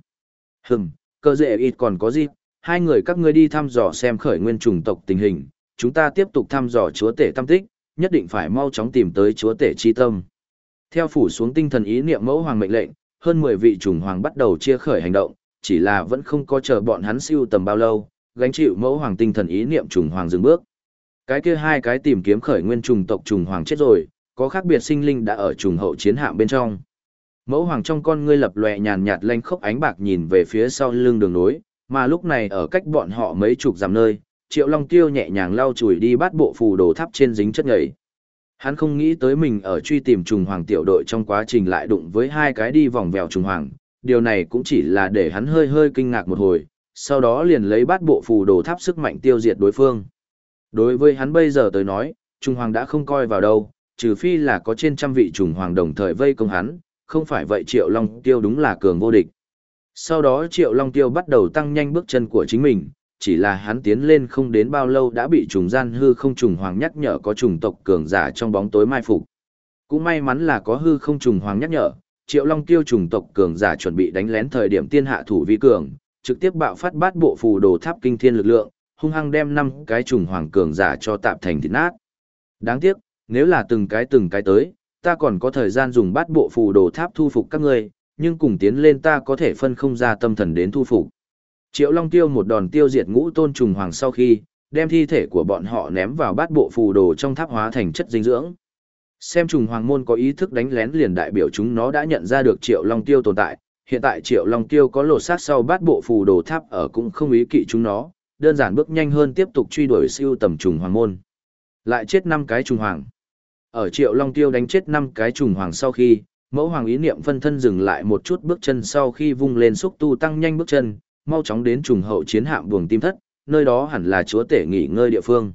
Hừm, cơ dễ ít còn có gì, hai người các ngươi đi thăm dò xem khởi nguyên chủng tộc tình hình, chúng ta tiếp tục thăm dò chúa tể tâm tích, nhất định phải mau chóng tìm tới chúa tể chi tâm. Theo phủ xuống tinh thần ý niệm mẫu hoàng mệnh lệnh, hơn 10 vị chủng hoàng bắt đầu chia khởi hành động, chỉ là vẫn không có chờ bọn hắn siêu tầm bao lâu, gánh chịu mẫu hoàng tinh thần ý niệm trùng hoàng dừng bước. Cái kia hai cái tìm kiếm khởi nguyên trùng tộc trùng hoàng chết rồi, có khác biệt sinh linh đã ở trùng hậu chiến hạm bên trong. Mẫu hoàng trong con ngươi lập lòe nhàn nhạt lanh khốc ánh bạc nhìn về phía sau lưng đường nối, mà lúc này ở cách bọn họ mấy chục dặm nơi, Triệu Long Tiêu nhẹ nhàng lau chùi đi bát bộ phù đồ tháp trên dính chất nhầy. Hắn không nghĩ tới mình ở truy tìm trùng hoàng tiểu đội trong quá trình lại đụng với hai cái đi vòng vèo trùng hoàng, điều này cũng chỉ là để hắn hơi hơi kinh ngạc một hồi, sau đó liền lấy bát bộ phù đồ tháp sức mạnh tiêu diệt đối phương. Đối với hắn bây giờ tới nói, trùng hoàng đã không coi vào đâu, trừ phi là có trên trăm vị trùng hoàng đồng thời vây công hắn, không phải vậy Triệu Long Tiêu đúng là cường vô địch. Sau đó Triệu Long Tiêu bắt đầu tăng nhanh bước chân của chính mình, chỉ là hắn tiến lên không đến bao lâu đã bị trùng gian hư không trùng hoàng nhắc nhở có trùng tộc cường giả trong bóng tối mai phục. Cũng may mắn là có hư không trùng hoàng nhắc nhở, Triệu Long Tiêu trùng tộc cường giả chuẩn bị đánh lén thời điểm tiên hạ thủ vi cường, trực tiếp bạo phát bát bộ phù đồ tháp kinh thiên lực lượng, hung hăng đem năm cái trùng hoàng cường giả cho tạm thành thịt nát. Đáng tiếc, nếu là từng cái từng cái tới, ta còn có thời gian dùng bát bộ phù đồ tháp thu phục các ngươi, nhưng cùng tiến lên ta có thể phân không ra tâm thần đến thu phục. Triệu Long Tiêu một đòn tiêu diệt ngũ tôn trùng hoàng sau khi, đem thi thể của bọn họ ném vào bát bộ phù đồ trong tháp hóa thành chất dinh dưỡng. Xem trùng hoàng môn có ý thức đánh lén liền đại biểu chúng nó đã nhận ra được Triệu Long Tiêu tồn tại, hiện tại Triệu Long Tiêu có lột xác sau bát bộ phù đồ tháp ở cũng không ý kỵ chúng nó, đơn giản bước nhanh hơn tiếp tục truy đuổi siêu tầm trùng hoàng môn. Lại chết năm cái trùng hoàng. Ở Triệu Long Tiêu đánh chết năm cái trùng hoàng sau khi, mẫu hoàng ý niệm phân thân dừng lại một chút bước chân sau khi vung lên xúc tu tăng nhanh bước chân, mau chóng đến trùng hậu chiến hạm buồng tim thất, nơi đó hẳn là chúa tể nghỉ ngơi địa phương.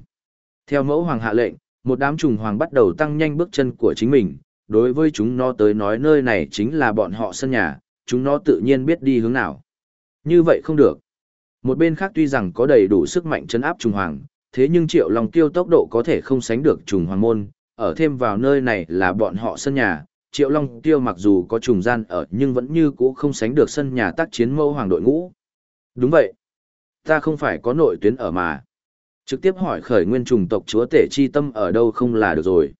Theo mẫu hoàng hạ lệnh, một đám trùng hoàng bắt đầu tăng nhanh bước chân của chính mình, đối với chúng nó tới nói nơi này chính là bọn họ sân nhà, chúng nó tự nhiên biết đi hướng nào. Như vậy không được. Một bên khác tuy rằng có đầy đủ sức mạnh chấn áp trùng hoàng, thế nhưng triệu long tiêu tốc độ có thể không sánh được trùng hoàng môn, ở thêm vào nơi này là bọn họ sân nhà, Triệu Long Tiêu mặc dù có trùng gian ở nhưng vẫn như cũ không sánh được sân nhà tác chiến mẫu hoàng đội ngũ. Đúng vậy. Ta không phải có nội tuyến ở mà. Trực tiếp hỏi khởi nguyên trùng tộc chúa tể chi tâm ở đâu không là được rồi.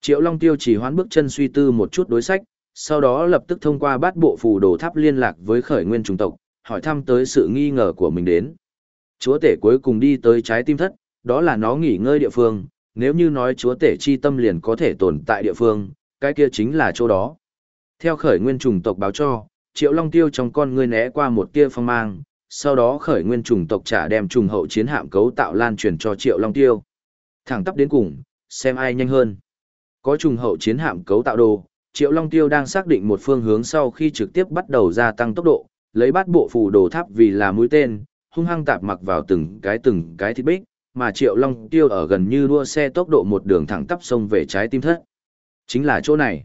Triệu Long Tiêu chỉ hoán bước chân suy tư một chút đối sách, sau đó lập tức thông qua bát bộ phù đồ tháp liên lạc với khởi nguyên trùng tộc, hỏi thăm tới sự nghi ngờ của mình đến. Chúa tể cuối cùng đi tới trái tim thất, đó là nó nghỉ ngơi địa phương, nếu như nói chúa tể chi tâm liền có thể tồn tại địa phương, cái kia chính là chỗ đó. Theo khởi nguyên trùng tộc báo cho, Triệu Long Tiêu trong con ngươi né qua một tia phong mang, sau đó khởi nguyên trùng tộc trả đem trùng hậu chiến hạm cấu tạo lan truyền cho Triệu Long Tiêu. Thẳng tắp đến cùng, xem ai nhanh hơn. Có trùng hậu chiến hạm cấu tạo đồ, Triệu Long Tiêu đang xác định một phương hướng sau khi trực tiếp bắt đầu gia tăng tốc độ, lấy bát bộ phù đồ tháp vì là mũi tên, hung hăng tạp mặc vào từng cái từng cái thịt bích, mà Triệu Long Tiêu ở gần như đua xe tốc độ một đường thẳng tắp sông về trái tim thất. Chính là chỗ này.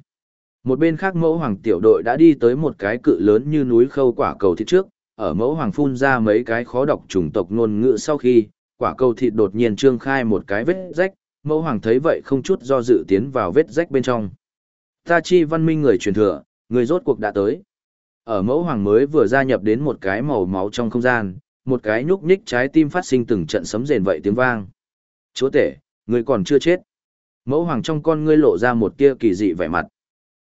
Một bên khác mẫu hoàng tiểu đội đã đi tới một cái cự lớn như núi khâu quả cầu thịt trước, ở mẫu hoàng phun ra mấy cái khó đọc chủng tộc ngôn ngữ sau khi, quả cầu thịt đột nhiên trương khai một cái vết rách, mẫu hoàng thấy vậy không chút do dự tiến vào vết rách bên trong. Ta chi văn minh người truyền thừa, người rốt cuộc đã tới. Ở mẫu hoàng mới vừa gia nhập đến một cái màu máu trong không gian, một cái nhúc nhích trái tim phát sinh từng trận sấm rền vậy tiếng vang. Chúa tể, người còn chưa chết. Mẫu hoàng trong con ngươi lộ ra một tia kỳ dị vẻ mặt.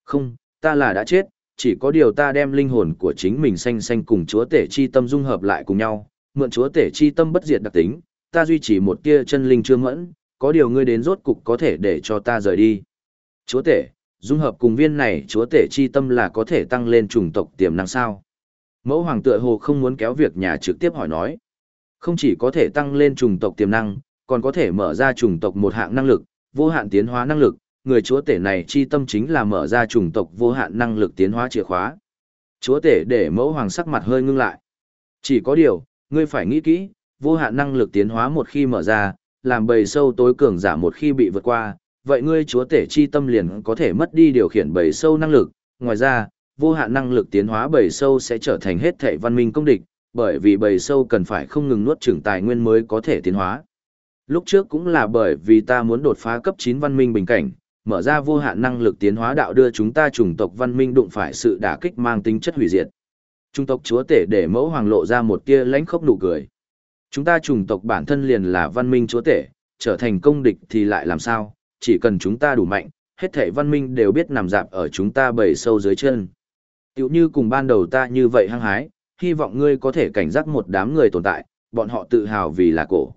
Không, ta là đã chết, chỉ có điều ta đem linh hồn của chính mình xanh xanh cùng chúa tể chi tâm dung hợp lại cùng nhau, mượn chúa tể chi tâm bất diệt đặc tính, ta duy trì một tia chân linh chưa mẫn, có điều ngươi đến rốt cục có thể để cho ta rời đi. Chúa tể, dung hợp cùng viên này chúa tể chi tâm là có thể tăng lên chủng tộc tiềm năng sao? Mẫu hoàng tựa hồ không muốn kéo việc nhà trực tiếp hỏi nói. Không chỉ có thể tăng lên chủng tộc tiềm năng, còn có thể mở ra chủng tộc một hạng năng lực, vô hạn tiến hóa năng lực, người chúa tể này chi tâm chính là mở ra chủng tộc vô hạn năng lực tiến hóa chìa khóa. Chúa tể để mẫu hoàng sắc mặt hơi ngưng lại. Chỉ có điều, ngươi phải nghĩ kỹ, vô hạn năng lực tiến hóa một khi mở ra, làm bầy sâu tối cường giả một khi bị vượt qua, vậy ngươi chúa tể chi tâm liền có thể mất đi điều khiển bầy sâu năng lực. Ngoài ra, vô hạn năng lực tiến hóa bầy sâu sẽ trở thành hết thể văn minh công địch, bởi vì bầy sâu cần phải không ngừng nuốt chửng tài nguyên mới có thể tiến hóa. Lúc trước cũng là bởi vì ta muốn đột phá cấp 9 văn minh bình cảnh, mở ra vô hạn năng lực tiến hóa đạo đưa chúng ta chủng tộc văn minh đụng phải sự đả kích mang tính chất hủy diệt. Trung tộc chúa tể để mẫu hoàng lộ ra một tia lãnh khốc nụ cười. Chúng ta chủng tộc bản thân liền là văn minh chúa tể, trở thành công địch thì lại làm sao, chỉ cần chúng ta đủ mạnh, hết thể văn minh đều biết nằm dạp ở chúng ta bầy sâu dưới chân. Tiểu như cùng ban đầu ta như vậy hăng hái, hy vọng ngươi có thể cảnh giác một đám người tồn tại, bọn họ tự hào vì là cổ.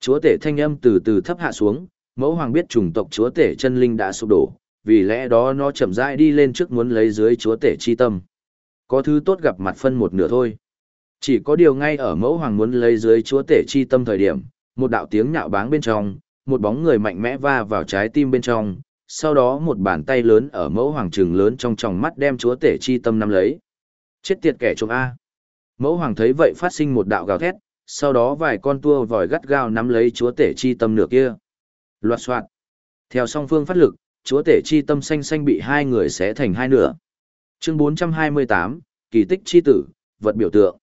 Chúa tể thanh âm từ từ thấp hạ xuống, mẫu hoàng biết chủng tộc chúa tể chân linh đã sụp đổ, vì lẽ đó nó chậm rãi đi lên trước muốn lấy dưới chúa tể chi tâm. Có thứ tốt gặp mặt phân một nửa thôi. Chỉ có điều ngay ở mẫu hoàng muốn lấy dưới chúa tể chi tâm thời điểm, một đạo tiếng nhạo báng bên trong, một bóng người mạnh mẽ va vào trái tim bên trong, sau đó một bàn tay lớn ở mẫu hoàng trừng lớn trong tròng mắt đem chúa tể chi tâm nắm lấy. Chết tiệt kẻ trộm A. Mẫu hoàng thấy vậy phát sinh một đạo gào thét, sau đó vài con tua vòi gắt gao nắm lấy chúa tể chi tâm nửa kia. Loạt soạn. Theo song phương phát lực, chúa tể chi tâm xanh xanh bị hai người xé thành hai nửa. Chương 428, kỳ tích chi tử, vật biểu tượng.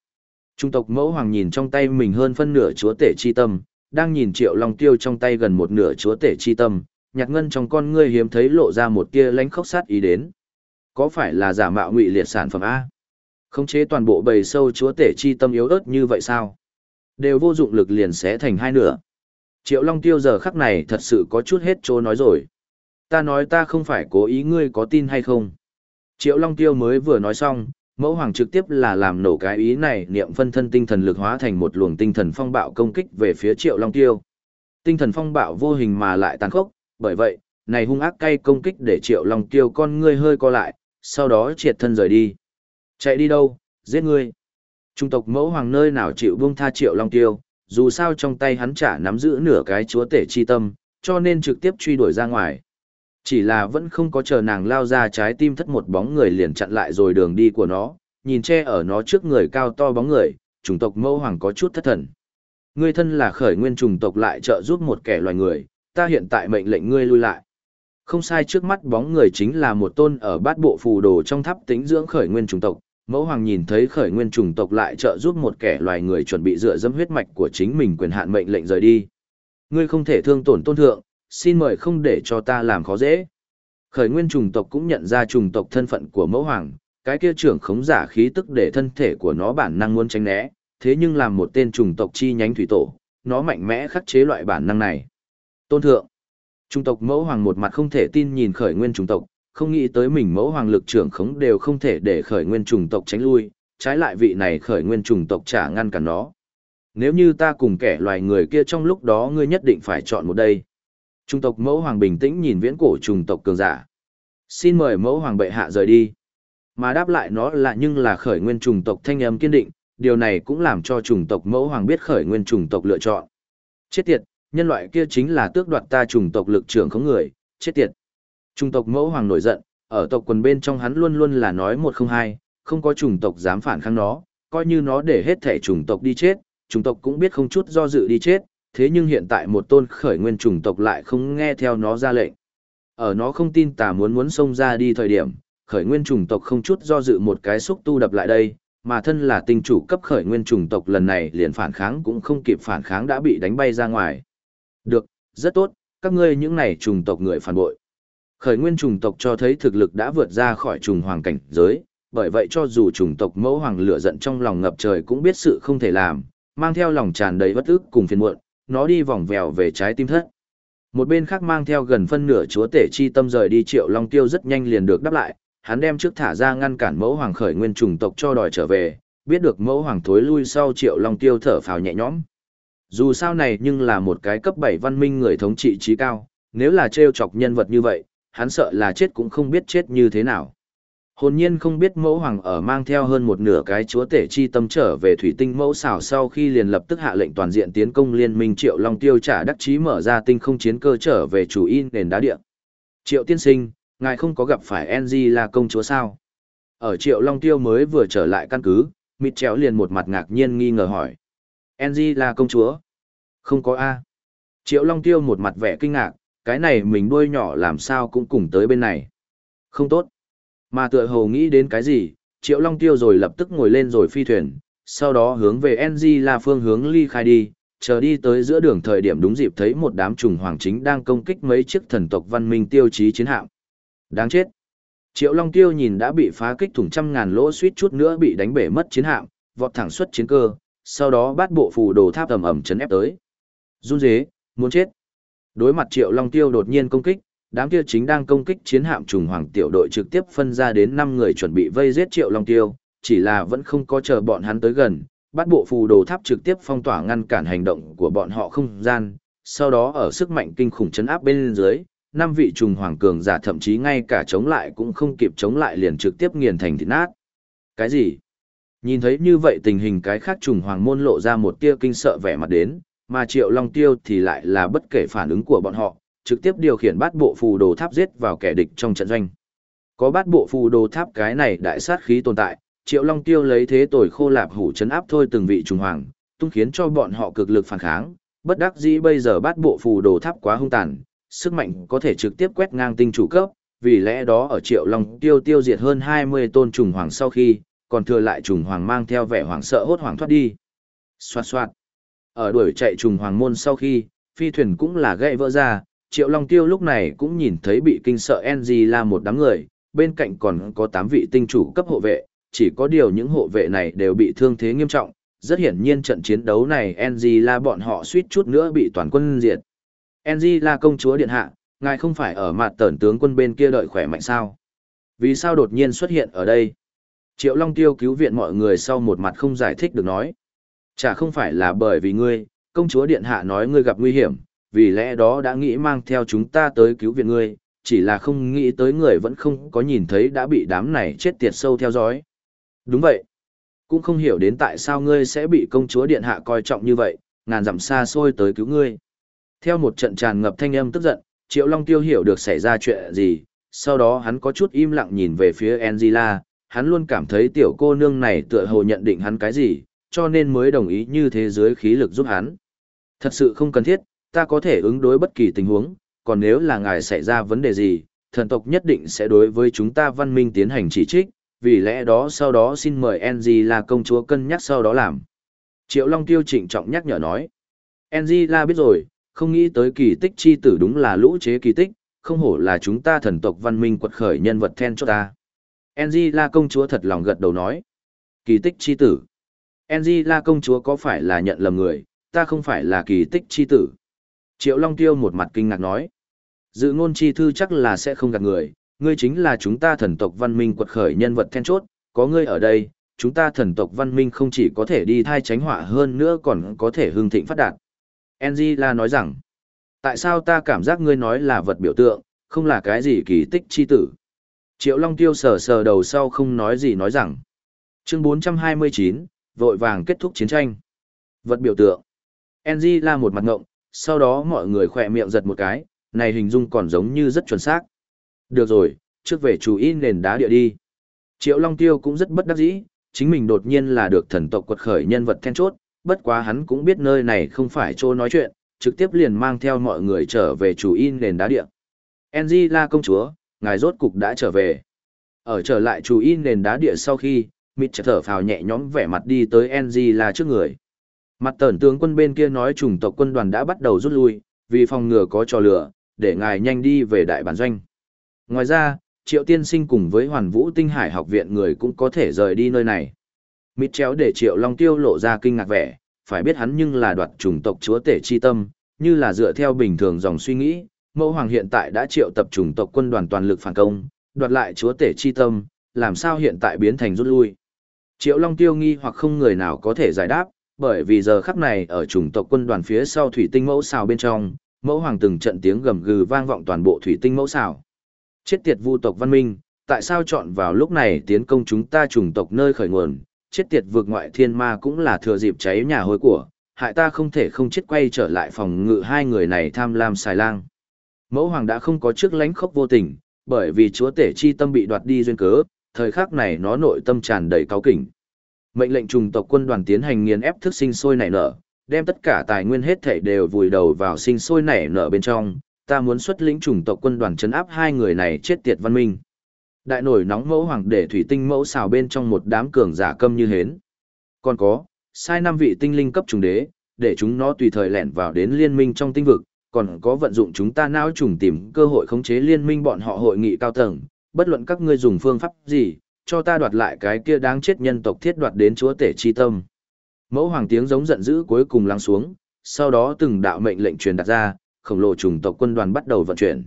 Trung tộc mẫu hoàng nhìn trong tay mình hơn phân nửa chúa tể chi tâm, đang nhìn triệu long tiêu trong tay gần một nửa chúa tể chi tâm, nhạc ngân trong con ngươi hiếm thấy lộ ra một tia lánh khốc sát ý đến. Có phải là giả mạo ngụy liệt sản phẩm A? Khống chế toàn bộ bầy sâu chúa tể chi tâm yếu ớt như vậy sao? Đều vô dụng lực liền xé thành hai nửa. Triệu Long Tiêu giờ khắc này thật sự có chút hết chỗ nói rồi. Ta nói ta không phải cố ý ngươi có tin hay không. Triệu Long Tiêu mới vừa nói xong, mẫu hoàng trực tiếp là làm nổ cái ý này niệm phân thân tinh thần lực hóa thành một luồng tinh thần phong bạo công kích về phía Triệu Long Tiêu. Tinh thần phong bạo vô hình mà lại tàn khốc, bởi vậy, này hung ác cay công kích để Triệu Long Tiêu con ngươi hơi co lại, sau đó triệt thân rời đi. Chạy đi đâu, giết ngươi. Trung tộc mẫu hoàng nơi nào chịu buông tha Triệu Long Tiêu, dù sao trong tay hắn chả nắm giữ nửa cái chúa tể chi tâm, cho nên trực tiếp truy đuổi ra ngoài. Chỉ là vẫn không có chờ nàng lao ra trái tim thất một bóng người liền chặn lại rồi đường đi của nó, nhìn che ở nó trước người cao to bóng người, chủng tộc mẫu hoàng có chút thất thần. Ngươi thân là khởi nguyên chủng tộc lại trợ giúp một kẻ loài người, ta hiện tại mệnh lệnh ngươi lui lại. Không sai trước mắt bóng người chính là một tôn ở bát bộ phù đồ trong tháp tính dưỡng khởi nguyên chủng tộc, Mẫu hoàng nhìn thấy khởi nguyên chủng tộc lại trợ giúp một kẻ loài người chuẩn bị dựa dẫm huyết mạch của chính mình quyền hạn mệnh lệnh rời đi. Ngươi không thể thương tổn tôn thượng, xin mời không để cho ta làm khó dễ. Khởi nguyên trùng tộc cũng nhận ra trùng tộc thân phận của mẫu hoàng, cái kia trưởng khống giả khí tức để thân thể của nó bản năng muốn tránh né, thế nhưng làm một tên trùng tộc chi nhánh thủy tổ, nó mạnh mẽ khắc chế loại bản năng này. Tôn thượng, trung tộc mẫu hoàng một mặt không thể tin nhìn khởi nguyên trung tộc, không nghĩ tới mình mẫu hoàng lực trưởng khống đều không thể để khởi nguyên trùng tộc tránh lui, trái lại vị này khởi nguyên trùng tộc trả ngăn cản nó. Nếu như ta cùng kẻ loài người kia trong lúc đó ngươi nhất định phải chọn một đây. Trung tộc mẫu hoàng bình tĩnh nhìn viễn cổ trùng tộc cường giả. Xin mời mẫu hoàng bệ hạ rời đi. Mà đáp lại nó là nhưng là khởi nguyên trùng tộc thanh âm kiên định, điều này cũng làm cho trùng tộc mẫu hoàng biết khởi nguyên trùng tộc lựa chọn. Chết tiệt, nhân loại kia chính là tước đoạt ta chủng tộc lực trưởng không người, chết tiệt. Chủng tộc mẫu hoàng nổi giận, ở tộc quần bên trong hắn luôn luôn là nói một không hai, không có chủng tộc dám phản kháng nó, coi như nó để hết thể chủng tộc đi chết, chủng tộc cũng biết không chút do dự đi chết, thế nhưng hiện tại một tôn khởi nguyên chủng tộc lại không nghe theo nó ra lệnh. Ở nó không tin tà muốn muốn xông ra đi thời điểm, khởi nguyên chủng tộc không chút do dự một cái xúc tu đập lại đây, mà thân là tinh chủ cấp khởi nguyên chủng tộc lần này liền phản kháng cũng không kịp phản kháng đã bị đánh bay ra ngoài. Được, rất tốt, các ngươi những này trùng tộc người phản bội. Khởi nguyên trùng tộc cho thấy thực lực đã vượt ra khỏi trùng hoàng cảnh giới, bởi vậy cho dù trùng tộc mẫu hoàng lửa giận trong lòng ngập trời cũng biết sự không thể làm, mang theo lòng tràn đầy bất ức cùng phiền muộn, nó đi vòng vèo về trái tim thất. Một bên khác mang theo gần phân nửa chúa tể chi tâm rời đi Triệu Long Tiêu rất nhanh liền được đáp lại, hắn đem trước thả ra ngăn cản mẫu hoàng khởi nguyên trùng tộc cho đòi trở về, biết được mẫu hoàng thối lui sau Triệu Long Tiêu thở phào nhẹ nhõm. Dù sao này nhưng là một cái cấp 7 văn minh người thống trị trí cao, nếu là trêu chọc nhân vật như vậy, hắn sợ là chết cũng không biết chết như thế nào. Hồn nhiên không biết mẫu hoàng ở mang theo hơn một nửa cái chúa tể chi tâm trở về thủy tinh mẫu xảo sau khi liền lập tức hạ lệnh toàn diện tiến công liên minh triệu long tiêu trả đắc chí mở ra tinh không chiến cơ trở về chủ in nền đá địa. Triệu tiên sinh, ngài không có gặp phải NG là công chúa sao? Ở triệu long tiêu mới vừa trở lại căn cứ, mịt chéo liền một mặt ngạc nhiên nghi ngờ hỏi. NG là công chúa? Không có A. Triệu long tiêu một mặt vẻ kinh ngạc, cái này mình đuôi nhỏ làm sao cũng cùng tới bên này. Không tốt. Mà tựa hồ nghĩ đến cái gì, Triệu Long Tiêu rồi lập tức ngồi lên rồi phi thuyền, sau đó hướng về NG là phương hướng ly khai đi, chờ đi tới giữa đường thời điểm đúng dịp thấy một đám trùng hoàng chính đang công kích mấy chiếc thần tộc văn minh tiêu chí chiến hạm. Đáng chết. Triệu Long Tiêu nhìn đã bị phá kích thủng trăm ngàn lỗ suýt chút nữa bị đánh bể mất chiến hạm, vọt thẳng xuất chiến cơ, sau đó bắt bộ phù đồ tháp ầm ầm chấn ép tới. Run rế, muốn chết. Đối mặt Triệu Long Tiêu đột nhiên công kích, đám kia chính đang công kích chiến hạm trùng hoàng tiểu đội trực tiếp phân ra đến 5 người chuẩn bị vây giết Triệu Long Tiêu, chỉ là vẫn không có chờ bọn hắn tới gần, bắt bộ phù đồ tháp trực tiếp phong tỏa ngăn cản hành động của bọn họ không gian, sau đó ở sức mạnh kinh khủng chấn áp bên dưới, năm vị trùng hoàng cường giả thậm chí ngay cả chống lại cũng không kịp chống lại liền trực tiếp nghiền thành thịt nát. Cái gì? Nhìn thấy như vậy tình hình cái khác trùng hoàng môn lộ ra một tia kinh sợ vẻ mặt đến, mà Triệu Long Tiêu thì lại là bất kể phản ứng của bọn họ, trực tiếp điều khiển bát bộ phù đồ tháp giết vào kẻ địch trong trận doanh. Có bát bộ phù đồ tháp cái này đại sát khí tồn tại, Triệu Long Tiêu lấy thế tồi khô lạp hủ chấn áp thôi từng vị trùng hoàng, tung khiến cho bọn họ cực lực phản kháng, bất đắc dĩ bây giờ bát bộ phù đồ tháp quá hung tàn, sức mạnh có thể trực tiếp quét ngang tinh chủ cấp, vì lẽ đó ở Triệu Long Tiêu tiêu diệt hơn 20 tôn trùng hoàng sau khi, còn thừa lại trùng hoàng mang theo vẻ hoảng sợ hốt hoảng thoát đi. Xoạt xoạt. Ở đuổi chạy trùng hoàng môn sau khi, phi thuyền cũng là gãy vỡ ra, Triệu Long Tiêu lúc này cũng nhìn thấy bị kinh sợ NG là một đám người, bên cạnh còn có 8 vị tinh chủ cấp hộ vệ, chỉ có điều những hộ vệ này đều bị thương thế nghiêm trọng, rất hiển nhiên trận chiến đấu này NG là bọn họ suýt chút nữa bị toàn quân diệt. NG là công chúa điện hạ, ngài không phải ở mặt tẩn tướng quân bên kia đợi khỏe mạnh sao? Vì sao đột nhiên xuất hiện ở đây? Triệu Long Tiêu cứu viện mọi người sau một mặt không giải thích được nói. Chả không phải là bởi vì ngươi, công chúa điện hạ nói ngươi gặp nguy hiểm, vì lẽ đó đã nghĩ mang theo chúng ta tới cứu viện ngươi, chỉ là không nghĩ tới người vẫn không có nhìn thấy đã bị đám này chết tiệt sâu theo dõi. Đúng vậy. Cũng không hiểu đến tại sao ngươi sẽ bị công chúa điện hạ coi trọng như vậy, ngàn dặm xa xôi tới cứu ngươi. Theo một trận tràn ngập thanh âm tức giận, Triệu Long Tiêu hiểu được xảy ra chuyện gì, sau đó hắn có chút im lặng nhìn về phía Angela, hắn luôn cảm thấy tiểu cô nương này tựa hồ nhận định hắn cái gì, cho nên mới đồng ý như thế giới khí lực giúp hắn. Thật sự không cần thiết, ta có thể ứng đối bất kỳ tình huống, còn nếu là ngài xảy ra vấn đề gì, thần tộc nhất định sẽ đối với chúng ta văn minh tiến hành chỉ trích, vì lẽ đó sau đó xin mời NG là công chúa cân nhắc sau đó làm. Triệu Long Tiêu trịnh trọng nhắc nhở nói. NG là biết rồi, không nghĩ tới kỳ tích chi tử đúng là lũ chế kỳ tích, không hổ là chúng ta thần tộc văn minh quật khởi nhân vật then cho ta. Angela công chúa thật lòng gật đầu nói. Kỳ tích chi tử. Angela công chúa có phải là nhận lầm người, ta không phải là kỳ tích chi tử. Triệu Long Tiêu một mặt kinh ngạc nói. Dự ngôn chi thư chắc là sẽ không gạt người, ngươi chính là chúng ta thần tộc văn minh quật khởi nhân vật then chốt, có ngươi ở đây, chúng ta thần tộc văn minh không chỉ có thể đi thai tránh họa hơn nữa còn có thể hưng thịnh phát đạt. Angela nói rằng, tại sao ta cảm giác ngươi nói là vật biểu tượng, không là cái gì kỳ tích chi tử. Triệu Long Tiêu sờ sờ đầu sau không nói gì nói rằng, chương 429, vội vàng kết thúc chiến tranh. Vật biểu tượng. Angela một mặt ngộng, sau đó mọi người khỏe miệng giật một cái, này hình dung còn giống như rất chuẩn xác. Được rồi, trước về chú ý nền đá địa đi. Triệu Long Tiêu cũng rất bất đắc dĩ, chính mình đột nhiên là được thần tộc quật khởi nhân vật then chốt, bất quá hắn cũng biết nơi này không phải chỗ nói chuyện, trực tiếp liền mang theo mọi người trở về chủ in nền đá địa. Angela công chúa, ngài rốt cục đã trở về. Ở trở lại chú ý nền đá địa sau khi, mịt thở phào nhẹ nhõm vẻ mặt đi tới Angela trước người. Mặt tẩn tướng quân bên kia nói chủng tộc quân đoàn đã bắt đầu rút lui, vì phòng ngừa có trò lửa, để ngài nhanh đi về đại bản doanh. Ngoài ra, Triệu Tiên Sinh cùng với Hoàn Vũ Tinh Hải học viện người cũng có thể rời đi nơi này. Mịt chéo để Triệu Long Tiêu lộ ra kinh ngạc vẻ, phải biết hắn nhưng là đoạt chủng tộc chúa tể chi tâm, như là dựa theo bình thường dòng suy nghĩ, mẫu hoàng hiện tại đã triệu tập chủng tộc quân đoàn toàn lực phản công, đoạt lại chúa tể chi tâm, làm sao hiện tại biến thành rút lui. Triệu Long Tiêu nghi hoặc không người nào có thể giải đáp, bởi vì giờ khắc này ở chủng tộc quân đoàn phía sau thủy tinh mẫu xào bên trong, mẫu hoàng từng trận tiếng gầm gừ vang vọng toàn bộ thủy tinh mẫu xào. Chết tiệt vu tộc văn minh, tại sao chọn vào lúc này tiến công chúng ta chủng tộc nơi khởi nguồn, chết tiệt vượt ngoại thiên ma cũng là thừa dịp cháy nhà hối của, hại ta không thể không chết quay trở lại phòng ngự hai người này tham lam xài lang. Mẫu hoàng đã không có trước lánh khốc vô tình, bởi vì chúa tể chi tâm bị đoạt đi duyên cớ, thời khắc này nó nội tâm tràn đầy cáo kỉnh. Mệnh lệnh trùng tộc quân đoàn tiến hành nghiền ép thức sinh sôi nảy nở, đem tất cả tài nguyên hết thảy đều vùi đầu vào sinh sôi nảy nở bên trong, ta muốn xuất lĩnh chủng tộc quân đoàn chấn áp hai người này chết tiệt văn minh. Đại nổi nóng mẫu hoàng để thủy tinh mẫu xào bên trong một đám cường giả câm như hến. Còn có, sai năm vị tinh linh cấp trùng đế, để chúng nó tùy thời lẻn vào đến liên minh trong tinh vực, còn có vận dụng chúng ta não trùng tìm cơ hội khống chế liên minh bọn họ hội nghị cao tầng, bất luận các ngươi dùng phương pháp gì, cho ta đoạt lại cái kia đáng chết nhân tộc thiết đoạt đến chúa tể chi tâm. Mẫu hoàng tiếng giống giận dữ cuối cùng lắng xuống, sau đó từng đạo mệnh lệnh truyền đặt ra, khổng lồ chủng tộc quân đoàn bắt đầu vận chuyển.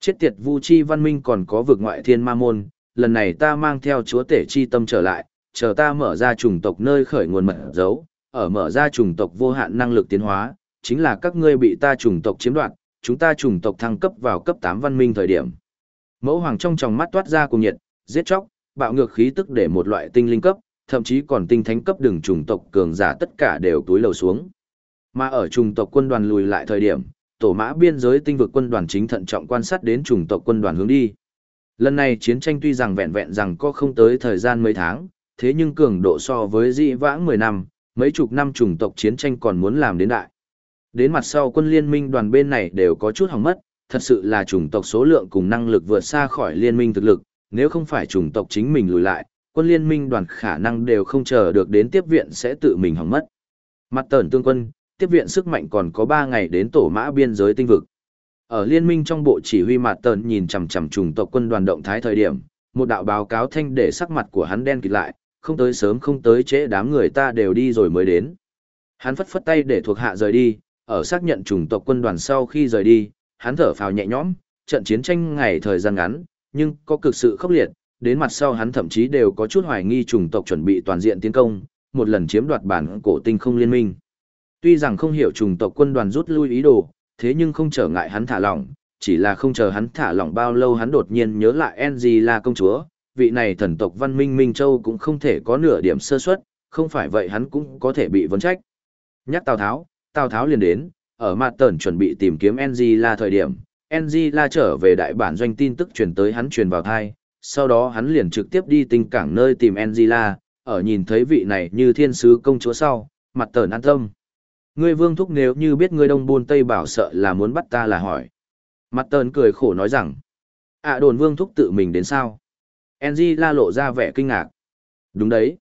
Chết tiệt Vu Chi Văn Minh còn có vực ngoại thiên ma môn, lần này ta mang theo chúa tể chi tâm trở lại, chờ ta mở ra chủng tộc nơi khởi nguồn mật dấu, ở mở ra chủng tộc vô hạn năng lực tiến hóa, chính là các ngươi bị ta chủng tộc chiếm đoạt, chúng ta chủng tộc thăng cấp vào cấp 8 văn minh thời điểm. Mẫu hoàng trong tròng mắt toát ra cùng nhiệt, giết chóc, bạo ngược khí tức để một loại tinh linh cấp, thậm chí còn tinh thánh cấp đường chủng tộc cường giả tất cả đều túi lầu xuống. Mà ở chủng tộc quân đoàn lùi lại thời điểm, tổ mã biên giới tinh vực quân đoàn chính thận trọng quan sát đến chủng tộc quân đoàn hướng đi. Lần này chiến tranh tuy rằng vẹn vẹn rằng có không tới thời gian mấy tháng, thế nhưng cường độ so với dị vãng 10 năm, mấy chục năm chủng tộc chiến tranh còn muốn làm đến đại. Đến mặt sau quân liên minh đoàn bên này đều có chút hỏng mất, thật sự là chủng tộc số lượng cùng năng lực vượt xa khỏi liên minh thực lực, nếu không phải chủng tộc chính mình lùi lại, quân liên minh đoàn khả năng đều không chờ được đến tiếp viện sẽ tự mình hỏng mất. Mặt tờn tương quân, tiếp viện sức mạnh còn có 3 ngày đến tổ mã biên giới tinh vực. Ở liên minh trong bộ chỉ huy mặt tờn nhìn chằm chằm chủng tộc quân đoàn động thái thời điểm, một đạo báo cáo thanh để sắc mặt của hắn đen kịt lại, không tới sớm không tới trễ đám người ta đều đi rồi mới đến. Hắn phất phất tay để thuộc hạ rời đi, ở xác nhận chủng tộc quân đoàn sau khi rời đi, hắn thở phào nhẹ nhõm, trận chiến tranh ngày thời gian ngắn, nhưng có cực sự khốc liệt, đến mặt sau hắn thậm chí đều có chút hoài nghi chủng tộc chuẩn bị toàn diện tiến công, một lần chiếm đoạt bản cổ tinh không liên minh. Tuy rằng không hiểu chủng tộc quân đoàn rút lui ý đồ, thế nhưng không trở ngại hắn thả lỏng, chỉ là không chờ hắn thả lỏng bao lâu hắn đột nhiên nhớ lại Enji là công chúa, vị này thần tộc văn minh Minh Châu cũng không thể có nửa điểm sơ suất, không phải vậy hắn cũng có thể bị vấn trách. Nhắc Tào Tháo, Tào Tháo liền đến, ở mặt tần chuẩn bị tìm kiếm NG là thời điểm, NG là trở về đại bản doanh tin tức truyền tới hắn truyền vào thai, sau đó hắn liền trực tiếp đi tinh cảng nơi tìm NG là, ở nhìn thấy vị này như thiên sứ công chúa sau, mặt tần an tâm. Ngươi vương thúc nếu như biết ngươi đông buôn tây bảo sợ là muốn bắt ta là hỏi. Mặt tờn cười khổ nói rằng, ạ đồn vương thúc tự mình đến sao? NG la lộ ra vẻ kinh ngạc. Đúng đấy.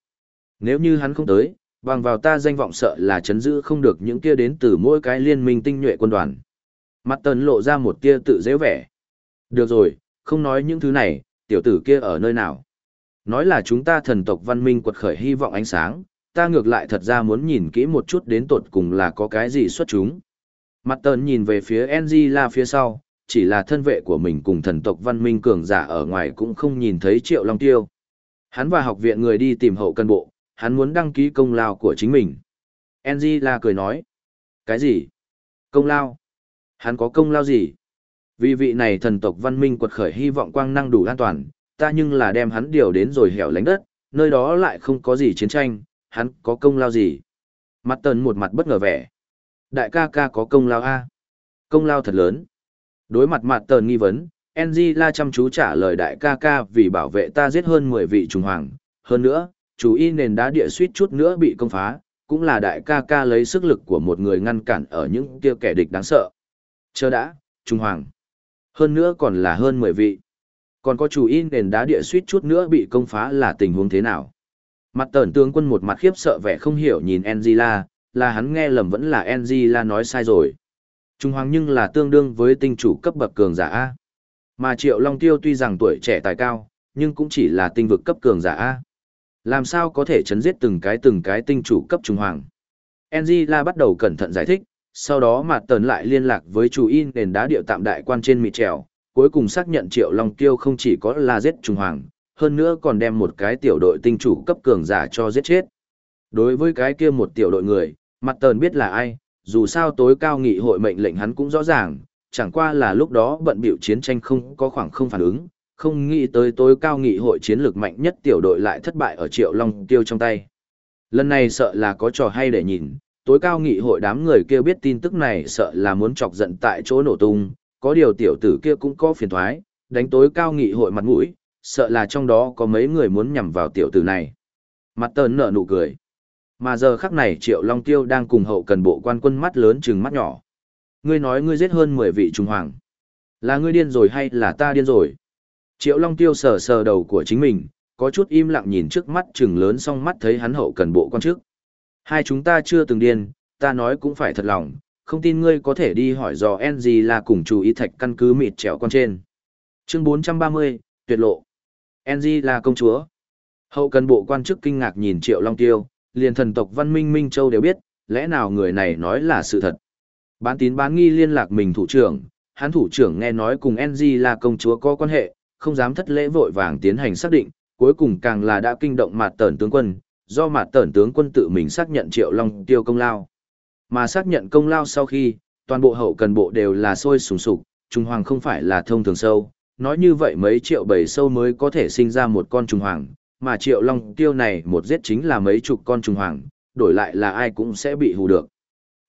Nếu như hắn không tới, bằng vào ta danh vọng sợ là chấn giữ không được những kia đến từ mỗi cái liên minh tinh nhuệ quân đoàn. Mặt tần lộ ra một tia tự dễ vẻ. Được rồi, không nói những thứ này, tiểu tử kia ở nơi nào. Nói là chúng ta thần tộc văn minh quật khởi hy vọng ánh sáng, ta ngược lại thật ra muốn nhìn kỹ một chút đến tột cùng là có cái gì xuất chúng. Mặt tần nhìn về phía Angela phía sau, chỉ là thân vệ của mình cùng thần tộc văn minh cường giả ở ngoài cũng không nhìn thấy triệu long tiêu. Hắn và học viện người đi tìm hậu cân bộ, hắn muốn đăng ký công lao của chính mình. Angela cười nói. Cái gì? Công lao? Hắn có công lao gì? Vì vị này thần tộc văn minh quật khởi hy vọng quang năng đủ an toàn, ta nhưng là đem hắn điều đến rồi hẻo lánh đất, nơi đó lại không có gì chiến tranh, hắn có công lao gì? Mặt tần một mặt bất ngờ vẻ. Đại ca ca có công lao A. Công lao thật lớn. Đối mặt mặt tần nghi vấn, la chăm chú trả lời đại ca ca vì bảo vệ ta giết hơn 10 vị trùng hoàng. Hơn nữa, chú y nền đá địa suýt chút nữa bị công phá, cũng là đại ca ca lấy sức lực của một người ngăn cản ở những kia kẻ địch đáng sợ. Chờ đã, trung hoàng. Hơn nữa còn là hơn 10 vị. Còn có chủ y nền đá địa suýt chút nữa bị công phá là tình huống thế nào? Mặt tẩn tướng quân một mặt khiếp sợ vẻ không hiểu nhìn Angela, là hắn nghe lầm vẫn là Angela nói sai rồi. Trung Hoàng nhưng là tương đương với tinh chủ cấp bậc cường giả A. Mà Triệu Long Tiêu tuy rằng tuổi trẻ tài cao, nhưng cũng chỉ là tinh vực cấp cường giả A. Làm sao có thể chấn giết từng cái từng cái tinh chủ cấp Trung Hoàng? Angela bắt đầu cẩn thận giải thích, sau đó mà tần lại liên lạc với chủ in nền đá điệu tạm đại quan trên mịt trèo, cuối cùng xác nhận Triệu Long Tiêu không chỉ có là giết Trung Hoàng, hơn nữa còn đem một cái tiểu đội tinh chủ cấp cường giả cho giết chết. Đối với cái kia một tiểu đội người, mặt tần biết là ai, dù sao tối cao nghị hội mệnh lệnh hắn cũng rõ ràng, chẳng qua là lúc đó bận biểu chiến tranh không có khoảng không phản ứng, không nghĩ tới tối cao nghị hội chiến lược mạnh nhất tiểu đội lại thất bại ở triệu long tiêu trong tay. Lần này sợ là có trò hay để nhìn, tối cao nghị hội đám người kia biết tin tức này sợ là muốn chọc giận tại chỗ nổ tung, có điều tiểu tử kia cũng có phiền thoái, đánh tối cao nghị hội mặt mũi, sợ là trong đó có mấy người muốn nhằm vào tiểu tử này. Mặt tờn nở nụ cười. Mà giờ khắc này Triệu Long Tiêu đang cùng hậu cần bộ quan quân mắt lớn trừng mắt nhỏ. Ngươi nói ngươi giết hơn 10 vị trung hoàng. Là ngươi điên rồi hay là ta điên rồi? Triệu Long Tiêu sờ sờ đầu của chính mình, có chút im lặng nhìn trước mắt trừng lớn song mắt thấy hắn hậu cần bộ quan trước. Hai chúng ta chưa từng điên, ta nói cũng phải thật lòng, không tin ngươi có thể đi hỏi dò NG là cùng chủ ý thạch căn cứ mịt trèo con trên. Chương 430, tuyệt lộ. NG là công chúa. Hậu cần bộ quan chức kinh ngạc nhìn Triệu Long Tiêu, liền thần tộc văn minh Minh Châu đều biết, lẽ nào người này nói là sự thật. Bán tín bán nghi liên lạc mình thủ trưởng, hắn thủ trưởng nghe nói cùng NG là công chúa có quan hệ, không dám thất lễ vội vàng tiến hành xác định, cuối cùng càng là đã kinh động mặt tẩn tướng quân, do mặt tẩn tướng quân tự mình xác nhận Triệu Long Tiêu công lao. Mà xác nhận công lao sau khi, toàn bộ hậu cần bộ đều là sôi sùng sục, Trung Hoàng không phải là thông thường sâu, nói như vậy mấy triệu bầy sâu mới có thể sinh ra một con Trung Hoàng, mà triệu long tiêu này một giết chính là mấy chục con trùng hoàng, đổi lại là ai cũng sẽ bị hù được.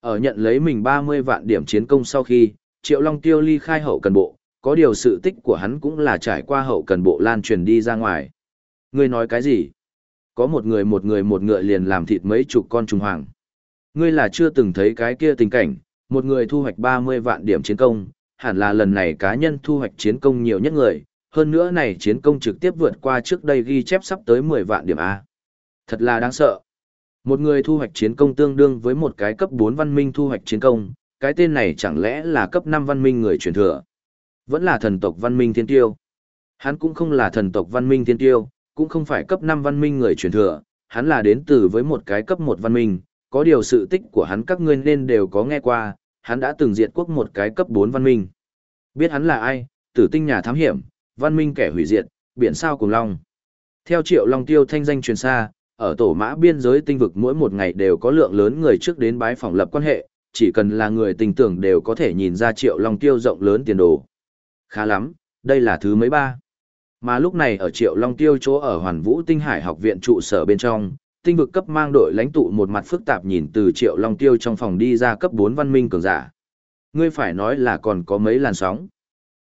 Ở nhận lấy mình 30 vạn điểm chiến công sau khi, triệu long tiêu ly khai hậu cần bộ, có điều sự tích của hắn cũng là trải qua hậu cần bộ lan truyền đi ra ngoài. Ngươi nói cái gì? Có một người một người một ngựa liền làm thịt mấy chục con trùng hoàng. Ngươi là chưa từng thấy cái kia tình cảnh, một người thu hoạch 30 vạn điểm chiến công, hẳn là lần này cá nhân thu hoạch chiến công nhiều nhất người, hơn nữa này chiến công trực tiếp vượt qua trước đây ghi chép sắp tới 10 vạn điểm A. Thật là đáng sợ. Một người thu hoạch chiến công tương đương với một cái cấp 4 văn minh thu hoạch chiến công, cái tên này chẳng lẽ là cấp 5 văn minh người truyền thừa. Vẫn là thần tộc văn minh thiên tiêu. Hắn cũng không là thần tộc văn minh thiên tiêu, cũng không phải cấp 5 văn minh người truyền thừa, hắn là đến từ với một cái cấp 1 văn minh, có điều sự tích của hắn các ngươi nên đều có nghe qua, hắn đã từng diệt quốc một cái cấp 4 văn minh. Biết hắn là ai, tử tinh nhà thám hiểm, văn minh kẻ hủy diệt, biển sao cùng long. Theo triệu long tiêu thanh danh truyền xa, ở tổ mã biên giới tinh vực mỗi một ngày đều có lượng lớn người trước đến bái phòng lập quan hệ, chỉ cần là người tình tưởng đều có thể nhìn ra triệu long tiêu rộng lớn tiền đồ. Khá lắm, đây là thứ mấy ba. Mà lúc này ở triệu long tiêu chỗ ở hoàn vũ tinh hải học viện trụ sở bên trong, tinh vực cấp mang đội lãnh tụ một mặt phức tạp nhìn từ triệu long tiêu trong phòng đi ra cấp 4 văn minh cường giả. Ngươi phải nói là còn có mấy làn sóng.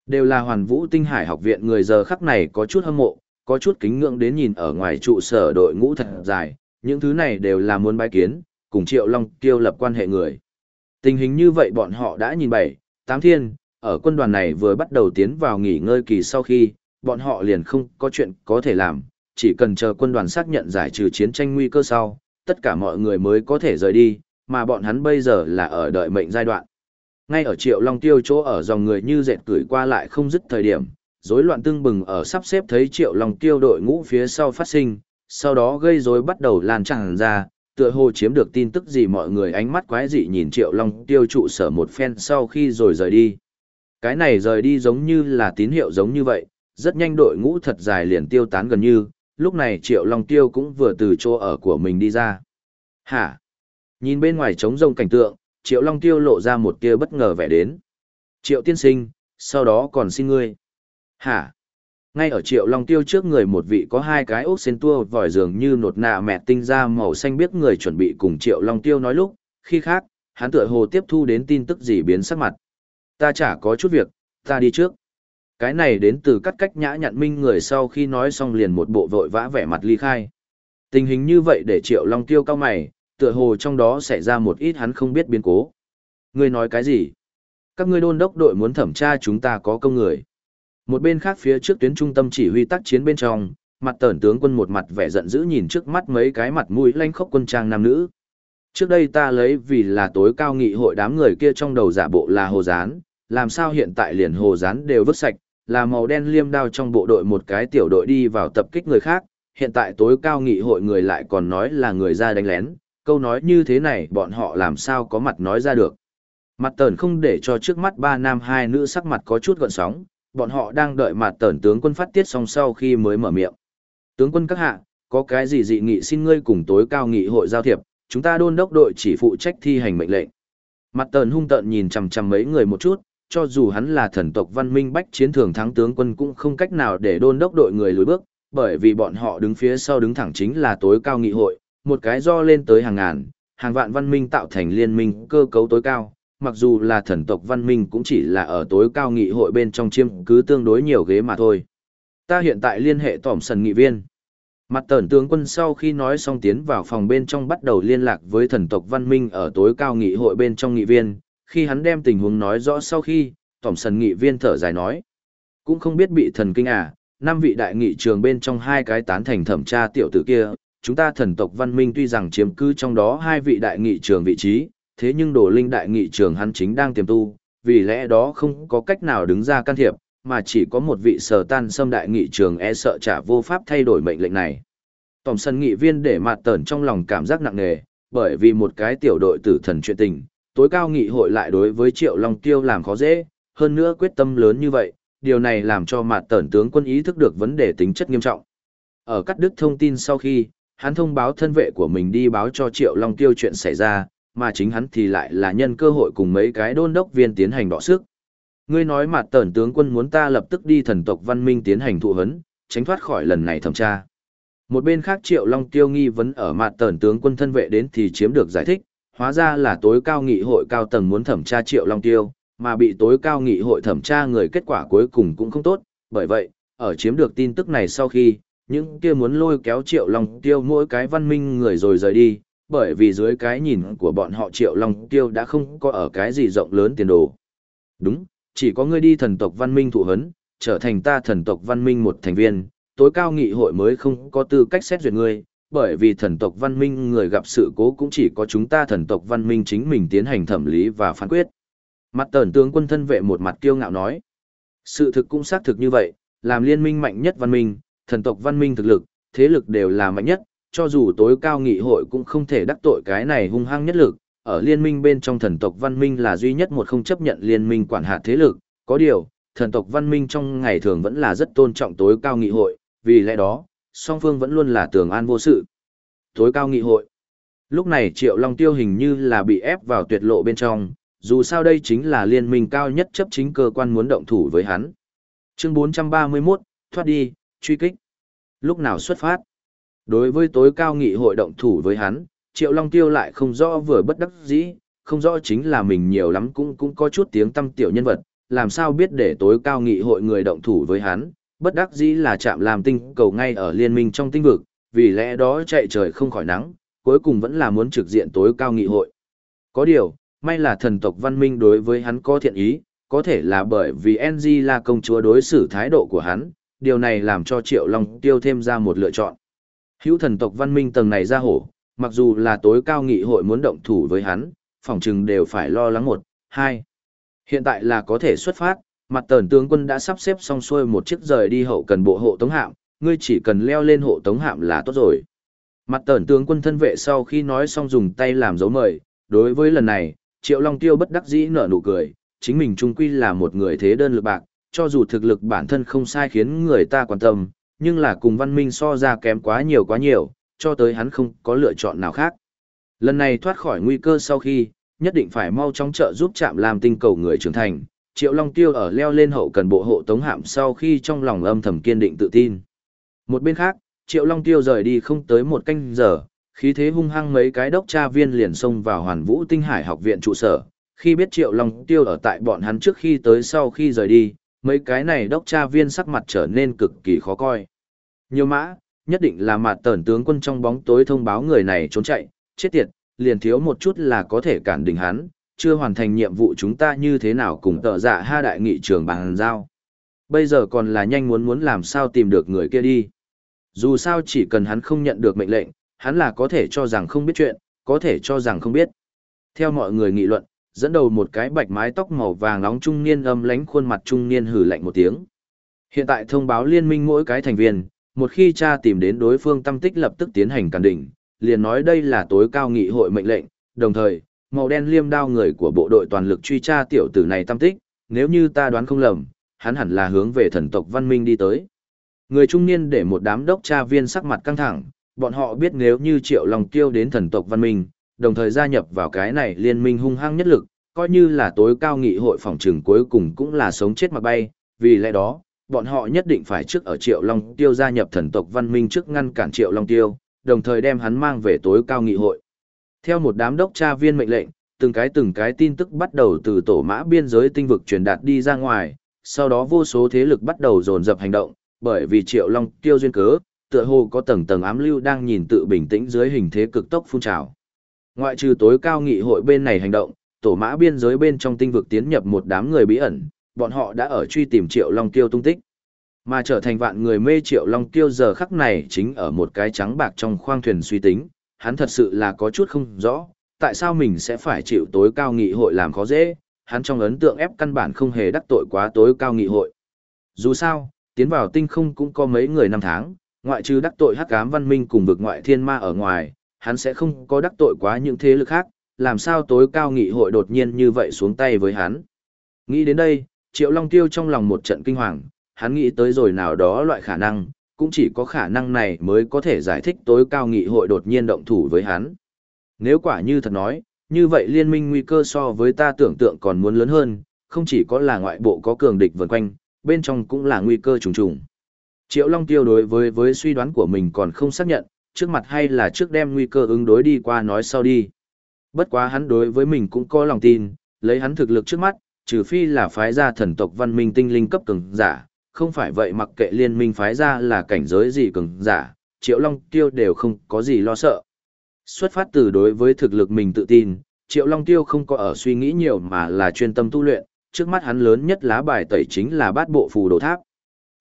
Đều là hoàn vũ tinh hải học viện người giờ khắc này có chút hâm mộ, có chút kính ngưỡng đến nhìn ở ngoài trụ sở đội ngũ thật dài, những thứ này đều là muốn bái kiến, cùng Triệu Long tiêu lập quan hệ người. Tình hình như vậy bọn họ đã nhìn bảy, tám thiên, ở quân đoàn này vừa bắt đầu tiến vào nghỉ ngơi kỳ sau khi, bọn họ liền không có chuyện có thể làm, chỉ cần chờ quân đoàn xác nhận giải trừ chiến tranh nguy cơ sau, tất cả mọi người mới có thể rời đi, mà bọn hắn bây giờ là ở đợi mệnh giai đoạn. Ngay ở Triệu Long Tiêu chỗ ở dòng người như dệt cười qua lại không dứt thời điểm, rối loạn tương bừng ở sắp xếp thấy Triệu Long Tiêu đội ngũ phía sau phát sinh, sau đó gây rối bắt đầu lan tràn ra, tựa hồ chiếm được tin tức gì mọi người ánh mắt quái dị nhìn Triệu Long Tiêu trụ sở một phen sau khi rồi rời đi. Cái này rời đi giống như là tín hiệu giống như vậy, rất nhanh đội ngũ thật dài liền tiêu tán gần như, lúc này Triệu Long Tiêu cũng vừa từ chỗ ở của mình đi ra. Hả? Nhìn bên ngoài trống rông cảnh tượng, Triệu Long Tiêu lộ ra một tia bất ngờ vẻ đến. Triệu tiên sinh, sau đó còn xin ngươi. Hả? Ngay ở Triệu Long Tiêu trước người một vị có hai cái ốc sen tua vòi dường như nột nạ mẹ tinh ra màu xanh biết người chuẩn bị cùng Triệu Long Tiêu nói lúc, khi khác, hắn tựa hồ tiếp thu đến tin tức gì biến sắc mặt. Ta chả có chút việc, ta đi trước. Cái này đến từ cắt cách nhã nhặn minh người sau khi nói xong liền một bộ vội vã vẻ mặt ly khai. Tình hình như vậy để Triệu Long Tiêu cao mày, tựa hồ trong đó xảy ra một ít hắn không biết biến cố. Ngươi nói cái gì? Các ngươi đôn đốc đội muốn thẩm tra chúng ta có công người. Một bên khác phía trước tuyến trung tâm chỉ huy tác chiến bên trong, mặt tẩn tướng quân một mặt vẻ giận dữ nhìn trước mắt mấy cái mặt mũi lanh khốc quân trang nam nữ. Trước đây ta lấy vì là tối cao nghị hội đám người kia trong đầu giả bộ là hồ gián, làm sao hiện tại liền hồ rán đều vứt sạch, là màu đen liêm đao trong bộ đội một cái tiểu đội đi vào tập kích người khác, hiện tại tối cao nghị hội người lại còn nói là người ra đánh lén, câu nói như thế này bọn họ làm sao có mặt nói ra được. Mặt tờn không để cho trước mắt ba nam hai nữ sắc mặt có chút gợn sóng, bọn họ đang đợi mặt tờn tướng quân phát tiết xong sau khi mới mở miệng. Tướng quân các hạ, có cái gì dị nghị xin ngươi cùng tối cao nghị hội giao thiệp, chúng ta đôn đốc đội chỉ phụ trách thi hành mệnh lệnh. Mặt tờn hung tợn nhìn chằm chằm mấy người một chút, cho dù hắn là thần tộc văn minh bách chiến thường thắng tướng quân cũng không cách nào để đôn đốc đội người lùi bước, bởi vì bọn họ đứng phía sau đứng thẳng chính là tối cao nghị hội, một cái do lên tới hàng ngàn, hàng vạn văn minh tạo thành liên minh cơ cấu tối cao, mặc dù là thần tộc văn minh cũng chỉ là ở tối cao nghị hội bên trong chiêm cứ tương đối nhiều ghế mà thôi. Ta hiện tại liên hệ tỏm sần nghị viên. Mặt tẩn tướng quân sau khi nói xong tiến vào phòng bên trong bắt đầu liên lạc với thần tộc văn minh ở tối cao nghị hội bên trong nghị viên, khi hắn đem tình huống nói rõ sau khi, tổng sần nghị viên thở dài nói. Cũng không biết bị thần kinh à, năm vị đại nghị trường bên trong hai cái tán thành thẩm tra tiểu tử kia, chúng ta thần tộc văn minh tuy rằng chiếm cứ trong đó hai vị đại nghị trường vị trí, thế nhưng đồ linh đại nghị trường hắn chính đang tiềm tu, vì lẽ đó không có cách nào đứng ra can thiệp, mà chỉ có một vị sở tan xâm đại nghị trường e sợ trả vô pháp thay đổi mệnh lệnh này. Tổng sân nghị viên để mặt tẩn trong lòng cảm giác nặng nề, bởi vì một cái tiểu đội tử thần chuyện tình, tối cao nghị hội lại đối với triệu long tiêu làm khó dễ, hơn nữa quyết tâm lớn như vậy, điều này làm cho mặt tẩn tướng quân ý thức được vấn đề tính chất nghiêm trọng. Ở cắt đứt thông tin sau khi, hắn thông báo thân vệ của mình đi báo cho Triệu Long Tiêu chuyện xảy ra, mà chính hắn thì lại là nhân cơ hội cùng mấy cái đôn đốc viên tiến hành đọ sức. Ngươi nói mặt tẩn tướng quân muốn ta lập tức đi thần tộc văn minh tiến hành thụ hấn, tránh thoát khỏi lần này thẩm tra. Một bên khác Triệu Long Tiêu nghi vấn ở mặt tẩn tướng quân thân vệ đến thì chiếm được giải thích, hóa ra là tối cao nghị hội cao tầng muốn thẩm tra Triệu Long Tiêu, mà bị tối cao nghị hội thẩm tra người kết quả cuối cùng cũng không tốt, bởi vậy, ở chiếm được tin tức này sau khi, những kia muốn lôi kéo triệu long tiêu mỗi cái văn minh người rồi rời đi, bởi vì dưới cái nhìn của bọn họ triệu long tiêu đã không có ở cái gì rộng lớn tiền đồ. Đúng, chỉ có ngươi đi thần tộc văn minh thụ hấn, trở thành ta thần tộc văn minh một thành viên, tối cao nghị hội mới không có tư cách xét duyệt ngươi, bởi vì thần tộc văn minh người gặp sự cố cũng chỉ có chúng ta thần tộc văn minh chính mình tiến hành thẩm lý và phán quyết. Mặt tờn tướng quân thân vệ một mặt kiêu ngạo nói. Sự thực cũng xác thực như vậy, làm liên minh mạnh nhất văn minh, thần tộc văn minh thực lực, thế lực đều là mạnh nhất, cho dù tối cao nghị hội cũng không thể đắc tội cái này hung hăng nhất lực, ở liên minh bên trong thần tộc văn minh là duy nhất một không chấp nhận liên minh quản hạt thế lực, có điều, thần tộc văn minh trong ngày thường vẫn là rất tôn trọng tối cao nghị hội, vì lẽ đó, song phương vẫn luôn là tường an vô sự. Tối cao nghị hội. Lúc này Triệu Long Tiêu hình như là bị ép vào tuyệt lộ bên trong, dù sao đây chính là liên minh cao nhất chấp chính cơ quan muốn động thủ với hắn. Chương 431, thoát đi, truy kích. Lúc nào xuất phát? Đối với tối cao nghị hội động thủ với hắn, Triệu Long Tiêu lại không rõ vừa bất đắc dĩ, không rõ chính là mình nhiều lắm cũng cũng có chút tiếng tâm tiểu nhân vật, làm sao biết để tối cao nghị hội người động thủ với hắn, bất đắc dĩ là chạm làm tinh cầu ngay ở liên minh trong tinh vực, vì lẽ đó chạy trời không khỏi nắng, cuối cùng vẫn là muốn trực diện tối cao nghị hội. Có điều, may là thần tộc văn minh đối với hắn có thiện ý, có thể là bởi vì NG là công chúa đối xử thái độ của hắn, điều này làm cho Triệu Long tiêu thêm ra một lựa chọn. Hữu thần tộc văn minh tầng này ra hổ, mặc dù là tối cao nghị hội muốn động thủ với hắn, phòng chừng đều phải lo lắng một, hai. Hiện tại là có thể xuất phát, mặt tờn tướng quân đã sắp xếp xong xuôi một chiếc rời đi hậu cần bộ hộ tống hạm, ngươi chỉ cần leo lên hộ tống hạm là tốt rồi. Mặt tờn tướng quân thân vệ sau khi nói xong dùng tay làm dấu mời, đối với lần này, Triệu Long Tiêu bất đắc dĩ nở nụ cười, chính mình trung quy là một người thế đơn lực bạc, cho dù thực lực bản thân không sai khiến người ta quan tâm, nhưng là cùng văn minh so ra kém quá nhiều quá nhiều, cho tới hắn không có lựa chọn nào khác. Lần này thoát khỏi nguy cơ sau khi, nhất định phải mau chóng trợ giúp chạm làm tinh cầu người trưởng thành. Triệu Long Tiêu ở leo lên hậu cần bộ hộ tống hạm sau khi trong lòng âm thầm kiên định tự tin. Một bên khác, Triệu Long Tiêu rời đi không tới một canh giờ, khí thế hung hăng mấy cái đốc tra viên liền xông vào Hoàn Vũ Tinh Hải học viện trụ sở. Khi biết Triệu Long Tiêu ở tại bọn hắn trước khi tới sau khi rời đi, mấy cái này đốc tra viên sắc mặt trở nên cực kỳ khó coi. Nhiều mã, nhất định là mặt tẩn tướng quân trong bóng tối thông báo người này trốn chạy, chết tiệt, liền thiếu một chút là có thể cản đình hắn, chưa hoàn thành nhiệm vụ chúng ta như thế nào cùng tợ dạ ha đại nghị trường bằng giao. Bây giờ còn là nhanh muốn muốn làm sao tìm được người kia đi. Dù sao chỉ cần hắn không nhận được mệnh lệnh, hắn là có thể cho rằng không biết chuyện, có thể cho rằng không biết. Theo mọi người nghị luận, dẫn đầu một cái bạch mái tóc màu vàng nóng trung niên âm lánh khuôn mặt trung niên hử lạnh một tiếng. Hiện tại thông báo liên minh mỗi cái thành viên, một khi cha tìm đến đối phương tâm tích lập tức tiến hành cản đỉnh, liền nói đây là tối cao nghị hội mệnh lệnh, đồng thời, màu đen liêm đao người của bộ đội toàn lực truy tra tiểu tử này tâm tích, nếu như ta đoán không lầm, hắn hẳn là hướng về thần tộc văn minh đi tới. Người trung niên để một đám đốc tra viên sắc mặt căng thẳng, bọn họ biết nếu như Triệu Long Tiêu đến thần tộc văn minh, đồng thời gia nhập vào cái này liên minh hung hăng nhất lực, coi như là tối cao nghị hội phòng trừng cuối cùng cũng là sống chết mà bay, vì lẽ đó, bọn họ nhất định phải trước ở Triệu Long Tiêu gia nhập thần tộc văn minh trước ngăn cản Triệu Long Tiêu, đồng thời đem hắn mang về tối cao nghị hội. Theo một đám đốc tra viên mệnh lệnh, từng cái từng cái tin tức bắt đầu từ tổ mã biên giới tinh vực truyền đạt đi ra ngoài, sau đó vô số thế lực bắt đầu dồn dập hành động, bởi vì Triệu Long Tiêu duyên cớ, tựa hồ có tầng tầng ám lưu đang nhìn tự bình tĩnh dưới hình thế cực tốc phun trào. Ngoại trừ tối cao nghị hội bên này hành động, tổ mã biên giới bên trong tinh vực tiến nhập một đám người bí ẩn, bọn họ đã ở truy tìm Triệu Long Tiêu tung tích. Mà trở thành vạn người mê Triệu Long Tiêu giờ khắc này chính ở một cái trắng bạc trong khoang thuyền suy tính, hắn thật sự là có chút không rõ, tại sao mình sẽ phải chịu tối cao nghị hội làm khó dễ, hắn trong ấn tượng ép căn bản không hề đắc tội quá tối cao nghị hội. Dù sao, tiến vào tinh không cũng có mấy người năm tháng, ngoại trừ đắc tội hắc ám văn minh cùng vực ngoại thiên ma ở ngoài, hắn sẽ không có đắc tội quá những thế lực khác, làm sao tối cao nghị hội đột nhiên như vậy xuống tay với hắn. Nghĩ đến đây, Triệu Long Tiêu trong lòng một trận kinh hoàng, hắn nghĩ tới rồi nào đó loại khả năng, cũng chỉ có khả năng này mới có thể giải thích tối cao nghị hội đột nhiên động thủ với hắn. Nếu quả như thật nói, như vậy liên minh nguy cơ so với ta tưởng tượng còn muốn lớn hơn, không chỉ có là ngoại bộ có cường địch vần quanh, bên trong cũng là nguy cơ trùng trùng. Triệu Long Tiêu đối với với suy đoán của mình còn không xác nhận, trước mặt hay là trước đem nguy cơ ứng đối đi qua nói sau đi. Bất quá hắn đối với mình cũng có lòng tin, lấy hắn thực lực trước mắt, trừ phi là phái gia thần tộc văn minh tinh linh cấp cường giả, không phải vậy mặc kệ liên minh phái ra là cảnh giới gì cường giả, Triệu Long Tiêu đều không có gì lo sợ. Xuất phát từ đối với thực lực mình tự tin, Triệu Long Tiêu không có ở suy nghĩ nhiều mà là chuyên tâm tu luyện, trước mắt hắn lớn nhất lá bài tẩy chính là bát bộ phù đồ tháp.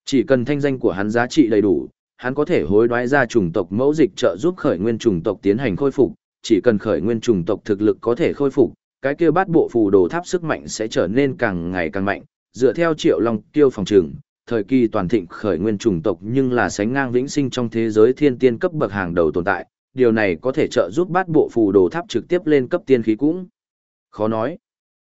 Chỉ cần thanh danh của hắn giá trị đầy đủ, hắn có thể hối đoái ra chủng tộc mẫu dịch trợ giúp khởi nguyên chủng tộc tiến hành khôi phục, chỉ cần khởi nguyên chủng tộc thực lực có thể khôi phục, cái kia bát bộ phù đồ tháp sức mạnh sẽ trở nên càng ngày càng mạnh, dựa theo Triệu Long Tiêu phòng trường, thời kỳ toàn thịnh khởi nguyên chủng tộc nhưng là sánh ngang vĩnh sinh trong thế giới thiên tiên cấp bậc hàng đầu tồn tại, điều này có thể trợ giúp bát bộ phù đồ tháp trực tiếp lên cấp tiên khí cũng. Khó nói.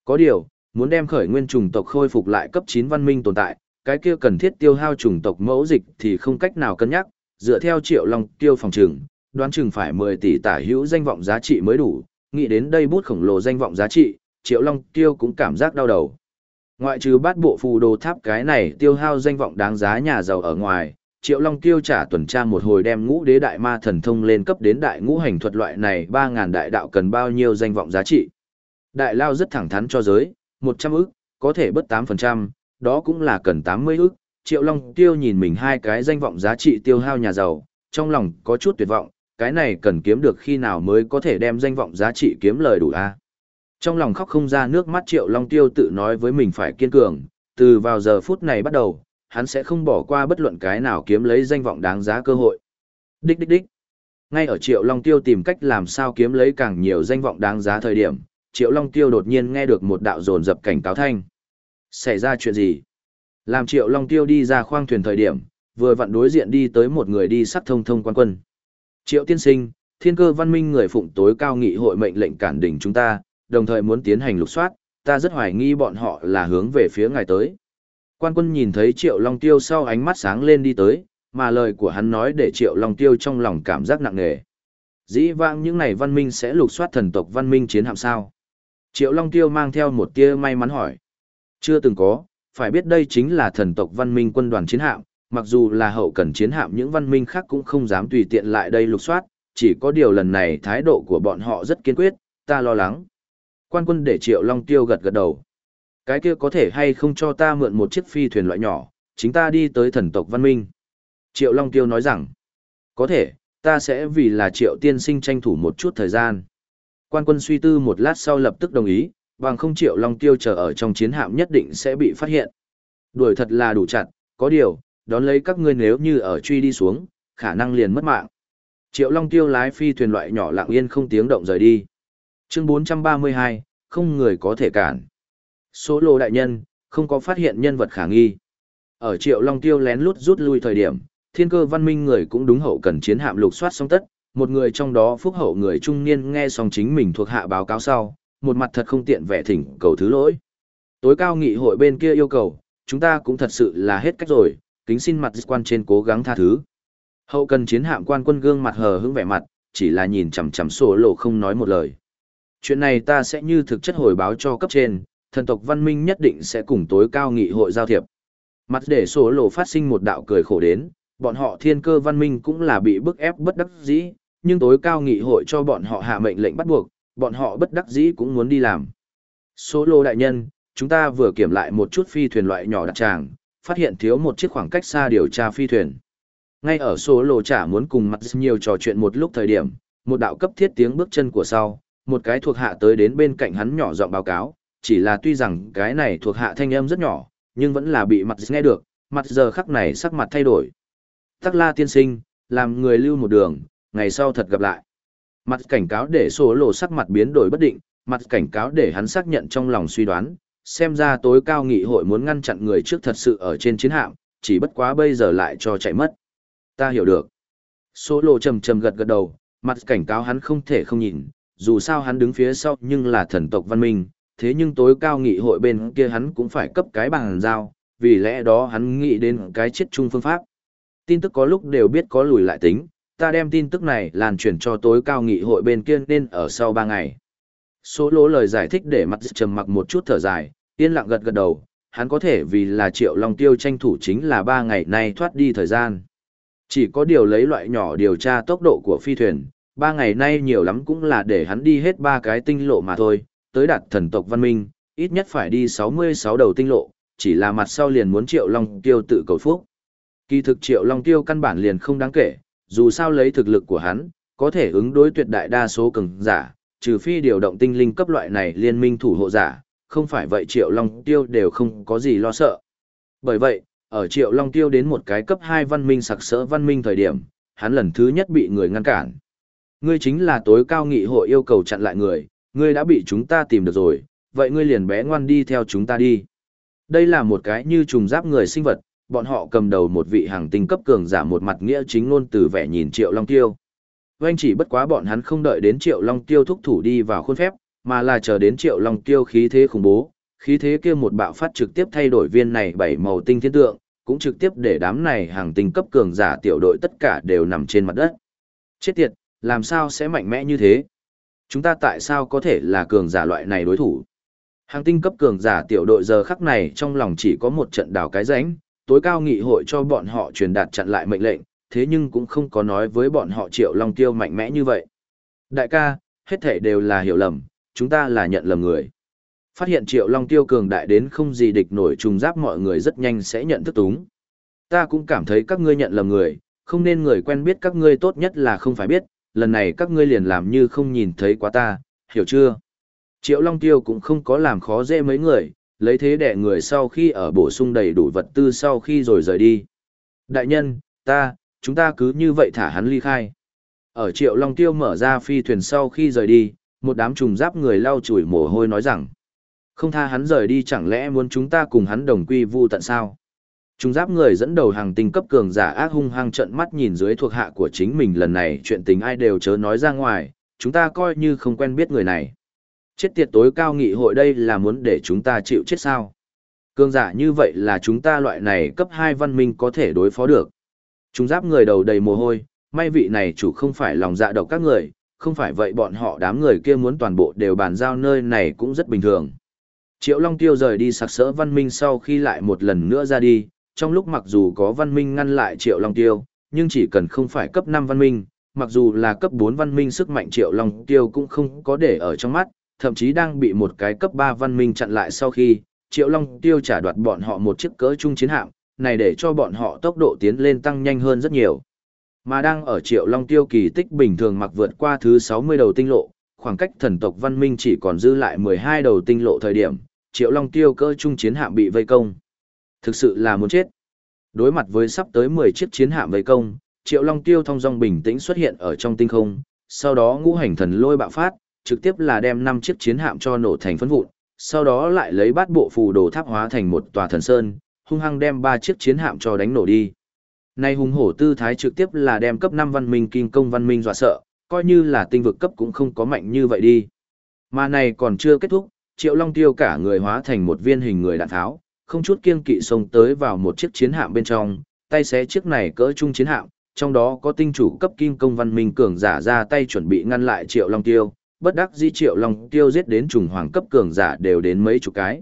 Có điều, muốn đem khởi nguyên chủng tộc khôi phục lại cấp 9 văn minh tồn tại, cái kia cần thiết tiêu hao chủng tộc mẫu dịch thì không cách nào cân nhắc, dựa theo triệu long tiêu phòng trường đoán chừng phải 10 tỷ tả hữu danh vọng giá trị mới đủ, nghĩ đến đây bút khổng lồ danh vọng giá trị, triệu long tiêu cũng cảm giác đau đầu. Ngoại trừ bát bộ phù đồ tháp cái này tiêu hao danh vọng đáng giá nhà giàu ở ngoài, Triệu Long tiêu trả tuần tra một hồi đem ngũ đế đại ma thần thông lên cấp đến đại ngũ hành thuật loại này 3.000 đại đạo cần bao nhiêu danh vọng giá trị. Đại lao rất thẳng thắn cho giới, 100 ức, có thể bớt 8%, đó cũng là cần 80 ức. Triệu Long tiêu nhìn mình hai cái danh vọng giá trị tiêu hao nhà giàu, trong lòng có chút tuyệt vọng, cái này cần kiếm được khi nào mới có thể đem danh vọng giá trị kiếm lời đủ a trong lòng khóc không ra nước mắt Triệu Long tiêu tự nói với mình phải kiên cường, từ vào giờ phút này bắt đầu, hắn sẽ không bỏ qua bất luận cái nào kiếm lấy danh vọng đáng giá cơ hội. Đích đích đích. Ngay ở Triệu Long Tiêu tìm cách làm sao kiếm lấy càng nhiều danh vọng đáng giá thời điểm, Triệu Long Tiêu đột nhiên nghe được một đạo dồn dập cảnh cáo thanh. Xảy ra chuyện gì? Làm Triệu Long Tiêu đi ra khoang thuyền thời điểm, vừa vặn đối diện đi tới một người đi sắc thông thông quan quân. Triệu tiên sinh, thiên cơ văn minh người phụng tối cao nghị hội mệnh lệnh cản đỉnh chúng ta, đồng thời muốn tiến hành lục soát, ta rất hoài nghi bọn họ là hướng về phía ngài tới. Quan quân nhìn thấy Triệu Long Tiêu sau ánh mắt sáng lên đi tới, mà lời của hắn nói để Triệu Long Tiêu trong lòng cảm giác nặng nề. Dĩ vãng những này văn minh sẽ lục soát thần tộc văn minh chiến hạm sao? Triệu Long Tiêu mang theo một tia may mắn hỏi. Chưa từng có, phải biết đây chính là thần tộc văn minh quân đoàn chiến hạm, mặc dù là hậu cần chiến hạm những văn minh khác cũng không dám tùy tiện lại đây lục soát, chỉ có điều lần này thái độ của bọn họ rất kiên quyết, ta lo lắng. Quan quân để Triệu Long Tiêu gật gật đầu. Cái kia có thể hay không cho ta mượn một chiếc phi thuyền loại nhỏ, chính ta đi tới thần tộc văn minh. Triệu Long Tiêu nói rằng, có thể, ta sẽ vì là Triệu tiên sinh tranh thủ một chút thời gian. Quan quân suy tư một lát sau lập tức đồng ý, bằng không Triệu Long Tiêu chờ ở trong chiến hạm nhất định sẽ bị phát hiện. Đuổi thật là đủ chặt, có điều, đón lấy các ngươi nếu như ở truy đi xuống, khả năng liền mất mạng. Triệu Long Tiêu lái phi thuyền loại nhỏ lặng yên không tiếng động rời đi. Chương 432, không người có thể cản. Số lô đại nhân, không có phát hiện nhân vật khả nghi. Ở Triệu Long Tiêu lén lút rút lui thời điểm, thiên cơ văn minh người cũng đúng hậu cần chiến hạm lục soát xong tất, một người trong đó phúc hậu người trung niên nghe xong chính mình thuộc hạ báo cáo sau, một mặt thật không tiện vẻ thỉnh cầu thứ lỗi. Tối cao nghị hội bên kia yêu cầu, chúng ta cũng thật sự là hết cách rồi, kính xin mặt quan trên cố gắng tha thứ. Hậu cần chiến hạm quan quân gương mặt hờ hững vẻ mặt, chỉ là nhìn chằm chằm sổ lộ không nói một lời. Chuyện này ta sẽ như thực chất hồi báo cho cấp trên, thần tộc văn minh nhất định sẽ cùng tối cao nghị hội giao thiệp. Mặt để sổ lộ phát sinh một đạo cười khổ đến, bọn họ thiên cơ văn minh cũng là bị bức ép bất đắc dĩ, nhưng tối cao nghị hội cho bọn họ hạ mệnh lệnh bắt buộc, bọn họ bất đắc dĩ cũng muốn đi làm. Số lô đại nhân, chúng ta vừa kiểm lại một chút phi thuyền loại nhỏ đặc tràng, phát hiện thiếu một chiếc khoảng cách xa điều tra phi thuyền. Ngay ở số lô trả muốn cùng mặt nhiều trò chuyện một lúc thời điểm, một đạo cấp thiết tiếng bước chân của sau, một cái thuộc hạ tới đến bên cạnh hắn nhỏ giọng báo cáo, chỉ là tuy rằng cái này thuộc hạ thanh âm rất nhỏ, nhưng vẫn là bị mặt nghe được, mặt giờ khắc này sắc mặt thay đổi. Tắc la tiên sinh, làm người lưu một đường, ngày sau thật gặp lại. Mặt cảnh cáo để số lộ sắc mặt biến đổi bất định, mặt cảnh cáo để hắn xác nhận trong lòng suy đoán, xem ra tối cao nghị hội muốn ngăn chặn người trước thật sự ở trên chiến hạm, chỉ bất quá bây giờ lại cho chạy mất. Ta hiểu được. Số lộ trầm trầm gật gật đầu, mặt cảnh cáo hắn không thể không nhìn, dù sao hắn đứng phía sau nhưng là thần tộc văn minh, thế nhưng tối cao nghị hội bên kia hắn cũng phải cấp cái bằng giao, vì lẽ đó hắn nghĩ đến cái chết chung phương pháp. Tin tức có lúc đều biết có lùi lại tính, ta đem tin tức này lan truyền cho tối cao nghị hội bên kia nên ở sau 3 ngày. Số lỗ lời giải thích để mặt trầm mặc một chút thở dài, yên lặng gật gật đầu, hắn có thể vì là triệu long tiêu tranh thủ chính là 3 ngày nay thoát đi thời gian. Chỉ có điều lấy loại nhỏ điều tra tốc độ của phi thuyền, Ba ngày nay nhiều lắm cũng là để hắn đi hết ba cái tinh lộ mà thôi, tới đạt thần tộc văn minh, ít nhất phải đi 66 đầu tinh lộ, chỉ là mặt sau liền muốn triệu long tiêu tự cầu phúc. Kỳ thực triệu long tiêu căn bản liền không đáng kể, dù sao lấy thực lực của hắn, có thể ứng đối tuyệt đại đa số cường giả, trừ phi điều động tinh linh cấp loại này liên minh thủ hộ giả, không phải vậy Triệu Long Tiêu đều không có gì lo sợ. Bởi vậy, ở Triệu Long Tiêu đến một cái cấp 2 văn minh sặc sỡ văn minh thời điểm, hắn lần thứ nhất bị người ngăn cản. Ngươi chính là tối cao nghị hội yêu cầu chặn lại người, ngươi đã bị chúng ta tìm được rồi, vậy ngươi liền bé ngoan đi theo chúng ta đi. Đây là một cái như trùng giáp người sinh vật, bọn họ cầm đầu một vị hàng tinh cấp cường giả một mặt nghĩa chính ngôn từ vẻ nhìn Triệu Long Tiêu. Doanh chỉ bất quá bọn hắn không đợi đến Triệu Long Tiêu thúc thủ đi vào khuôn phép, mà là chờ đến Triệu Long Tiêu khí thế khủng bố, khí thế kia một bạo phát trực tiếp thay đổi viên này bảy màu tinh thiên tượng, cũng trực tiếp để đám này hàng tinh cấp cường giả tiểu đội tất cả đều nằm trên mặt đất. Chết tiệt, làm sao sẽ mạnh mẽ như thế? Chúng ta tại sao có thể là cường giả loại này đối thủ? Hàng tinh cấp cường giả tiểu đội giờ khắc này trong lòng chỉ có một trận đảo cái ránh, tối cao nghị hội cho bọn họ truyền đạt chặn lại mệnh lệnh, thế nhưng cũng không có nói với bọn họ triệu long tiêu mạnh mẽ như vậy. Đại ca, hết thể đều là hiểu lầm, chúng ta là nhận lầm người. Phát hiện triệu long tiêu cường đại đến không gì địch nổi trùng giáp mọi người rất nhanh sẽ nhận thức túng. Ta cũng cảm thấy các ngươi nhận lầm người, không nên người quen biết các ngươi tốt nhất là không phải biết, lần này các ngươi liền làm như không nhìn thấy quá ta, hiểu chưa? Triệu Long Tiêu cũng không có làm khó dễ mấy người, lấy thế đẻ người sau khi ở bổ sung đầy đủ vật tư sau khi rồi rời đi. Đại nhân, ta, chúng ta cứ như vậy thả hắn ly khai. Ở Triệu Long Tiêu mở ra phi thuyền sau khi rời đi, Một đám trùng giáp người lau chùi mồ hôi nói rằng, không tha hắn rời đi chẳng lẽ muốn chúng ta cùng hắn đồng quy vu tận sao? Trung giáp người dẫn đầu hàng tinh cấp cường giả ác hung hăng trận mắt nhìn dưới thuộc hạ của chính mình lần này chuyện tình ai đều chớ nói ra ngoài, chúng ta coi như không quen biết người này. Chết tiệt tối cao nghị hội đây là muốn để chúng ta chịu chết sao? Cường giả như vậy là chúng ta loại này cấp 2 văn minh có thể đối phó được. Trung giáp người đầu đầy mồ hôi, may vị này chủ không phải lòng dạ độc các người, không phải vậy bọn họ đám người kia muốn toàn bộ đều bàn giao nơi này cũng rất bình thường. Triệu Long Tiêu rời đi sạc sỡ văn minh sau khi lại một lần nữa ra đi, trong lúc mặc dù có văn minh ngăn lại Triệu Long Tiêu, nhưng chỉ cần không phải cấp 5 văn minh, mặc dù là cấp 4 văn minh sức mạnh Triệu Long Tiêu cũng không có để ở trong mắt, thậm chí đang bị một cái cấp 3 văn minh chặn lại sau khi, Triệu Long Tiêu trả đoạt bọn họ một chiếc cỡ trung chiến hạm, này để cho bọn họ tốc độ tiến lên tăng nhanh hơn rất nhiều. Mà đang ở Triệu Long Tiêu kỳ tích bình thường mặc vượt qua thứ 60 đầu tinh lộ, khoảng cách thần tộc văn minh chỉ còn dư lại 12 đầu tinh lộ thời điểm, Triệu Long Tiêu cỡ trung chiến hạm bị vây công. Thực sự là muốn chết. Đối mặt với sắp tới 10 chiếc chiến hạm vây công, Triệu Long Tiêu thông dong bình tĩnh xuất hiện ở trong tinh không, sau đó ngũ hành thần lôi bạo phát, trực tiếp là đem 5 chiếc chiến hạm cho nổ thành phấn vụn, sau đó lại lấy bát bộ phù đồ tháp hóa thành một tòa thần sơn, hung hăng đem ba chiếc chiến hạm cho đánh nổ đi. Nay hùng hổ tư thái trực tiếp là đem cấp 5 văn minh kim công văn minh dọa sợ, coi như là tinh vực cấp cũng không có mạnh như vậy đi. Mà này còn chưa kết thúc, Triệu Long Tiêu cả người hóa thành một viên hình người đạn tháo, không chút kiêng kỵ xông tới vào một chiếc chiến hạm bên trong, tay xé chiếc này cỡ trung chiến hạm, trong đó có tinh chủ cấp kim công văn minh cường giả ra tay chuẩn bị ngăn lại Triệu Long Tiêu, bất đắc dĩ Triệu Long Tiêu giết đến trùng hoàng cấp cường giả đều đến mấy chục cái.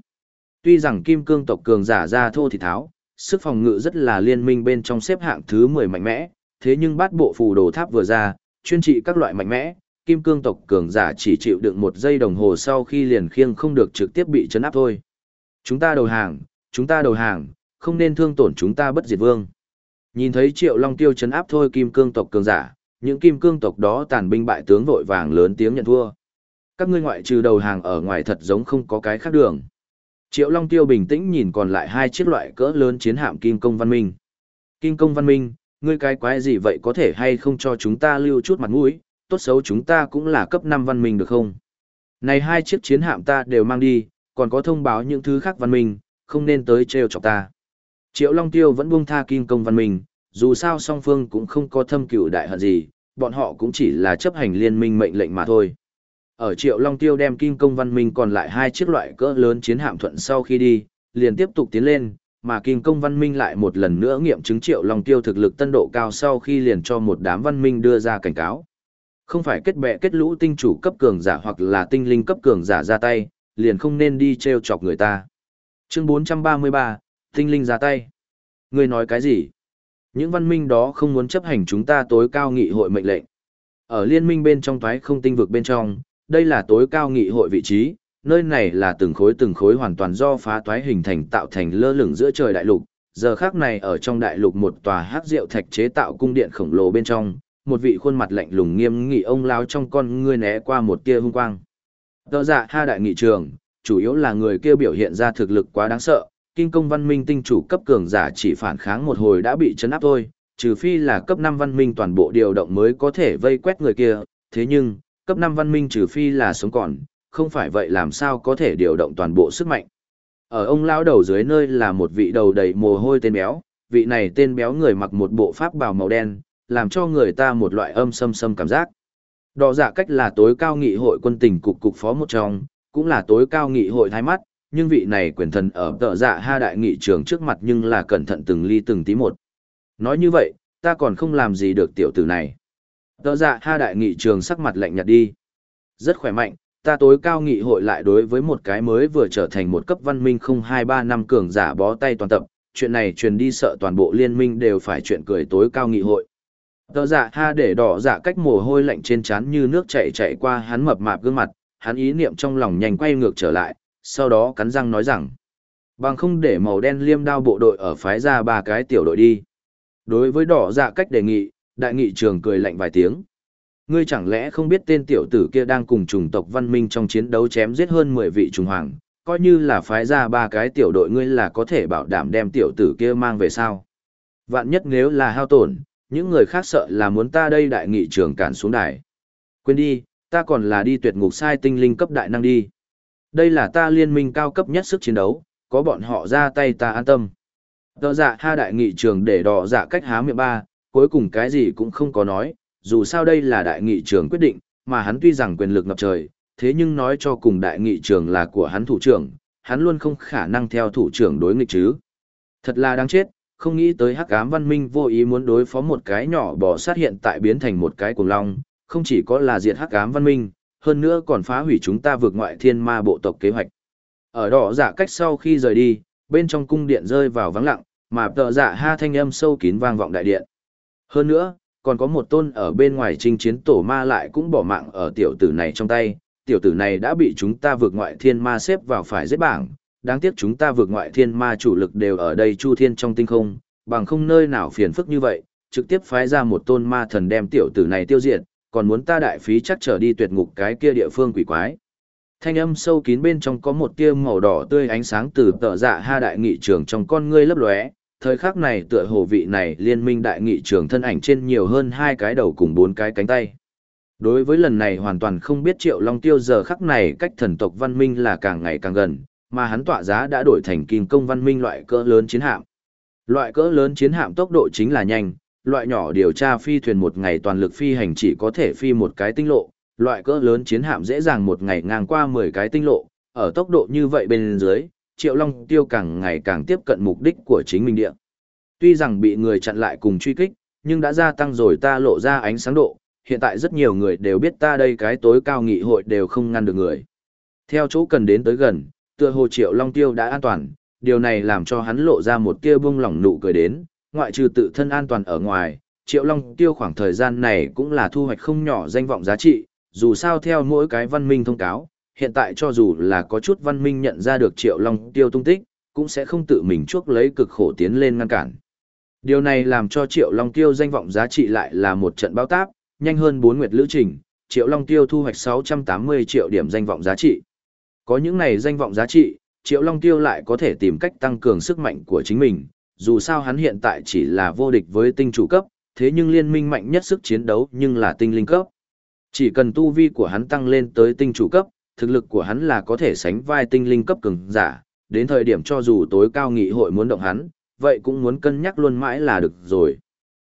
Tuy rằng kim cương tộc cường giả ra thô thì tháo, sức phòng ngự rất là liên minh bên trong xếp hạng thứ 10 mạnh mẽ, thế nhưng bát bộ phù đồ tháp vừa ra, chuyên trị các loại mạnh mẽ, kim cương tộc cường giả chỉ chịu đựng một giây đồng hồ sau khi liền khiêng không được trực tiếp bị chấn áp thôi. Chúng ta đầu hàng, chúng ta đầu hàng, không nên thương tổn chúng ta bất diệt vương. Nhìn thấy triệu long tiêu chấn áp thôi kim cương tộc cường giả, những kim cương tộc đó tàn binh bại tướng vội vàng lớn tiếng nhận thua. Các ngươi ngoại trừ đầu hàng ở ngoài thật giống không có cái khác đường. Triệu Long Tiêu bình tĩnh nhìn còn lại hai chiếc loại cỡ lớn chiến hạm Kim Công Văn Minh. Kim Công Văn Minh, ngươi cái quái gì vậy có thể hay không cho chúng ta lưu chút mặt mũi, tốt xấu chúng ta cũng là cấp 5 văn minh được không? Này hai chiếc chiến hạm ta đều mang đi, còn có thông báo những thứ khác văn minh, không nên tới trêu chọc ta. Triệu Long Tiêu vẫn buông tha Kim Công Văn Minh, dù sao song phương cũng không có thâm cửu đại hận gì, bọn họ cũng chỉ là chấp hành liên minh mệnh lệnh mà thôi. Ở Triệu Long Tiêu đem Kim Công Văn Minh còn lại hai chiếc loại cỡ lớn chiến hạm thuận sau khi đi, liền tiếp tục tiến lên, mà Kim Công Văn Minh lại một lần nữa nghiệm chứng Triệu Long Tiêu thực lực tân độ cao sau khi liền cho một đám văn minh đưa ra cảnh cáo. Không phải kết bè kết lũ tinh chủ cấp cường giả hoặc là tinh linh cấp cường giả ra tay, liền không nên đi treo chọc người ta. Chương 433, tinh linh ra tay. Ngươi nói cái gì? Những văn minh đó không muốn chấp hành chúng ta tối cao nghị hội mệnh lệnh. Ở liên minh bên trong toái không tinh vực bên trong, đây là tối cao nghị hội vị trí, nơi này là từng khối từng khối hoàn toàn do phá toái hình thành tạo thành lơ lửng giữa trời đại lục. Giờ khác này ở trong đại lục một tòa hát rượu thạch chế tạo cung điện khổng lồ bên trong, một vị khuôn mặt lạnh lùng nghiêm nghị ông lao trong con ngươi né qua một tia hung quang. Tờ dạ ha đại nghị trường, chủ yếu là người kia biểu hiện ra thực lực quá đáng sợ, kinh công văn minh tinh chủ cấp cường giả chỉ phản kháng một hồi đã bị chấn áp thôi, trừ phi là cấp 5 văn minh toàn bộ điều động mới có thể vây quét người kia, thế nhưng, cấp 5 văn minh trừ phi là sống còn, không phải vậy làm sao có thể điều động toàn bộ sức mạnh. Ở ông lão đầu dưới nơi là một vị đầu đầy mồ hôi tên béo, vị này tên béo người mặc một bộ pháp bào màu đen, làm cho người ta một loại âm sâm sâm cảm giác. Đỏ giả cách là tối cao nghị hội quân tình cục cục phó một trong, cũng là tối cao nghị hội thái mắt, nhưng vị này quyền thần ở tợ dạ ha đại nghị trường trước mặt nhưng là cẩn thận từng ly từng tí một. Nói như vậy, ta còn không làm gì được tiểu tử này. Tợ dạ ha đại nghị trường sắc mặt lạnh nhạt đi. Rất khỏe mạnh, ta tối cao nghị hội lại đối với một cái mới vừa trở thành một cấp văn minh không hai ba năm cường giả bó tay toàn tập, chuyện này truyền đi sợ toàn bộ liên minh đều phải chuyện cười tối cao nghị hội. Tợ dạ ha để đỏ dạ cách mồ hôi lạnh trên trán như nước chảy chảy qua hắn mập mạp gương mặt, hắn ý niệm trong lòng nhanh quay ngược trở lại, sau đó cắn răng nói rằng, bằng không để màu đen liêm đao bộ đội ở phái ra ba cái tiểu đội đi. Đối với đỏ dạ cách đề nghị, đại nghị trường cười lạnh vài tiếng. Ngươi chẳng lẽ không biết tên tiểu tử kia đang cùng chủng tộc văn minh trong chiến đấu chém giết hơn 10 vị trùng hoàng, coi như là phái ra ba cái tiểu đội ngươi là có thể bảo đảm đem tiểu tử kia mang về sao. Vạn nhất nếu là hao tổn, những người khác sợ là muốn ta đây đại nghị trường cản xuống đài. Quên đi, Ta còn là đi tuyệt ngục sai tinh linh cấp đại năng đi. Đây là ta liên minh cao cấp nhất sức chiến đấu, có bọn họ ra tay ta an tâm. Đỏ dạ ha đại nghị trường để đỏ dạ cách há miệng ba, cuối cùng cái gì cũng không có nói, dù sao đây là đại nghị trường quyết định, mà hắn tuy rằng quyền lực ngập trời, thế nhưng nói cho cùng đại nghị trường là của hắn thủ trưởng, hắn luôn không khả năng theo thủ trưởng đối nghịch chứ. Thật là đáng chết, không nghĩ tới hắc ám văn minh vô ý muốn đối phó một cái nhỏ bò sát hiện tại biến thành một cái cuồng long, không chỉ có là diệt hắc ám văn minh, hơn nữa còn phá hủy chúng ta vượt ngoại thiên ma bộ tộc kế hoạch. Ở đỏ dạ cách sau khi rời đi, bên trong cung điện rơi vào vắng lặng, mà tợ dạ ha thanh âm sâu kín vang vọng đại điện. Hơn nữa, còn có một tôn ở bên ngoài chinh chiến tổ ma lại cũng bỏ mạng ở tiểu tử này trong tay, tiểu tử này đã bị chúng ta vượt ngoại thiên ma xếp vào phải giết bảng, đáng tiếc chúng ta vượt ngoại thiên ma chủ lực đều ở đây chu thiên trong tinh không, bằng không nơi nào phiền phức như vậy, trực tiếp phái ra một tôn ma thần đem tiểu tử này tiêu diệt, còn muốn ta đại phí chắc trở đi tuyệt ngục cái kia địa phương quỷ quái. Thanh âm sâu kín bên trong có một tia màu đỏ tươi ánh sáng từ tợ dạ ha đại nghị trường trong con ngươi lấp lóe, thời khắc này tựa hồ vị này liên minh đại nghị trường thân ảnh trên nhiều hơn hai cái đầu cùng bốn cái cánh tay. Đối với lần này hoàn toàn không biết Triệu Long Tiêu giờ khắc này cách thần tộc văn minh là càng ngày càng gần, mà hắn tọa giá đã đổi thành kim công văn minh loại cỡ lớn chiến hạm. Loại cỡ lớn chiến hạm tốc độ chính là nhanh, loại nhỏ điều tra phi thuyền một ngày toàn lực phi hành chỉ có thể phi một cái tinh lộ, loại cỡ lớn chiến hạm dễ dàng một ngày ngang qua 10 cái tinh lộ, ở tốc độ như vậy bên dưới, Triệu Long Tiêu càng ngày càng tiếp cận mục đích của chính mình địa. Tuy rằng bị người chặn lại cùng truy kích, nhưng đã gia tăng rồi ta lộ ra ánh sáng độ, hiện tại rất nhiều người đều biết ta đây cái tối cao nghị hội đều không ngăn được người. Theo chỗ cần đến tới gần, tựa hồ Triệu Long Tiêu đã an toàn, điều này làm cho hắn lộ ra một tia buông lỏng nụ cười đến, ngoại trừ tự thân an toàn ở ngoài, Triệu Long Tiêu khoảng thời gian này cũng là thu hoạch không nhỏ danh vọng giá trị, dù sao theo mỗi cái văn minh thông cáo, hiện tại cho dù là có chút văn minh nhận ra được Triệu Long Tiêu tung tích, cũng sẽ không tự mình chuốc lấy cực khổ tiến lên ngăn cản. Điều này làm cho Triệu Long Tiêu danh vọng giá trị lại là một trận bao táp, nhanh hơn 4 nguyệt lữ trình, Triệu Long Tiêu thu hoạch 680 triệu điểm danh vọng giá trị. Có những này danh vọng giá trị, Triệu Long Tiêu lại có thể tìm cách tăng cường sức mạnh của chính mình, dù sao hắn hiện tại chỉ là vô địch với tinh chủ cấp, thế nhưng liên minh mạnh nhất sức chiến đấu nhưng là tinh linh cấp. Chỉ cần tu vi của hắn tăng lên tới tinh chủ cấp, thực lực của hắn là có thể sánh vai tinh linh cấp cường giả, đến thời điểm cho dù tối cao nghị hội muốn động hắn, vậy cũng muốn cân nhắc luôn mãi là được rồi.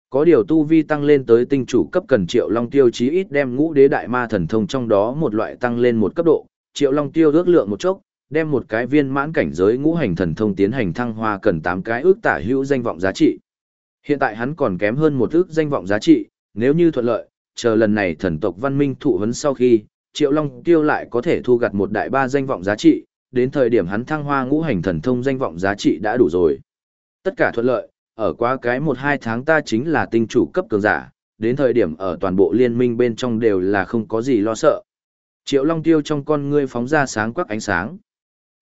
Có điều tu vi tăng lên tới tinh chủ cấp cần Triệu Long Tiêu chí ít đem ngũ đế đại ma thần thông trong đó một loại tăng lên một cấp độ, Triệu Long Tiêu ước lượng một chốc, đem một cái viên mãn cảnh giới ngũ hành thần thông tiến hành thăng hoa cần 8 cái ước tả hữu danh vọng giá trị. Hiện tại hắn còn kém hơn một ước danh vọng giá trị, nếu như thuận lợi, chờ lần này thần tộc văn minh thụ vấn sau khi, Triệu Long Tiêu lại có thể thu gặt một đại ba danh vọng giá trị, đến thời điểm hắn thăng hoa ngũ hành thần thông danh vọng giá trị đã đủ rồi. Tất cả thuận lợi, ở qua cái một hai tháng ta chính là tinh chủ cấp cường giả, đến thời điểm ở toàn bộ liên minh bên trong đều là không có gì lo sợ. Triệu Long Tiêu trong con ngươi phóng ra sáng quắc ánh sáng.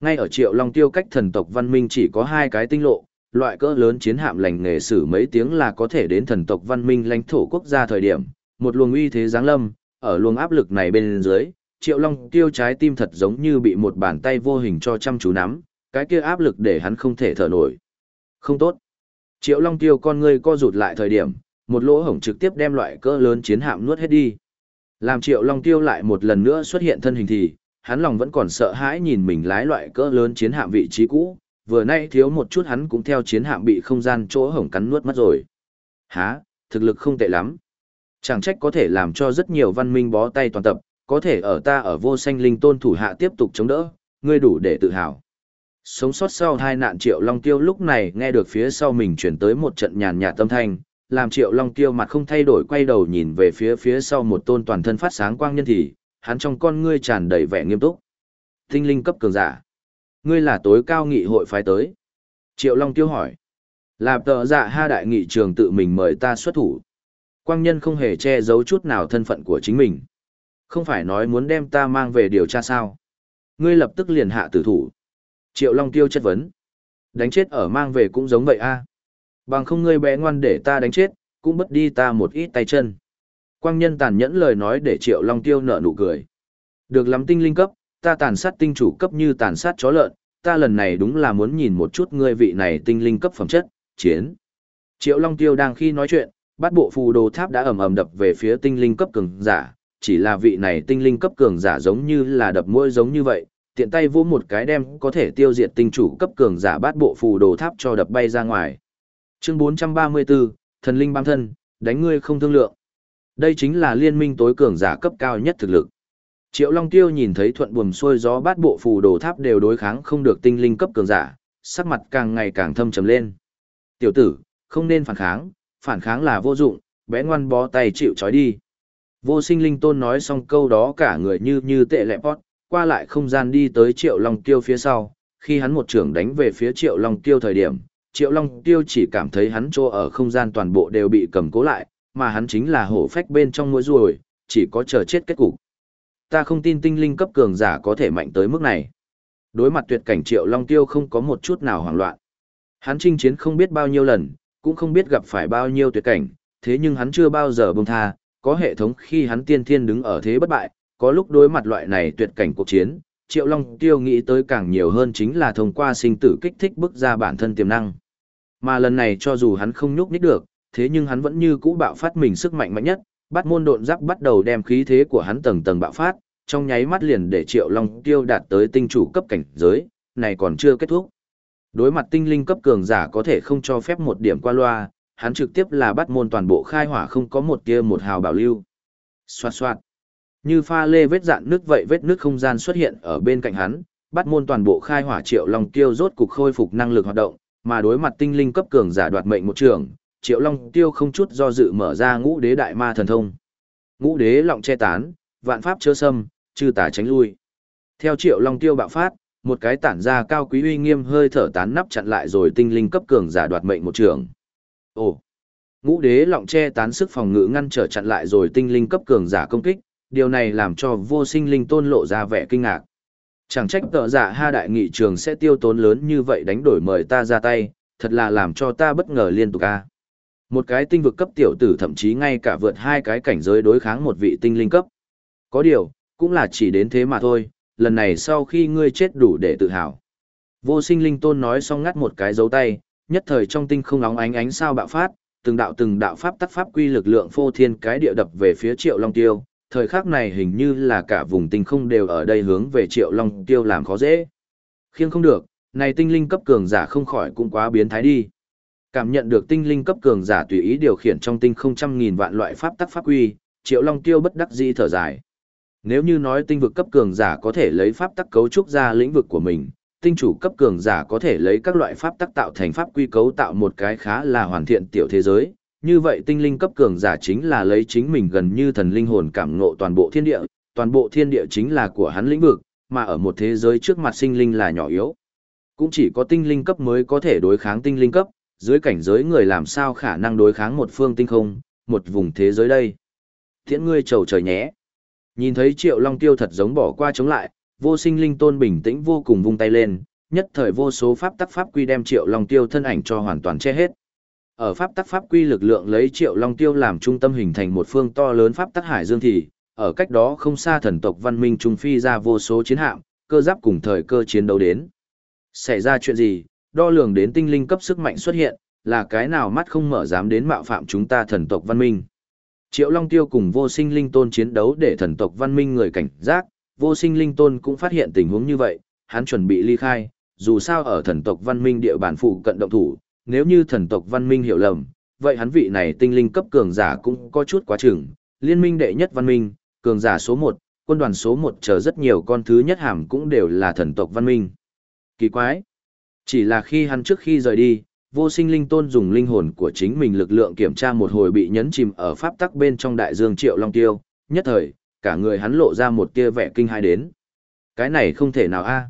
Ngay ở Triệu Long Tiêu cách thần tộc văn minh chỉ có hai cái tinh lộ, loại cỡ lớn chiến hạm lành nghề sử mấy tiếng là có thể đến thần tộc văn minh lãnh thổ quốc gia thời điểm, một luồng uy thế giáng lâm, ở luồng áp lực này bên dưới, Triệu Long Tiêu trái tim thật giống như bị một bàn tay vô hình cho chăm chú nắm, cái kia áp lực để hắn không thể thở nổi. Không tốt. Triệu Long Tiêu con ngươi co rụt lại thời điểm, một lỗ hổng trực tiếp đem loại cỡ lớn chiến hạm nuốt hết đi. Làm Triệu Long Tiêu lại một lần nữa xuất hiện thân hình thì, hắn lòng vẫn còn sợ hãi nhìn mình lái loại cỡ lớn chiến hạm vị trí cũ, vừa nay thiếu một chút hắn cũng theo chiến hạm bị không gian chỗ hổng cắn nuốt mất rồi. Hả, thực lực không tệ lắm. Chẳng trách có thể làm cho rất nhiều văn minh bó tay toàn tập, có thể ở ta ở vô sanh linh tôn thủ hạ tiếp tục chống đỡ, ngươi đủ để tự hào. Sống sót sau hai nạn triệu long tiêu lúc này nghe được phía sau mình chuyển tới một trận nhàn nhạt tâm thanh, làm triệu long tiêu mặt không thay đổi quay đầu nhìn về phía phía sau một tôn toàn thân phát sáng quang nhân thì, hắn trong con ngươi tràn đầy vẻ nghiêm túc. Tinh linh cấp cường giả. Ngươi là tối cao nghị hội phái tới. Triệu Long tiêu hỏi. Là tờ dạ ha đại nghị trường tự mình mời ta xuất thủ. Quang nhân không hề che giấu chút nào thân phận của chính mình. Không phải nói muốn đem ta mang về điều tra sao. Ngươi lập tức liền hạ tử thủ. Triệu Long tiêu chất vấn. Đánh chết ở mang về cũng giống vậy a. Bằng không ngươi bé ngoan để ta đánh chết, cũng bất đi ta một ít tay chân. Quang nhân tàn nhẫn lời nói để Triệu Long tiêu nở nụ cười. Được lắm tinh linh cấp, ta tàn sát tinh chủ cấp như tàn sát chó lợn, ta lần này đúng là muốn nhìn một chút ngươi vị này tinh linh cấp phẩm chất, chiến. Triệu Long Tiêu đang khi nói chuyện, bát bộ phù đồ tháp đã ầm ầm đập về phía tinh linh cấp cường giả, chỉ là vị này tinh linh cấp cường giả giống như là đập mũi giống như vậy, tiện tay vỗ một cái đem có thể tiêu diệt tinh chủ cấp cường giả bát bộ phù đồ tháp cho đập bay ra ngoài. Chương 434, Thần linh bám thân, đánh ngươi không thương lượng. Đây chính là liên minh tối cường giả cấp cao nhất thực lực. Triệu Long Tiêu nhìn thấy thuận buồm xuôi gió bát bộ phù đồ tháp đều đối kháng không được tinh linh cấp cường giả, sắc mặt càng ngày càng thâm trầm lên. Tiểu tử, không nên phản kháng, phản kháng là vô dụng, bé ngoan bó tay chịu trói đi. Vô sinh linh tôn nói xong câu đó cả người như như tệ lẹ pót, qua lại không gian đi tới triệu long tiêu phía sau, khi hắn một trưởng đánh về phía triệu long tiêu thời điểm, triệu long tiêu chỉ cảm thấy hắn chỗ ở không gian toàn bộ đều bị cầm cố lại, mà hắn chính là hổ phách bên trong mũi ruồi, chỉ có chờ chết kết cục. Ta không tin tinh linh cấp cường giả có thể mạnh tới mức này. Đối mặt tuyệt cảnh triệu long tiêu không có một chút nào hoảng loạn. Hắn chinh chiến không biết bao nhiêu lần, cũng không biết gặp phải bao nhiêu tuyệt cảnh, thế nhưng hắn chưa bao giờ buông tha, có hệ thống khi hắn tiên thiên đứng ở thế bất bại, có lúc đối mặt loại này tuyệt cảnh cuộc chiến, Triệu Long Tiêu nghĩ tới càng nhiều hơn chính là thông qua sinh tử kích thích bức ra bản thân tiềm năng. Mà lần này cho dù hắn không nhúc nhích được, thế nhưng hắn vẫn như cũ bạo phát mình sức mạnh mạnh nhất, bắt môn độn giáp bắt đầu đem khí thế của hắn tầng tầng bạo phát, trong nháy mắt liền để Triệu Long Tiêu đạt tới tinh chủ cấp cảnh giới, này còn chưa kết thúc. Đối mặt tinh linh cấp cường giả có thể không cho phép một điểm qua loa, hắn trực tiếp là bắt môn toàn bộ khai hỏa không có một tia một hào bảo lưu. Xoạt xoạt. Như pha lê vết dạn nước vậy vết nước không gian xuất hiện ở bên cạnh hắn, bắt môn toàn bộ khai hỏa triệu long tiêu rốt cục khôi phục năng lực hoạt động, mà đối mặt tinh linh cấp cường giả đoạt mệnh một trường, triệu long tiêu không chút do dự mở ra ngũ đế đại ma thần thông. Ngũ đế lọng che tán, vạn pháp chớ xâm, chư tà tránh lui. Theo triệu long tiêu bạo phát, một cái tản ra cao quý uy nghiêm hơi thở tán nắp chặn lại rồi tinh linh cấp cường giả đoạt mệnh một trường. Ồ! Ngũ đế lọng che tán sức phòng ngự ngăn trở chặn lại rồi tinh linh cấp cường giả công kích, điều này làm cho vô sinh linh tôn lộ ra vẻ kinh ngạc. Chẳng trách tợ giả ha đại nghị trường sẽ tiêu tốn lớn như vậy đánh đổi mời ta ra tay, thật là làm cho ta bất ngờ liên tục a. Một cái tinh vực cấp tiểu tử thậm chí ngay cả vượt hai cái cảnh giới đối kháng một vị tinh linh cấp. Có điều, cũng là chỉ đến thế mà thôi, lần này sau khi ngươi chết đủ để tự hào. Vô sinh linh tôn nói xong ngắt một cái dấu tay, nhất thời trong tinh không óng ánh ánh sao bạo phát, từng đạo từng đạo pháp tắc pháp quy lực lượng phô thiên cái địa đập về phía Triệu Long Tiêu, thời khắc này hình như là cả vùng tinh không đều ở đây hướng về Triệu Long Tiêu làm khó dễ. Khiêng không được, này tinh linh cấp cường giả không khỏi cũng quá biến thái đi. Cảm nhận được tinh linh cấp cường giả tùy ý điều khiển trong tinh không trăm nghìn vạn loại pháp tắc pháp quy, Triệu Long Tiêu bất đắc dĩ thở dài. Nếu như nói tinh vực cấp cường giả có thể lấy pháp tắc cấu trúc ra lĩnh vực của mình, tinh chủ cấp cường giả có thể lấy các loại pháp tắc tạo thành pháp quy cấu tạo một cái khá là hoàn thiện tiểu thế giới. Như vậy tinh linh cấp cường giả chính là lấy chính mình gần như thần linh hồn cảm ngộ toàn bộ thiên địa, toàn bộ thiên địa chính là của hắn lĩnh vực, mà ở một thế giới trước mặt sinh linh là nhỏ yếu. Cũng chỉ có tinh linh cấp mới có thể đối kháng tinh linh cấp, dưới cảnh giới người làm sao khả năng đối kháng một phương tinh không, một vùng thế giới đây. Thiện ngươi trầu trời nhé. Nhìn thấy triệu long tiêu thật giống bỏ qua chống lại, vô sinh linh tôn bình tĩnh vô cùng vung tay lên, nhất thời vô số pháp tắc pháp quy đem triệu long tiêu thân ảnh cho hoàn toàn che hết. Ở pháp tắc pháp quy lực lượng lấy triệu long tiêu làm trung tâm hình thành một phương to lớn pháp tắc hải dương thì, ở cách đó không xa thần tộc văn minh trung phi ra vô số chiến hạm, cơ giáp cùng thời cơ chiến đấu đến. Xảy ra chuyện gì, đo lường đến tinh linh cấp sức mạnh xuất hiện, là cái nào mắt không mở dám đến mạo phạm chúng ta thần tộc văn minh. Triệu Long Tiêu cùng vô sinh linh tôn chiến đấu để thần tộc văn minh người cảnh giác, vô sinh linh tôn cũng phát hiện tình huống như vậy, hắn chuẩn bị ly khai, dù sao ở thần tộc văn minh địa bàn phụ cận động thủ, nếu như thần tộc văn minh hiểu lầm, vậy hắn vị này tinh linh cấp cường giả cũng có chút quá chừng, liên minh đệ nhất văn minh, cường giả số 1, quân đoàn số 1 chờ rất nhiều con thứ nhất hàm cũng đều là thần tộc văn minh. Kỳ quái! Chỉ là khi hắn trước khi rời đi, vô sinh linh tôn dùng linh hồn của chính mình lực lượng kiểm tra một hồi bị nhấn chìm ở pháp tắc bên trong đại dương triệu long tiêu, nhất thời, cả người hắn lộ ra một tia vẻ kinh hai đến. Cái này không thể nào a.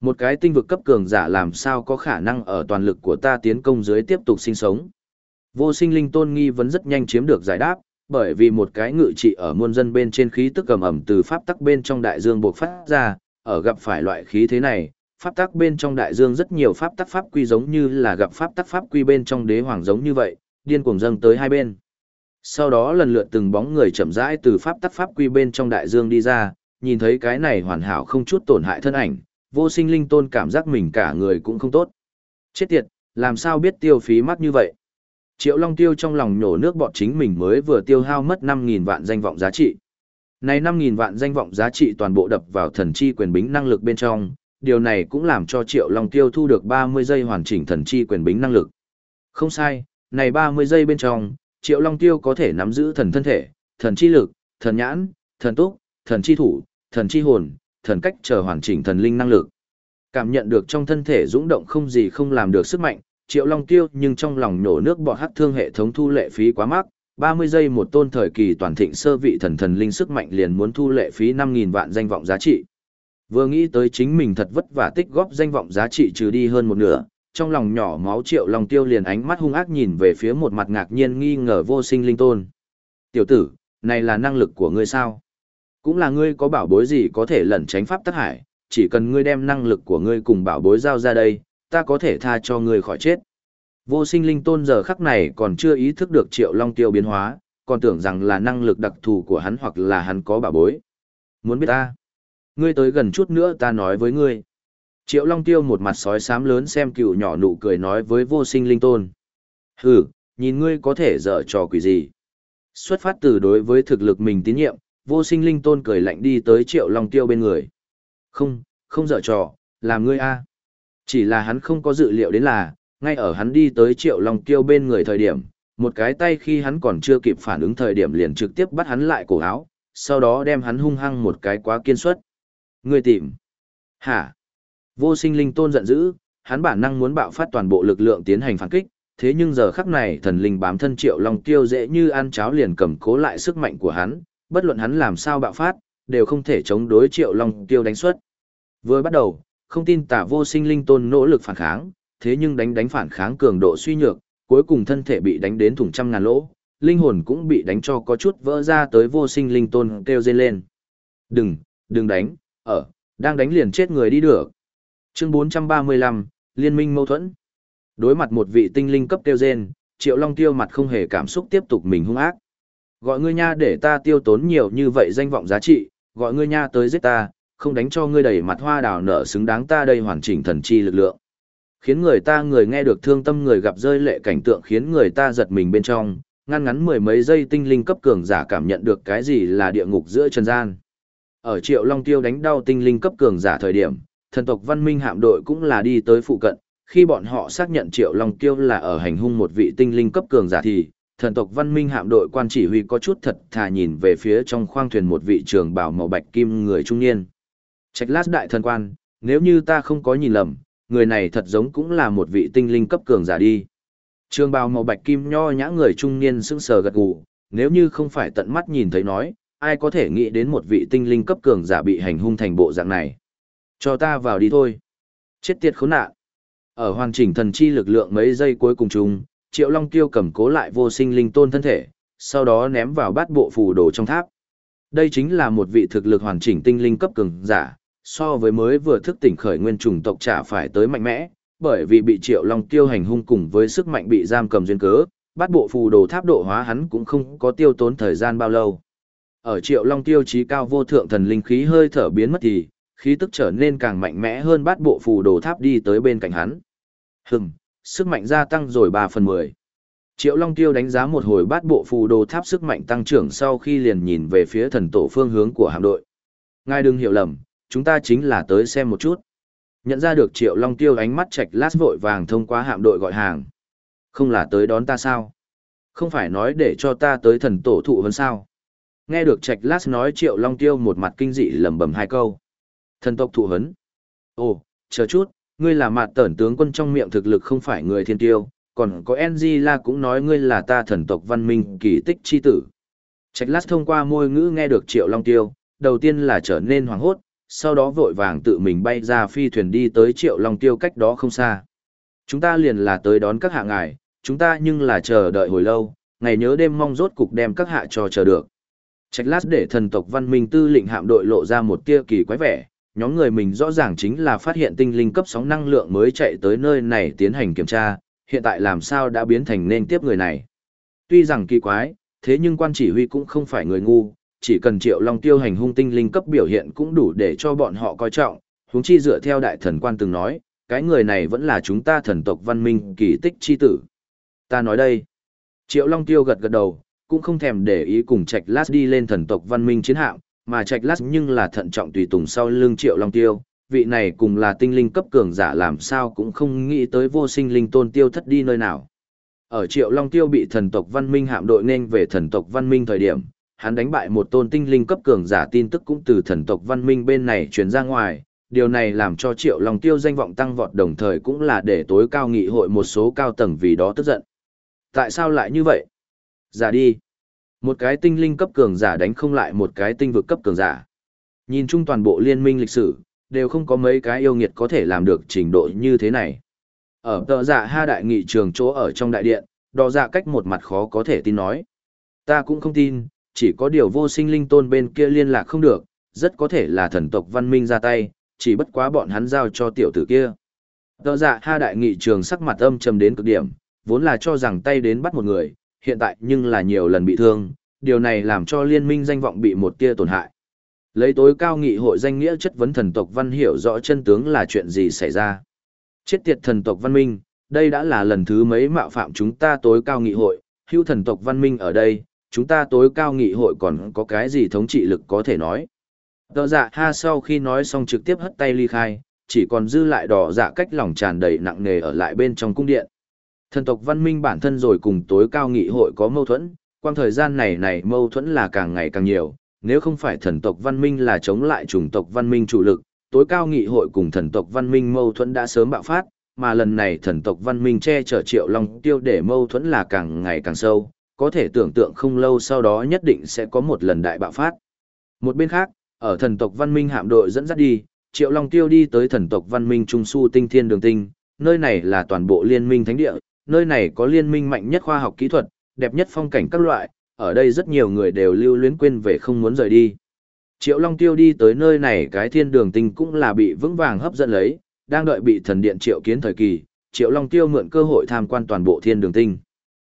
Một cái tinh vực cấp cường giả làm sao có khả năng ở toàn lực của ta tiến công dưới tiếp tục sinh sống. Vô sinh linh tôn nghi vấn rất nhanh chiếm được giải đáp, bởi vì một cái ngự trị ở muôn dân bên trên khí tức cầm ẩm từ pháp tắc bên trong đại dương buộc phát ra, ở gặp phải loại khí thế này, pháp tắc bên trong đại dương rất nhiều pháp tắc pháp quy giống như là gặp pháp tắc pháp quy bên trong đế hoàng giống như vậy, điên cuồng dâng tới hai bên. Sau đó lần lượt từng bóng người chậm rãi từ pháp tắc pháp quy bên trong đại dương đi ra, nhìn thấy cái này hoàn hảo không chút tổn hại thân ảnh, vô sinh linh tôn cảm giác mình cả người cũng không tốt. Chết tiệt, làm sao biết tiêu phí mắt như vậy? Triệu Long Tiêu trong lòng nhổ nước bọt chính mình mới vừa tiêu hao mất 5.000 vạn danh vọng giá trị. Này 5.000 vạn danh vọng giá trị toàn bộ đập vào thần chi quyền bính năng lực bên trong, điều này cũng làm cho Triệu Long Tiêu thu được 30 giây hoàn chỉnh thần chi quyền bính năng lực. Không sai, này 30 giây bên trong, Triệu Long Tiêu có thể nắm giữ thần thân thể, thần chi lực, thần nhãn, thần túc, thần chi thủ, thần chi hồn, thần cách chờ hoàn chỉnh thần linh năng lực. Cảm nhận được trong thân thể dũng động không gì không làm được sức mạnh, Triệu Long Tiêu nhưng trong lòng nổ nước bọt hắc thương hệ thống thu lệ phí quá mắc, 30 giây một tôn thời kỳ toàn thịnh sơ vị thần thần linh sức mạnh liền muốn thu lệ phí 5.000 vạn danh vọng giá trị. Vừa nghĩ tới chính mình thật vất vả tích góp danh vọng giá trị trừ đi hơn một nửa, trong lòng nhỏ máu triệu long tiêu liền ánh mắt hung ác nhìn về phía một mặt ngạc nhiên nghi ngờ vô sinh linh tôn. Tiểu tử, này là năng lực của ngươi sao? Cũng là ngươi có bảo bối gì có thể lẩn tránh pháp tắc hải, chỉ cần ngươi đem năng lực của ngươi cùng bảo bối giao ra đây, ta có thể tha cho ngươi khỏi chết. Vô sinh linh tôn giờ khắc này còn chưa ý thức được triệu long tiêu biến hóa, còn tưởng rằng là năng lực đặc thù của hắn hoặc là hắn có bảo bối. Muốn biết ta? Ngươi tới gần chút nữa ta nói với ngươi. Triệu Long Tiêu một mặt sói xám lớn xem cựu nhỏ nụ cười nói với vô sinh linh tôn. Hừ, nhìn ngươi có thể dở trò quỷ gì. Xuất phát từ đối với thực lực mình tín nhiệm, vô sinh linh tôn cười lạnh đi tới Triệu Long Tiêu bên người. Không, không dở trò, làm ngươi a. À. Chỉ là hắn không có dự liệu đến là, ngay ở hắn đi tới Triệu Long Tiêu bên người thời điểm, một cái tay khi hắn còn chưa kịp phản ứng thời điểm liền trực tiếp bắt hắn lại cổ áo, sau đó đem hắn hung hăng một cái quá kiên suất. Ngươi tìm. Hả? Vô sinh linh tôn giận dữ, hắn bản năng muốn bạo phát toàn bộ lực lượng tiến hành phản kích, thế nhưng giờ khắc này thần linh bám thân triệu long tiêu dễ như ăn cháo liền cầm cố lại sức mạnh của hắn, bất luận hắn làm sao bạo phát, đều không thể chống đối triệu long tiêu đánh xuất. Vừa bắt đầu, không tin tả vô sinh linh tôn nỗ lực phản kháng, thế nhưng đánh đánh phản kháng cường độ suy nhược, cuối cùng thân thể bị đánh đến thủng trăm ngàn lỗ, linh hồn cũng bị đánh cho có chút vỡ ra tới vô sinh linh tôn kêu dây lên. Đừng, đừng đánh, ở, đang đánh liền chết người đi được. Chương 435, Liên minh mâu thuẫn. Đối mặt một vị tinh linh cấp tiêu gen, Triệu Long tiêu mặt không hề cảm xúc tiếp tục mình hung ác. Gọi ngươi nha để ta tiêu tốn nhiều như vậy danh vọng giá trị, gọi ngươi nha tới giết ta, không đánh cho ngươi đầy mặt hoa đào nở xứng đáng ta đây hoàn chỉnh thần chi lực lượng. Khiến người ta người nghe được thương tâm người gặp rơi lệ cảnh tượng khiến người ta giật mình bên trong, ngăn ngắn mười mấy giây tinh linh cấp cường giả cảm nhận được cái gì là địa ngục giữa trần gian. Ở Triệu Long Tiêu đánh đau tinh linh cấp cường giả thời điểm, thần tộc văn minh hạm đội cũng là đi tới phụ cận, khi bọn họ xác nhận Triệu Long Tiêu là ở hành hung một vị tinh linh cấp cường giả thì, thần tộc văn minh hạm đội quan chỉ huy có chút thật thà nhìn về phía trong khoang thuyền một vị trường bào màu bạch kim người trung niên. Trạch lát đại thần quan, nếu như ta không có nhìn lầm, người này thật giống cũng là một vị tinh linh cấp cường giả đi. Trường bào màu bạch kim nho nhã người trung niên sững sờ gật gù, nếu như không phải tận mắt nhìn thấy nói, ai có thể nghĩ đến một vị tinh linh cấp cường giả bị hành hung thành bộ dạng này. Cho ta vào đi thôi. Chết tiệt khốn nạn. Ở hoàn chỉnh thần chi lực lượng mấy giây cuối cùng chung, Triệu Long Tiêu cầm cố lại vô sinh linh tôn thân thể, sau đó ném vào bát bộ phù đồ trong tháp. Đây chính là một vị thực lực hoàn chỉnh tinh linh cấp cường giả, so với mới vừa thức tỉnh khởi nguyên trùng tộc trả phải tới mạnh mẽ, bởi vì bị Triệu Long Tiêu hành hung cùng với sức mạnh bị giam cầm duyên cớ, bát bộ phù đồ tháp độ hóa hắn cũng không có tiêu tốn thời gian bao lâu. Ở Triệu Long Tiêu chí cao vô thượng thần linh khí hơi thở biến mất thì, khí tức trở nên càng mạnh mẽ hơn bát bộ phù đồ tháp đi tới bên cạnh hắn. Hừm, sức mạnh gia tăng rồi 3 phần 10. Triệu Long Tiêu đánh giá một hồi bát bộ phù đồ tháp sức mạnh tăng trưởng sau khi liền nhìn về phía thần tổ phương hướng của hạm đội. Ngài đừng hiểu lầm, chúng ta chính là tới xem một chút. Nhận ra được Triệu Long Tiêu ánh mắt chạch lát vội vàng thông qua hạm đội gọi hàng. Không là tới đón ta sao? Không phải nói để cho ta tới thần tổ thụ hơn sao? Nghe được Trạch Lát nói Triệu Long Tiêu một mặt kinh dị lẩm bẩm hai câu. Thần tộc thụ hấn. Ồ, chờ chút, ngươi là mặt tẩn tướng quân trong miệng thực lực không phải người thiên tiêu, còn có La cũng nói ngươi là ta thần tộc văn minh kỳ tích chi tử. Trạch Lát thông qua môi ngữ nghe được Triệu Long Tiêu, đầu tiên là trở nên hoảng hốt, sau đó vội vàng tự mình bay ra phi thuyền đi tới Triệu Long Tiêu cách đó không xa. Chúng ta liền là tới đón các hạ ngài, chúng ta nhưng là chờ đợi hồi lâu, ngày nhớ đêm mong rốt cục đem các hạ cho chờ được. Trạch lát để thần tộc văn minh tư lệnh hạm đội lộ ra một tia kỳ quái vẻ, nhóm người mình rõ ràng chính là phát hiện tinh linh cấp sóng năng lượng mới chạy tới nơi này tiến hành kiểm tra, hiện tại làm sao đã biến thành nên tiếp người này. Tuy rằng kỳ quái, thế nhưng quan chỉ huy cũng không phải người ngu, chỉ cần triệu long tiêu hành hung tinh linh cấp biểu hiện cũng đủ để cho bọn họ coi trọng, huống chi dựa theo đại thần quan từng nói, cái người này vẫn là chúng ta thần tộc văn minh kỳ tích chi tử. Ta nói đây. Triệu long tiêu gật gật đầu, cũng không thèm để ý cùng Trạch Lát đi lên thần tộc văn minh chiến hạm, mà Trạch Lát nhưng là thận trọng tùy tùng sau lưng Triệu Long Tiêu, vị này cùng là tinh linh cấp cường giả làm sao cũng không nghĩ tới vô sinh linh tôn tiêu thất đi nơi nào. Ở Triệu Long Tiêu bị thần tộc văn minh hạm đội nên về thần tộc văn minh thời điểm, hắn đánh bại một tôn tinh linh cấp cường giả tin tức cũng từ thần tộc văn minh bên này truyền ra ngoài, điều này làm cho Triệu Long Tiêu danh vọng tăng vọt đồng thời cũng là để tối cao nghị hội một số cao tầng vì đó tức giận. Tại sao lại như vậy? Giả đi. Một cái tinh linh cấp cường giả đánh không lại một cái tinh vực cấp cường giả. Nhìn chung toàn bộ liên minh lịch sử, đều không có mấy cái yêu nghiệt có thể làm được trình độ như thế này. Ở tờ giả ha đại nghị trường chỗ ở trong đại điện, đò dạ cách một mặt khó có thể tin nói. Ta cũng không tin, chỉ có điều vô sinh linh tôn bên kia liên lạc không được, rất có thể là thần tộc văn minh ra tay, chỉ bất quá bọn hắn giao cho tiểu tử kia. Tờ giả dạ ha đại nghị trường sắc mặt âm trầm đến cực điểm, vốn là cho rằng tay đến bắt một người, hiện tại nhưng là nhiều lần bị thương, điều này làm cho liên minh danh vọng bị một tia tổn hại. Lấy tối cao nghị hội danh nghĩa chất vấn thần tộc văn hiểu rõ chân tướng là chuyện gì xảy ra. Chết tiệt thần tộc văn minh, đây đã là lần thứ mấy mạo phạm chúng ta tối cao nghị hội, hưu thần tộc văn minh ở đây, chúng ta tối cao nghị hội còn có cái gì thống trị lực có thể nói. Đỏ dạ ha sau khi nói xong trực tiếp hất tay ly khai, chỉ còn dư lại đỏ dạ cách lòng tràn đầy nặng nề ở lại bên trong cung điện. Thần tộc văn minh bản thân rồi cùng tối cao nghị hội có mâu thuẫn, quang thời gian này này mâu thuẫn là càng ngày càng nhiều, nếu không phải thần tộc văn minh là chống lại chủng tộc văn minh chủ lực, tối cao nghị hội cùng thần tộc văn minh mâu thuẫn đã sớm bạo phát, mà lần này thần tộc văn minh che chở triệu long tiêu để mâu thuẫn là càng ngày càng sâu, có thể tưởng tượng không lâu sau đó nhất định sẽ có một lần đại bạo phát. Một bên khác, ở thần tộc văn minh hạm đội dẫn dắt đi, triệu long tiêu đi tới thần tộc văn minh trung su tinh thiên đường tinh, nơi này là toàn bộ liên minh thánh địa, nơi này có liên minh mạnh nhất khoa học kỹ thuật, đẹp nhất phong cảnh các loại, ở đây rất nhiều người đều lưu luyến quên về không muốn rời đi. Triệu Long Tiêu đi tới nơi này cái thiên đường tinh cũng là bị vững vàng hấp dẫn lấy, đang đợi bị thần điện triệu kiến thời kỳ, Triệu Long Tiêu mượn cơ hội tham quan toàn bộ thiên đường tinh.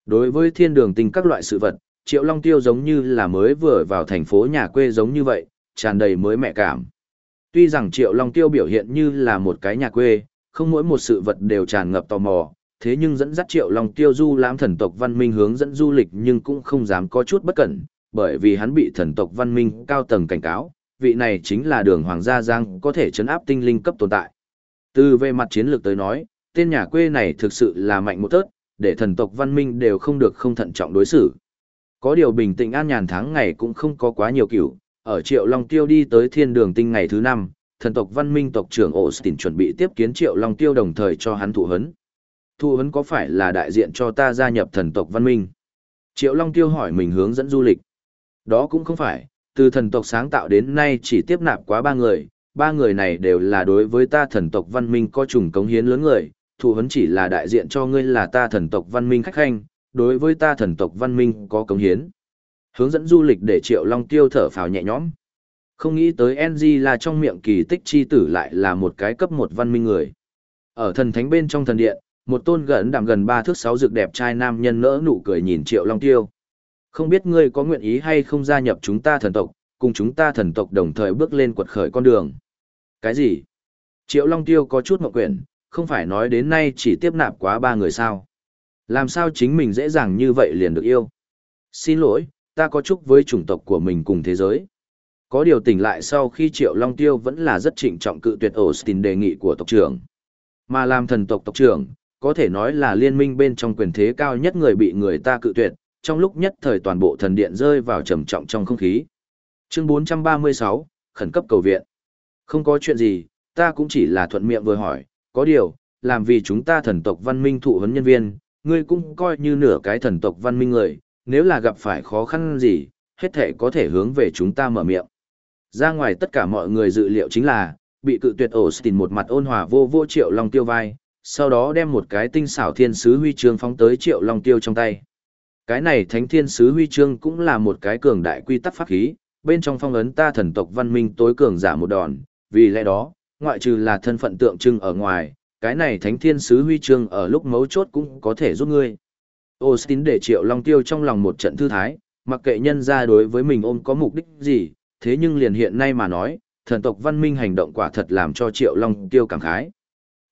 Đối với thiên đường tinh các loại sự vật, Triệu Long Tiêu giống như là mới vừa vào thành phố nhà quê giống như vậy, tràn đầy mới mẹ cảm. Tuy rằng Triệu Long Tiêu biểu hiện như là một cái nhà quê, không mỗi một sự vật đều tràn ngập tò mò, thế nhưng dẫn dắt triệu long tiêu du lãm thần tộc văn minh hướng dẫn du lịch nhưng cũng không dám có chút bất cẩn, bởi vì hắn bị thần tộc văn minh cao tầng cảnh cáo, vị này chính là đường hoàng gia giang có thể chấn áp tinh linh cấp tồn tại. Từ về mặt chiến lược tới nói, tên nhà quê này thực sự là mạnh một tớt, để thần tộc văn minh đều không được không thận trọng đối xử. Có điều bình tĩnh an nhàn tháng ngày cũng không có quá nhiều kiểu, ở triệu long tiêu đi tới thiên đường tinh ngày thứ năm, thần tộc văn minh tộc trưởng Austin chuẩn bị tiếp kiến triệu long tiêu đồng thời cho hắn thụ hấn thu hấn có phải là đại diện cho ta gia nhập thần tộc văn minh? Triệu Long Tiêu hỏi mình hướng dẫn du lịch. Đó cũng không phải, từ thần tộc sáng tạo đến nay chỉ tiếp nạp quá ba người, ba người này đều là đối với ta thần tộc văn minh có trùng cống hiến lớn người, Thu hấn chỉ là đại diện cho ngươi là ta thần tộc văn minh khách khanh, đối với ta thần tộc văn minh có cống hiến. Hướng dẫn du lịch để Triệu Long Tiêu thở phào nhẹ nhõm. Không nghĩ tới NG là trong miệng kỳ tích chi tử lại là một cái cấp một văn minh người. Ở thần thánh bên trong thần điện, một tôn gần đạm gần ba thước sáu rực đẹp trai nam nhân nỡ nụ cười nhìn triệu long tiêu. Không biết ngươi có nguyện ý hay không gia nhập chúng ta thần tộc, cùng chúng ta thần tộc đồng thời bước lên quật khởi con đường. Cái gì? Triệu long tiêu có chút mậu quyển, không phải nói đến nay chỉ tiếp nạp quá ba người sao? Làm sao chính mình dễ dàng như vậy liền được yêu? Xin lỗi, ta có chúc với chủng tộc của mình cùng thế giới. Có điều tỉnh lại sau khi triệu long tiêu vẫn là rất trịnh trọng cự tuyệt austin đề nghị của tộc trưởng. Mà làm thần tộc tộc trưởng có thể nói là liên minh bên trong quyền thế cao nhất người bị người ta cự tuyệt, trong lúc nhất thời toàn bộ thần điện rơi vào trầm trọng trong không khí. Chương 436, khẩn cấp cầu viện. Không có chuyện gì, ta cũng chỉ là thuận miệng vừa hỏi, có điều, làm vì chúng ta thần tộc văn minh thụ huấn nhân viên, ngươi cũng coi như nửa cái thần tộc văn minh người, nếu là gặp phải khó khăn gì, hết thể có thể hướng về chúng ta mở miệng. Ra ngoài tất cả mọi người dự liệu chính là, bị cự tuyệt ổ tìm một mặt ôn hòa vô vô triệu long tiêu vai, sau đó đem một cái tinh xảo thiên sứ huy chương phóng tới triệu long tiêu trong tay. Cái này thánh thiên sứ huy chương cũng là một cái cường đại quy tắc pháp khí, bên trong phong ấn ta thần tộc văn minh tối cường giả một đòn, vì lẽ đó, ngoại trừ là thân phận tượng trưng ở ngoài, cái này thánh thiên sứ huy chương ở lúc mấu chốt cũng có thể giúp ngươi. Austin để triệu long tiêu trong lòng một trận thư thái, mặc kệ nhân ra đối với mình ôm có mục đích gì, thế nhưng liền hiện nay mà nói, thần tộc văn minh hành động quả thật làm cho triệu long tiêu cảm khái.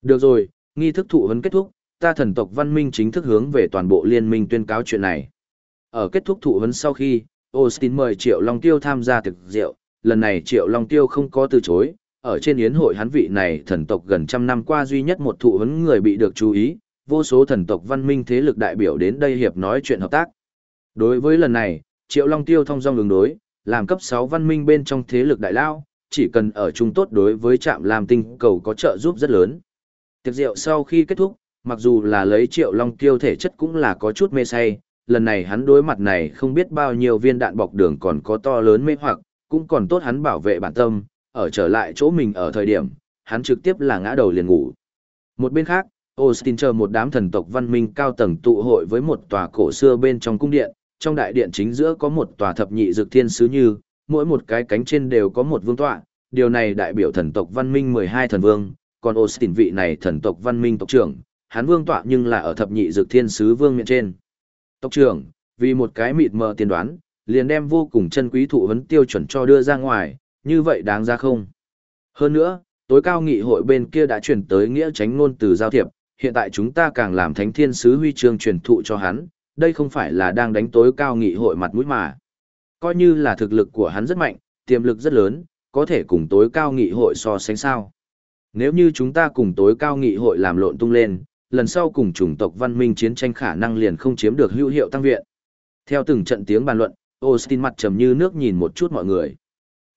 Được rồi, Nghi thức thụ huấn kết thúc, ta thần tộc văn minh chính thức hướng về toàn bộ liên minh tuyên cáo chuyện này. Ở kết thúc thụ huấn sau khi, Austin mời Triệu Long Tiêu tham gia thực rượu, lần này Triệu Long Tiêu không có từ chối, ở trên yến hội hắn vị này thần tộc gần trăm năm qua duy nhất một thụ huấn người bị được chú ý, vô số thần tộc văn minh thế lực đại biểu đến đây hiệp nói chuyện hợp tác. Đối với lần này, Triệu Long Tiêu thông dong ứng đối, làm cấp 6 văn minh bên trong thế lực đại lao, chỉ cần ở chung tốt đối với trạm làm tinh cầu có trợ giúp rất lớn. Tiệc rượu sau khi kết thúc, mặc dù là lấy Triệu Long Tiêu thể chất cũng là có chút mê say, lần này hắn đối mặt này không biết bao nhiêu viên đạn bọc đường còn có to lớn mê hoặc, cũng còn tốt hắn bảo vệ bản tâm, ở trở lại chỗ mình ở thời điểm, hắn trực tiếp là ngã đầu liền ngủ. Một bên khác, Austin chờ một đám thần tộc văn minh cao tầng tụ hội với một tòa cổ xưa bên trong cung điện, trong đại điện chính giữa có một tòa thập nhị dược thiên sứ như, mỗi một cái cánh trên đều có một vương tọa, điều này đại biểu thần tộc văn minh 12 thần vương, còn Austin vị này thần tộc văn minh tộc trưởng, hắn vương tọa nhưng là ở thập nhị dược thiên sứ vương miệng trên. Tộc trưởng, vì một cái mịt mờ tiên đoán, liền đem vô cùng chân quý thụ vấn tiêu chuẩn cho đưa ra ngoài, như vậy đáng ra không? Hơn nữa, tối cao nghị hội bên kia đã chuyển tới nghĩa tránh ngôn từ giao thiệp, hiện tại chúng ta càng làm thánh thiên sứ huy chương truyền thụ cho hắn, đây không phải là đang đánh tối cao nghị hội mặt mũi mà. Coi như là thực lực của hắn rất mạnh, tiềm lực rất lớn, có thể cùng tối cao nghị hội so sánh sao. Nếu như chúng ta cùng tối cao nghị hội làm lộn tung lên, lần sau cùng chủng tộc văn minh chiến tranh khả năng liền không chiếm được hữu hiệu tăng viện. Theo từng trận tiếng bàn luận, Austin mặt trầm như nước nhìn một chút mọi người.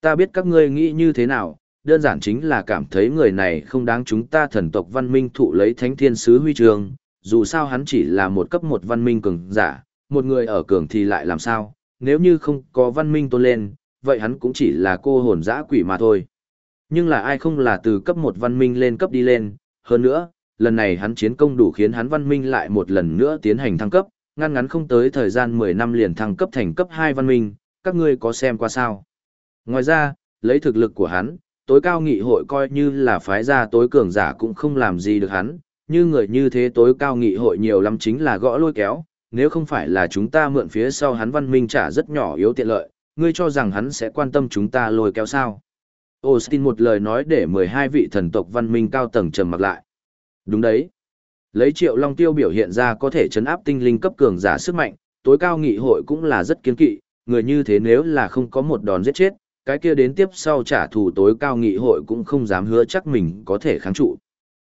Ta biết các ngươi nghĩ như thế nào, đơn giản chính là cảm thấy người này không đáng chúng ta thần tộc văn minh thụ lấy thánh thiên sứ huy trường, dù sao hắn chỉ là một cấp một văn minh cường giả, một người ở cường thì lại làm sao, nếu như không có văn minh tôn lên, vậy hắn cũng chỉ là cô hồn dã quỷ mà thôi. Nhưng là ai không là từ cấp một văn minh lên cấp đi lên, hơn nữa, lần này hắn chiến công đủ khiến hắn văn minh lại một lần nữa tiến hành thăng cấp, ngăn ngắn không tới thời gian 10 năm liền thăng cấp thành cấp 2 văn minh, các ngươi có xem qua sao? Ngoài ra, lấy thực lực của hắn, tối cao nghị hội coi như là phái gia tối cường giả cũng không làm gì được hắn, như người như thế tối cao nghị hội nhiều lắm chính là gõ lôi kéo, nếu không phải là chúng ta mượn phía sau hắn văn minh trả rất nhỏ yếu tiện lợi, ngươi cho rằng hắn sẽ quan tâm chúng ta lôi kéo sao? Austin một lời nói để 12 vị thần tộc văn minh cao tầng trầm mặc lại. Đúng đấy. Lấy triệu long tiêu biểu hiện ra có thể chấn áp tinh linh cấp cường giả sức mạnh, tối cao nghị hội cũng là rất kiên kỵ, người như thế nếu là không có một đòn giết chết, cái kia đến tiếp sau trả thù tối cao nghị hội cũng không dám hứa chắc mình có thể kháng trụ.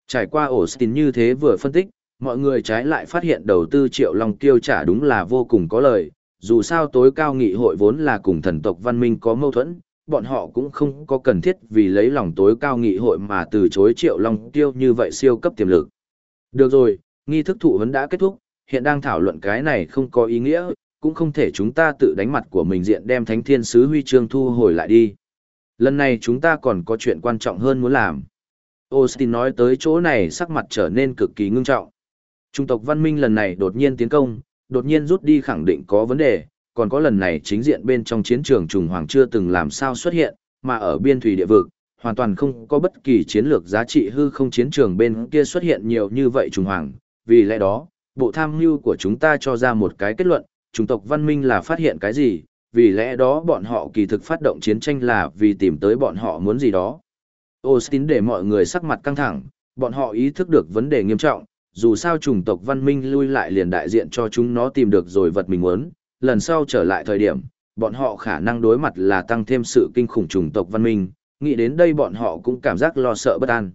Trải qua Austin như thế vừa phân tích, mọi người trái lại phát hiện đầu tư triệu long tiêu trả đúng là vô cùng có lời, dù sao tối cao nghị hội vốn là cùng thần tộc văn minh có mâu thuẫn, bọn họ cũng không có cần thiết vì lấy lòng tối cao nghị hội mà từ chối triệu long tiêu như vậy siêu cấp tiềm lực. Được rồi, nghi thức thụ vấn đã kết thúc, hiện đang thảo luận cái này không có ý nghĩa, cũng không thể chúng ta tự đánh mặt của mình diện đem thánh thiên sứ huy chương thu hồi lại đi. Lần này chúng ta còn có chuyện quan trọng hơn muốn làm. Austin nói tới chỗ này sắc mặt trở nên cực kỳ ngưng trọng. Trung tộc văn minh lần này đột nhiên tiến công, đột nhiên rút đi khẳng định có vấn đề, còn có lần này chính diện bên trong chiến trường trùng hoàng chưa từng làm sao xuất hiện, mà ở biên thủy địa vực, hoàn toàn không có bất kỳ chiến lược giá trị hư không chiến trường bên kia xuất hiện nhiều như vậy trùng hoàng. Vì lẽ đó, bộ tham mưu của chúng ta cho ra một cái kết luận, chủng tộc văn minh là phát hiện cái gì, vì lẽ đó bọn họ kỳ thực phát động chiến tranh là vì tìm tới bọn họ muốn gì đó. Austin để mọi người sắc mặt căng thẳng, bọn họ ý thức được vấn đề nghiêm trọng, dù sao chủng tộc văn minh lui lại liền đại diện cho chúng nó tìm được rồi vật mình muốn, lần sau trở lại thời điểm, bọn họ khả năng đối mặt là tăng thêm sự kinh khủng chủng tộc văn minh, nghĩ đến đây bọn họ cũng cảm giác lo sợ bất an.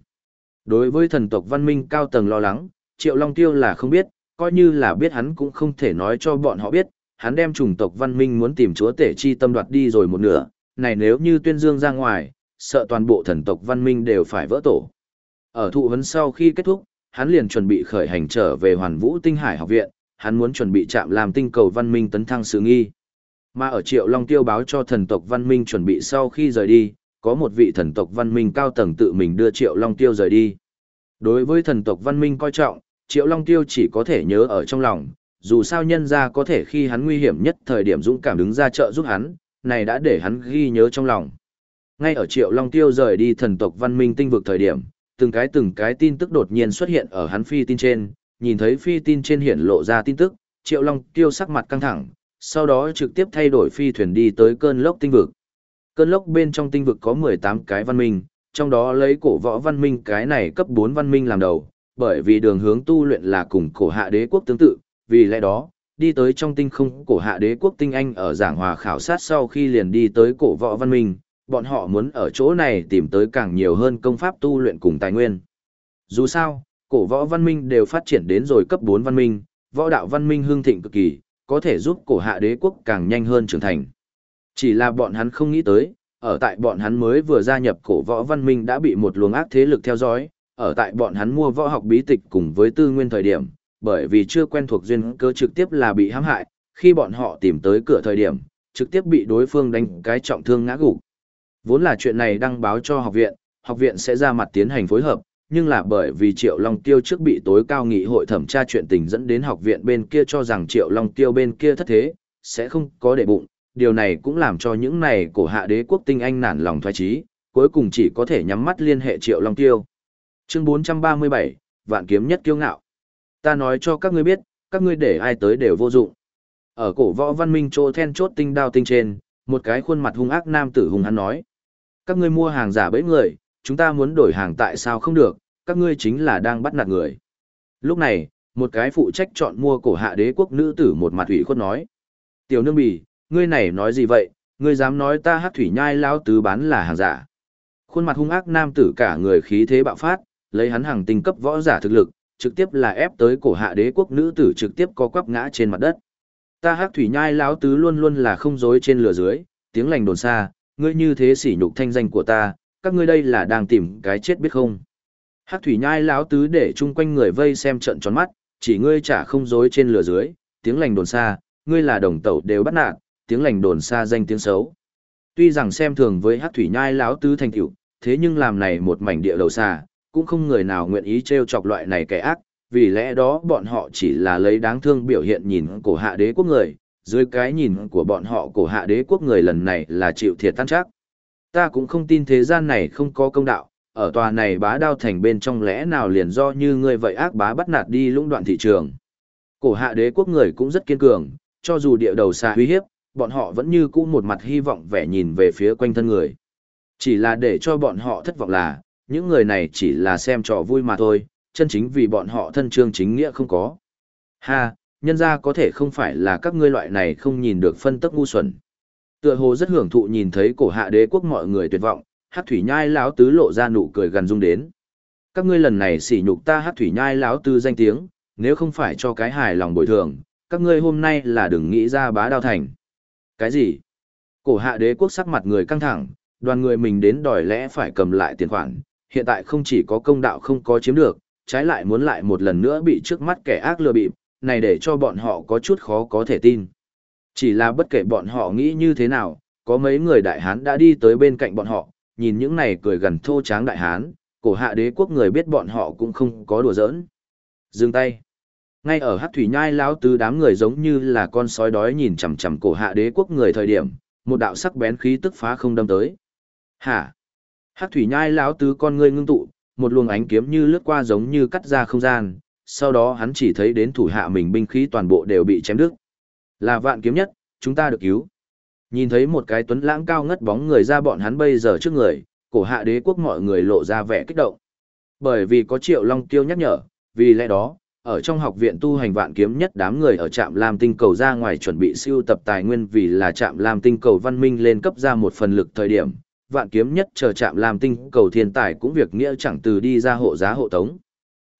Đối với thần tộc văn minh cao tầng lo lắng, Triệu Long Tiêu là không biết, coi như là biết hắn cũng không thể nói cho bọn họ biết, hắn đem chủng tộc văn minh muốn tìm chúa tể chi tâm đoạt đi rồi một nửa, này nếu như tuyên dương ra ngoài, sợ toàn bộ thần tộc văn minh đều phải vỡ tổ. Ở thụ vấn sau khi kết thúc, hắn liền chuẩn bị khởi hành trở về Hoàn Vũ Tinh Hải học viện, hắn muốn chuẩn bị chạm làm tinh cầu văn minh tấn thăng sự nghi. Mà ở Triệu Long Tiêu báo cho thần tộc văn minh chuẩn bị sau khi rời đi, có một vị thần tộc văn minh cao tầng tự mình đưa Triệu Long Tiêu rời đi. Đối với thần tộc văn minh coi trọng, Triệu Long Tiêu chỉ có thể nhớ ở trong lòng, dù sao nhân ra có thể khi hắn nguy hiểm nhất thời điểm dũng cảm đứng ra trợ giúp hắn, này đã để hắn ghi nhớ trong lòng. Ngay ở Triệu Long Tiêu rời đi thần tộc văn minh tinh vực thời điểm, từng cái từng cái tin tức đột nhiên xuất hiện ở hắn phi tin trên, nhìn thấy phi tin trên hiện lộ ra tin tức, Triệu Long Tiêu sắc mặt căng thẳng, sau đó trực tiếp thay đổi phi thuyền đi tới cơn lốc tinh vực. Cơn lốc bên trong tinh vực có 18 cái văn minh, trong đó lấy cổ võ văn minh cái này cấp 4 văn minh làm đầu, bởi vì đường hướng tu luyện là cùng cổ hạ đế quốc tương tự, vì lẽ đó, đi tới trong tinh không cổ hạ đế quốc tinh anh ở giảng hòa khảo sát sau khi liền đi tới cổ võ văn minh, bọn họ muốn ở chỗ này tìm tới càng nhiều hơn công pháp tu luyện cùng tài nguyên. Dù sao, cổ võ văn minh đều phát triển đến rồi cấp 4 văn minh, võ đạo văn minh hương thịnh cực kỳ, có thể giúp cổ hạ đế quốc càng nhanh hơn trưởng thành. Chỉ là bọn hắn không nghĩ tới, ở tại bọn hắn mới vừa gia nhập cổ võ văn minh đã bị một luồng ác thế lực theo dõi, ở tại bọn hắn mua võ học bí tịch cùng với tư nguyên thời điểm, bởi vì chưa quen thuộc duyên cơ trực tiếp là bị hãm hại, khi bọn họ tìm tới cửa thời điểm, trực tiếp bị đối phương đánh cái trọng thương ngã gục. Vốn là chuyện này đăng báo cho học viện, học viện sẽ ra mặt tiến hành phối hợp, nhưng là bởi vì Triệu Long Tiêu trước bị tối cao nghị hội thẩm tra chuyện tình dẫn đến học viện bên kia cho rằng Triệu Long Tiêu bên kia thất thế, sẽ không có để bụng, điều này cũng làm cho những này cổ hạ đế quốc tinh anh nản lòng thoái trí, cuối cùng chỉ có thể nhắm mắt liên hệ Triệu Long Tiêu. Chương 437, Vạn kiếm nhất kiêu ngạo. Ta nói cho các ngươi biết, các ngươi để ai tới đều vô dụng. Ở cổ võ văn minh trô then chốt tinh đao tinh trên, một cái khuôn mặt hung ác nam tử hung hắn nói. Các ngươi mua hàng giả bẫy người, chúng ta muốn đổi hàng tại sao không được, các ngươi chính là đang bắt nạt người. Lúc này, một cái phụ trách chọn mua cổ hạ đế quốc nữ tử một mặt ủy khuất nói. Tiểu nương bì, ngươi này nói gì vậy, ngươi dám nói ta hát thủy nhai lao tứ bán là hàng giả. Khuôn mặt hung ác nam tử cả người khí thế bạo phát, lấy hắn hàng tinh cấp võ giả thực lực, trực tiếp là ép tới cổ hạ đế quốc nữ tử trực tiếp có quắp ngã trên mặt đất. Ta hát thủy nhai lão tứ luôn luôn là không dối trên lửa dưới, tiếng lành đồn xa, ngươi như thế sỉ nhục thanh danh của ta, các ngươi đây là đang tìm cái chết biết không? Hát thủy nhai lão tứ để chung quanh người vây xem trận tròn mắt, chỉ ngươi chả không dối trên lửa dưới, tiếng lành đồn xa, ngươi là đồng tẩu đều bắt nạt, tiếng lành đồn xa danh tiếng xấu. Tuy rằng xem thường với hát thủy nhai lão tứ thành tựu, thế nhưng làm này một mảnh địa đầu xa, cũng không người nào nguyện ý trêu chọc loại này kẻ ác, vì lẽ đó bọn họ chỉ là lấy đáng thương biểu hiện nhìn cổ hạ đế quốc người, dưới cái nhìn của bọn họ cổ hạ đế quốc người lần này là chịu thiệt tan chắc. Ta cũng không tin thế gian này không có công đạo, ở tòa này bá đao thành bên trong lẽ nào liền do như ngươi vậy ác bá bắt nạt đi lũng đoạn thị trường. Cổ hạ đế quốc người cũng rất kiên cường, cho dù địa đầu xa uy hiếp, bọn họ vẫn như cũ một mặt hy vọng vẻ nhìn về phía quanh thân người. Chỉ là để cho bọn họ thất vọng là, những người này chỉ là xem trò vui mà thôi, chân chính vì bọn họ thân trương chính nghĩa không có. Ha, nhân ra có thể không phải là các ngươi loại này không nhìn được phân tức ngu xuẩn. Tựa hồ rất hưởng thụ nhìn thấy cổ hạ đế quốc mọi người tuyệt vọng, hát thủy nhai lão tứ lộ ra nụ cười gần dung đến. Các ngươi lần này sỉ nhục ta hát thủy nhai lão tứ danh tiếng, nếu không phải cho cái hài lòng bồi thường, các ngươi hôm nay là đừng nghĩ ra bá đao thành. Cái gì? Cổ hạ đế quốc sắc mặt người căng thẳng, đoàn người mình đến đòi lẽ phải cầm lại tiền khoản, hiện tại không chỉ có công đạo không có chiếm được, trái lại muốn lại một lần nữa bị trước mắt kẻ ác lừa bịp, này để cho bọn họ có chút khó có thể tin. Chỉ là bất kể bọn họ nghĩ như thế nào, có mấy người đại hán đã đi tới bên cạnh bọn họ, nhìn những này cười gần thô tráng đại hán, cổ hạ đế quốc người biết bọn họ cũng không có đùa giỡn. Dừng tay. Ngay ở hát thủy nhai lão tứ đám người giống như là con sói đói nhìn chằm chằm cổ hạ đế quốc người thời điểm, một đạo sắc bén khí tức phá không đâm tới. Hả? Hát thủy nhai lão tứ con ngươi ngưng tụ, một luồng ánh kiếm như lướt qua giống như cắt ra không gian, sau đó hắn chỉ thấy đến thủ hạ mình binh khí toàn bộ đều bị chém đứt. Là vạn kiếm nhất, chúng ta được cứu. Nhìn thấy một cái tuấn lãng cao ngất bóng người ra bọn hắn bây giờ trước người, cổ hạ đế quốc mọi người lộ ra vẻ kích động. Bởi vì có triệu long tiêu nhắc nhở, vì lẽ đó, ở trong học viện tu hành vạn kiếm nhất đám người ở trạm Lam Tinh cầu ra ngoài chuẩn bị siêu tập tài nguyên vì là trạm Lam Tinh cầu văn minh lên cấp ra một phần lực thời điểm, vạn kiếm nhất chờ trạm lam tinh cầu thiên tài cũng việc nghĩa chẳng từ đi ra hộ giá hộ tống.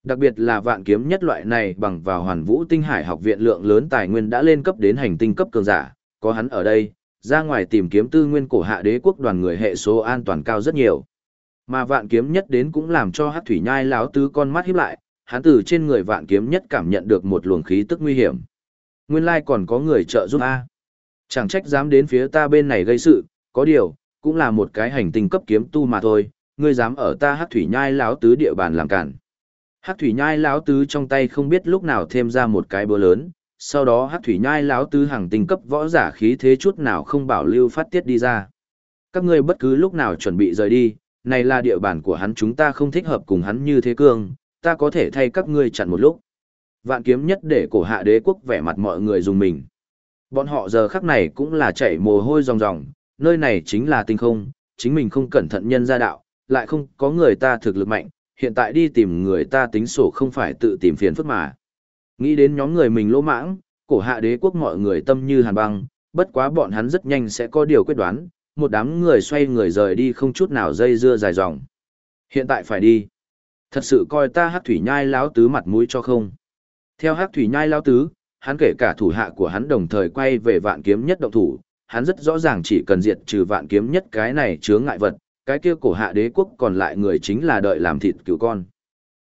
Đặc biệt là vạn kiếm nhất loại này bằng vào hoàn vũ tinh hải học viện lượng lớn tài nguyên đã lên cấp đến hành tinh cấp cường giả, có hắn ở đây, ra ngoài tìm kiếm tư nguyên cổ hạ đế quốc đoàn người hệ số an toàn cao rất nhiều. Mà vạn kiếm nhất đến cũng làm cho hát thủy nhai láo tứ con mắt híp lại, hắn từ trên người vạn kiếm nhất cảm nhận được một luồng khí tức nguy hiểm. Nguyên lai còn có người trợ giúp A. Chẳng trách dám đến phía ta bên này gây sự, có điều, cũng là một cái hành tinh cấp kiếm tu mà thôi, ngươi dám ở ta Hắc thủy nhai Láo tứ địa bàn làm cản. Hắc thủy nhai Láo tứ trong tay không biết lúc nào thêm ra một cái búa lớn, sau đó Hắc thủy nhai láo tứ hàng tinh cấp võ giả khí thế chút nào không bảo lưu phát tiết đi ra. Các ngươi bất cứ lúc nào chuẩn bị rời đi, này là địa bàn của hắn chúng ta không thích hợp cùng hắn như thế cương, ta có thể thay các ngươi chặn một lúc. Vạn kiếm nhất để cổ hạ đế quốc vẻ mặt mọi người dùng mình. Bọn họ giờ khắc này cũng là chảy mồ hôi ròng ròng, nơi này chính là tinh không, chính mình không cẩn thận nhân ra đạo, lại không có người ta thực lực mạnh, hiện tại đi tìm người ta tính sổ không phải tự tìm phiền phức mà. Nghĩ đến nhóm người mình lỗ mãng, cổ hạ đế quốc mọi người tâm như hàn băng, bất quá bọn hắn rất nhanh sẽ có điều quyết đoán, một đám người xoay người rời đi không chút nào dây dưa dài dòng. Hiện tại phải đi. Thật sự coi ta hát thủy nhai láo tứ mặt mũi cho không. Theo hát thủy nhai láo tứ, hắn kể cả thủ hạ của hắn đồng thời quay về vạn kiếm nhất động thủ, hắn rất rõ ràng chỉ cần diệt trừ vạn kiếm nhất cái này chướng ngại vật, cái kia cổ hạ đế quốc còn lại người chính là đợi làm thịt cứu con.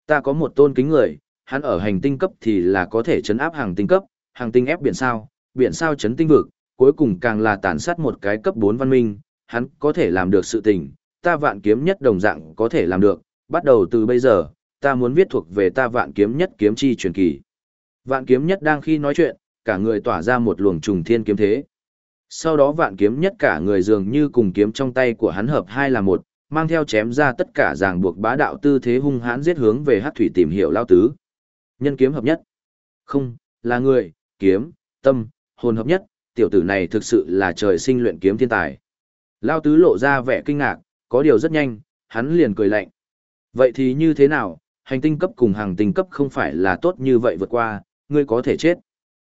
Ta có một tôn kính người, hắn ở hành tinh cấp thì là có thể chấn áp hàng tinh cấp, hàng tinh ép biển sao, biển sao chấn tinh vực, cuối cùng càng là tàn sát một cái cấp 4 văn minh, hắn có thể làm được sự tình, ta vạn kiếm nhất đồng dạng có thể làm được, bắt đầu từ bây giờ, ta muốn viết thuộc về ta vạn kiếm nhất kiếm chi truyền kỳ. Vạn kiếm nhất đang khi nói chuyện, cả người tỏa ra một luồng trùng thiên kiếm thế. Sau đó vạn kiếm nhất cả người dường như cùng kiếm trong tay của hắn hợp hai là một, mang theo chém ra tất cả ràng buộc bá đạo tư thế hung hãn giết hướng về hát thủy tìm hiểu lao tứ. Nhân kiếm hợp nhất. Không, là người, kiếm, tâm, hồn hợp nhất, tiểu tử này thực sự là trời sinh luyện kiếm thiên tài. Lao tứ lộ ra vẻ kinh ngạc, có điều rất nhanh, hắn liền cười lạnh. Vậy thì như thế nào, hành tinh cấp cùng hàng tinh cấp không phải là tốt như vậy vượt qua, ngươi có thể chết.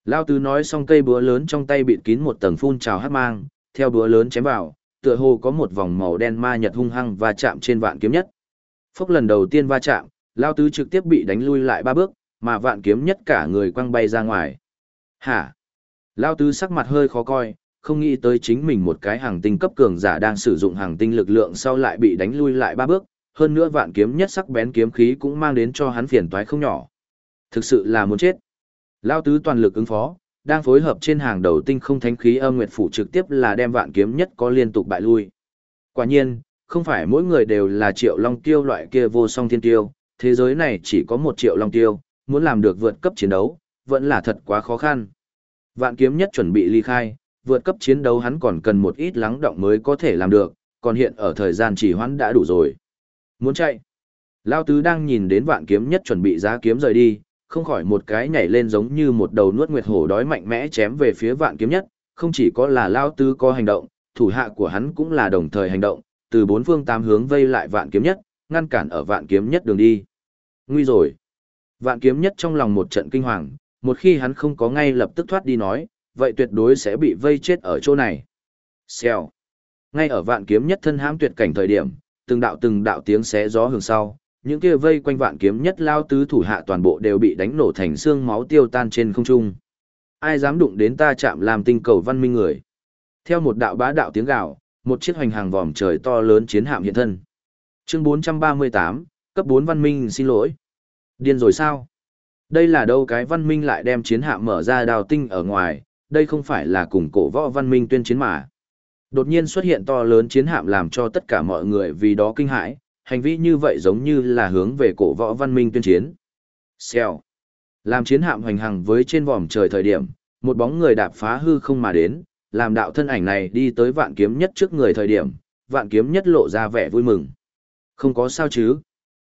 Lao tứ nói xong cây búa lớn trong tay bịt kín một tầng phun trào hát mang, theo búa lớn chém vào, tựa hồ có một vòng màu đen ma nhật hung hăng và chạm trên vạn kiếm nhất. Phốc lần đầu tiên va chạm, Lao tứ trực tiếp bị đánh lui lại ba bước, mà vạn kiếm nhất cả người quăng bay ra ngoài. Hả? Lao tứ sắc mặt hơi khó coi, không nghĩ tới chính mình một cái hàng tinh cấp cường giả đang sử dụng hàng tinh lực lượng sau lại bị đánh lui lại ba bước, hơn nữa vạn kiếm nhất sắc bén kiếm khí cũng mang đến cho hắn phiền toái không nhỏ. Thực sự là muốn chết. Lao tứ toàn lực ứng phó, đang phối hợp trên hàng đầu tinh không thánh khí âm nguyệt phủ trực tiếp là đem vạn kiếm nhất có liên tục bại lui. Quả nhiên, không phải mỗi người đều là triệu long tiêu loại kia vô song thiên tiêu, thế giới này chỉ có một triệu long tiêu, muốn làm được vượt cấp chiến đấu, vẫn là thật quá khó khăn. Vạn kiếm nhất chuẩn bị ly khai, vượt cấp chiến đấu hắn còn cần một ít lắng động mới có thể làm được, còn hiện ở thời gian chỉ hoãn đã đủ rồi. Muốn chạy. Lao tứ đang nhìn đến vạn kiếm nhất chuẩn bị giá kiếm rời đi, không khỏi một cái nhảy lên giống như một đầu nuốt nguyệt hổ đói mạnh mẽ chém về phía vạn kiếm nhất, không chỉ có là Lao tứ có hành động, thủ hạ của hắn cũng là đồng thời hành động, từ bốn phương tám hướng vây lại vạn kiếm nhất, ngăn cản ở vạn kiếm nhất đường đi. Nguy rồi. Vạn kiếm nhất trong lòng một trận kinh hoàng, một khi hắn không có ngay lập tức thoát đi nói, vậy tuyệt đối sẽ bị vây chết ở chỗ này. Xèo. Ngay ở vạn kiếm nhất thân hãm tuyệt cảnh thời điểm, từng đạo từng đạo tiếng xé gió hưởng sau, những kia vây quanh vạn kiếm nhất lao tứ thủ hạ toàn bộ đều bị đánh nổ thành xương máu tiêu tan trên không trung. Ai dám đụng đến ta chạm làm tinh cầu văn minh người. Theo một đạo bá đạo tiếng gào, một chiếc hoành hàng vòm trời to lớn chiến hạm hiện thân. Chương 438, cấp 4 văn minh xin lỗi. Điên rồi sao? Đây là đâu cái văn minh lại đem chiến hạm mở ra đào tinh ở ngoài, đây không phải là cùng cổ võ văn minh tuyên chiến mà. Đột nhiên xuất hiện to lớn chiến hạm làm cho tất cả mọi người vì đó kinh hãi, hành vi như vậy giống như là hướng về cổ võ văn minh tuyên chiến. Xèo. Làm chiến hạm hoành hành với trên vòm trời thời điểm, một bóng người đạp phá hư không mà đến, làm đạo thân ảnh này đi tới vạn kiếm nhất trước người thời điểm, vạn kiếm nhất lộ ra vẻ vui mừng. Không có sao chứ.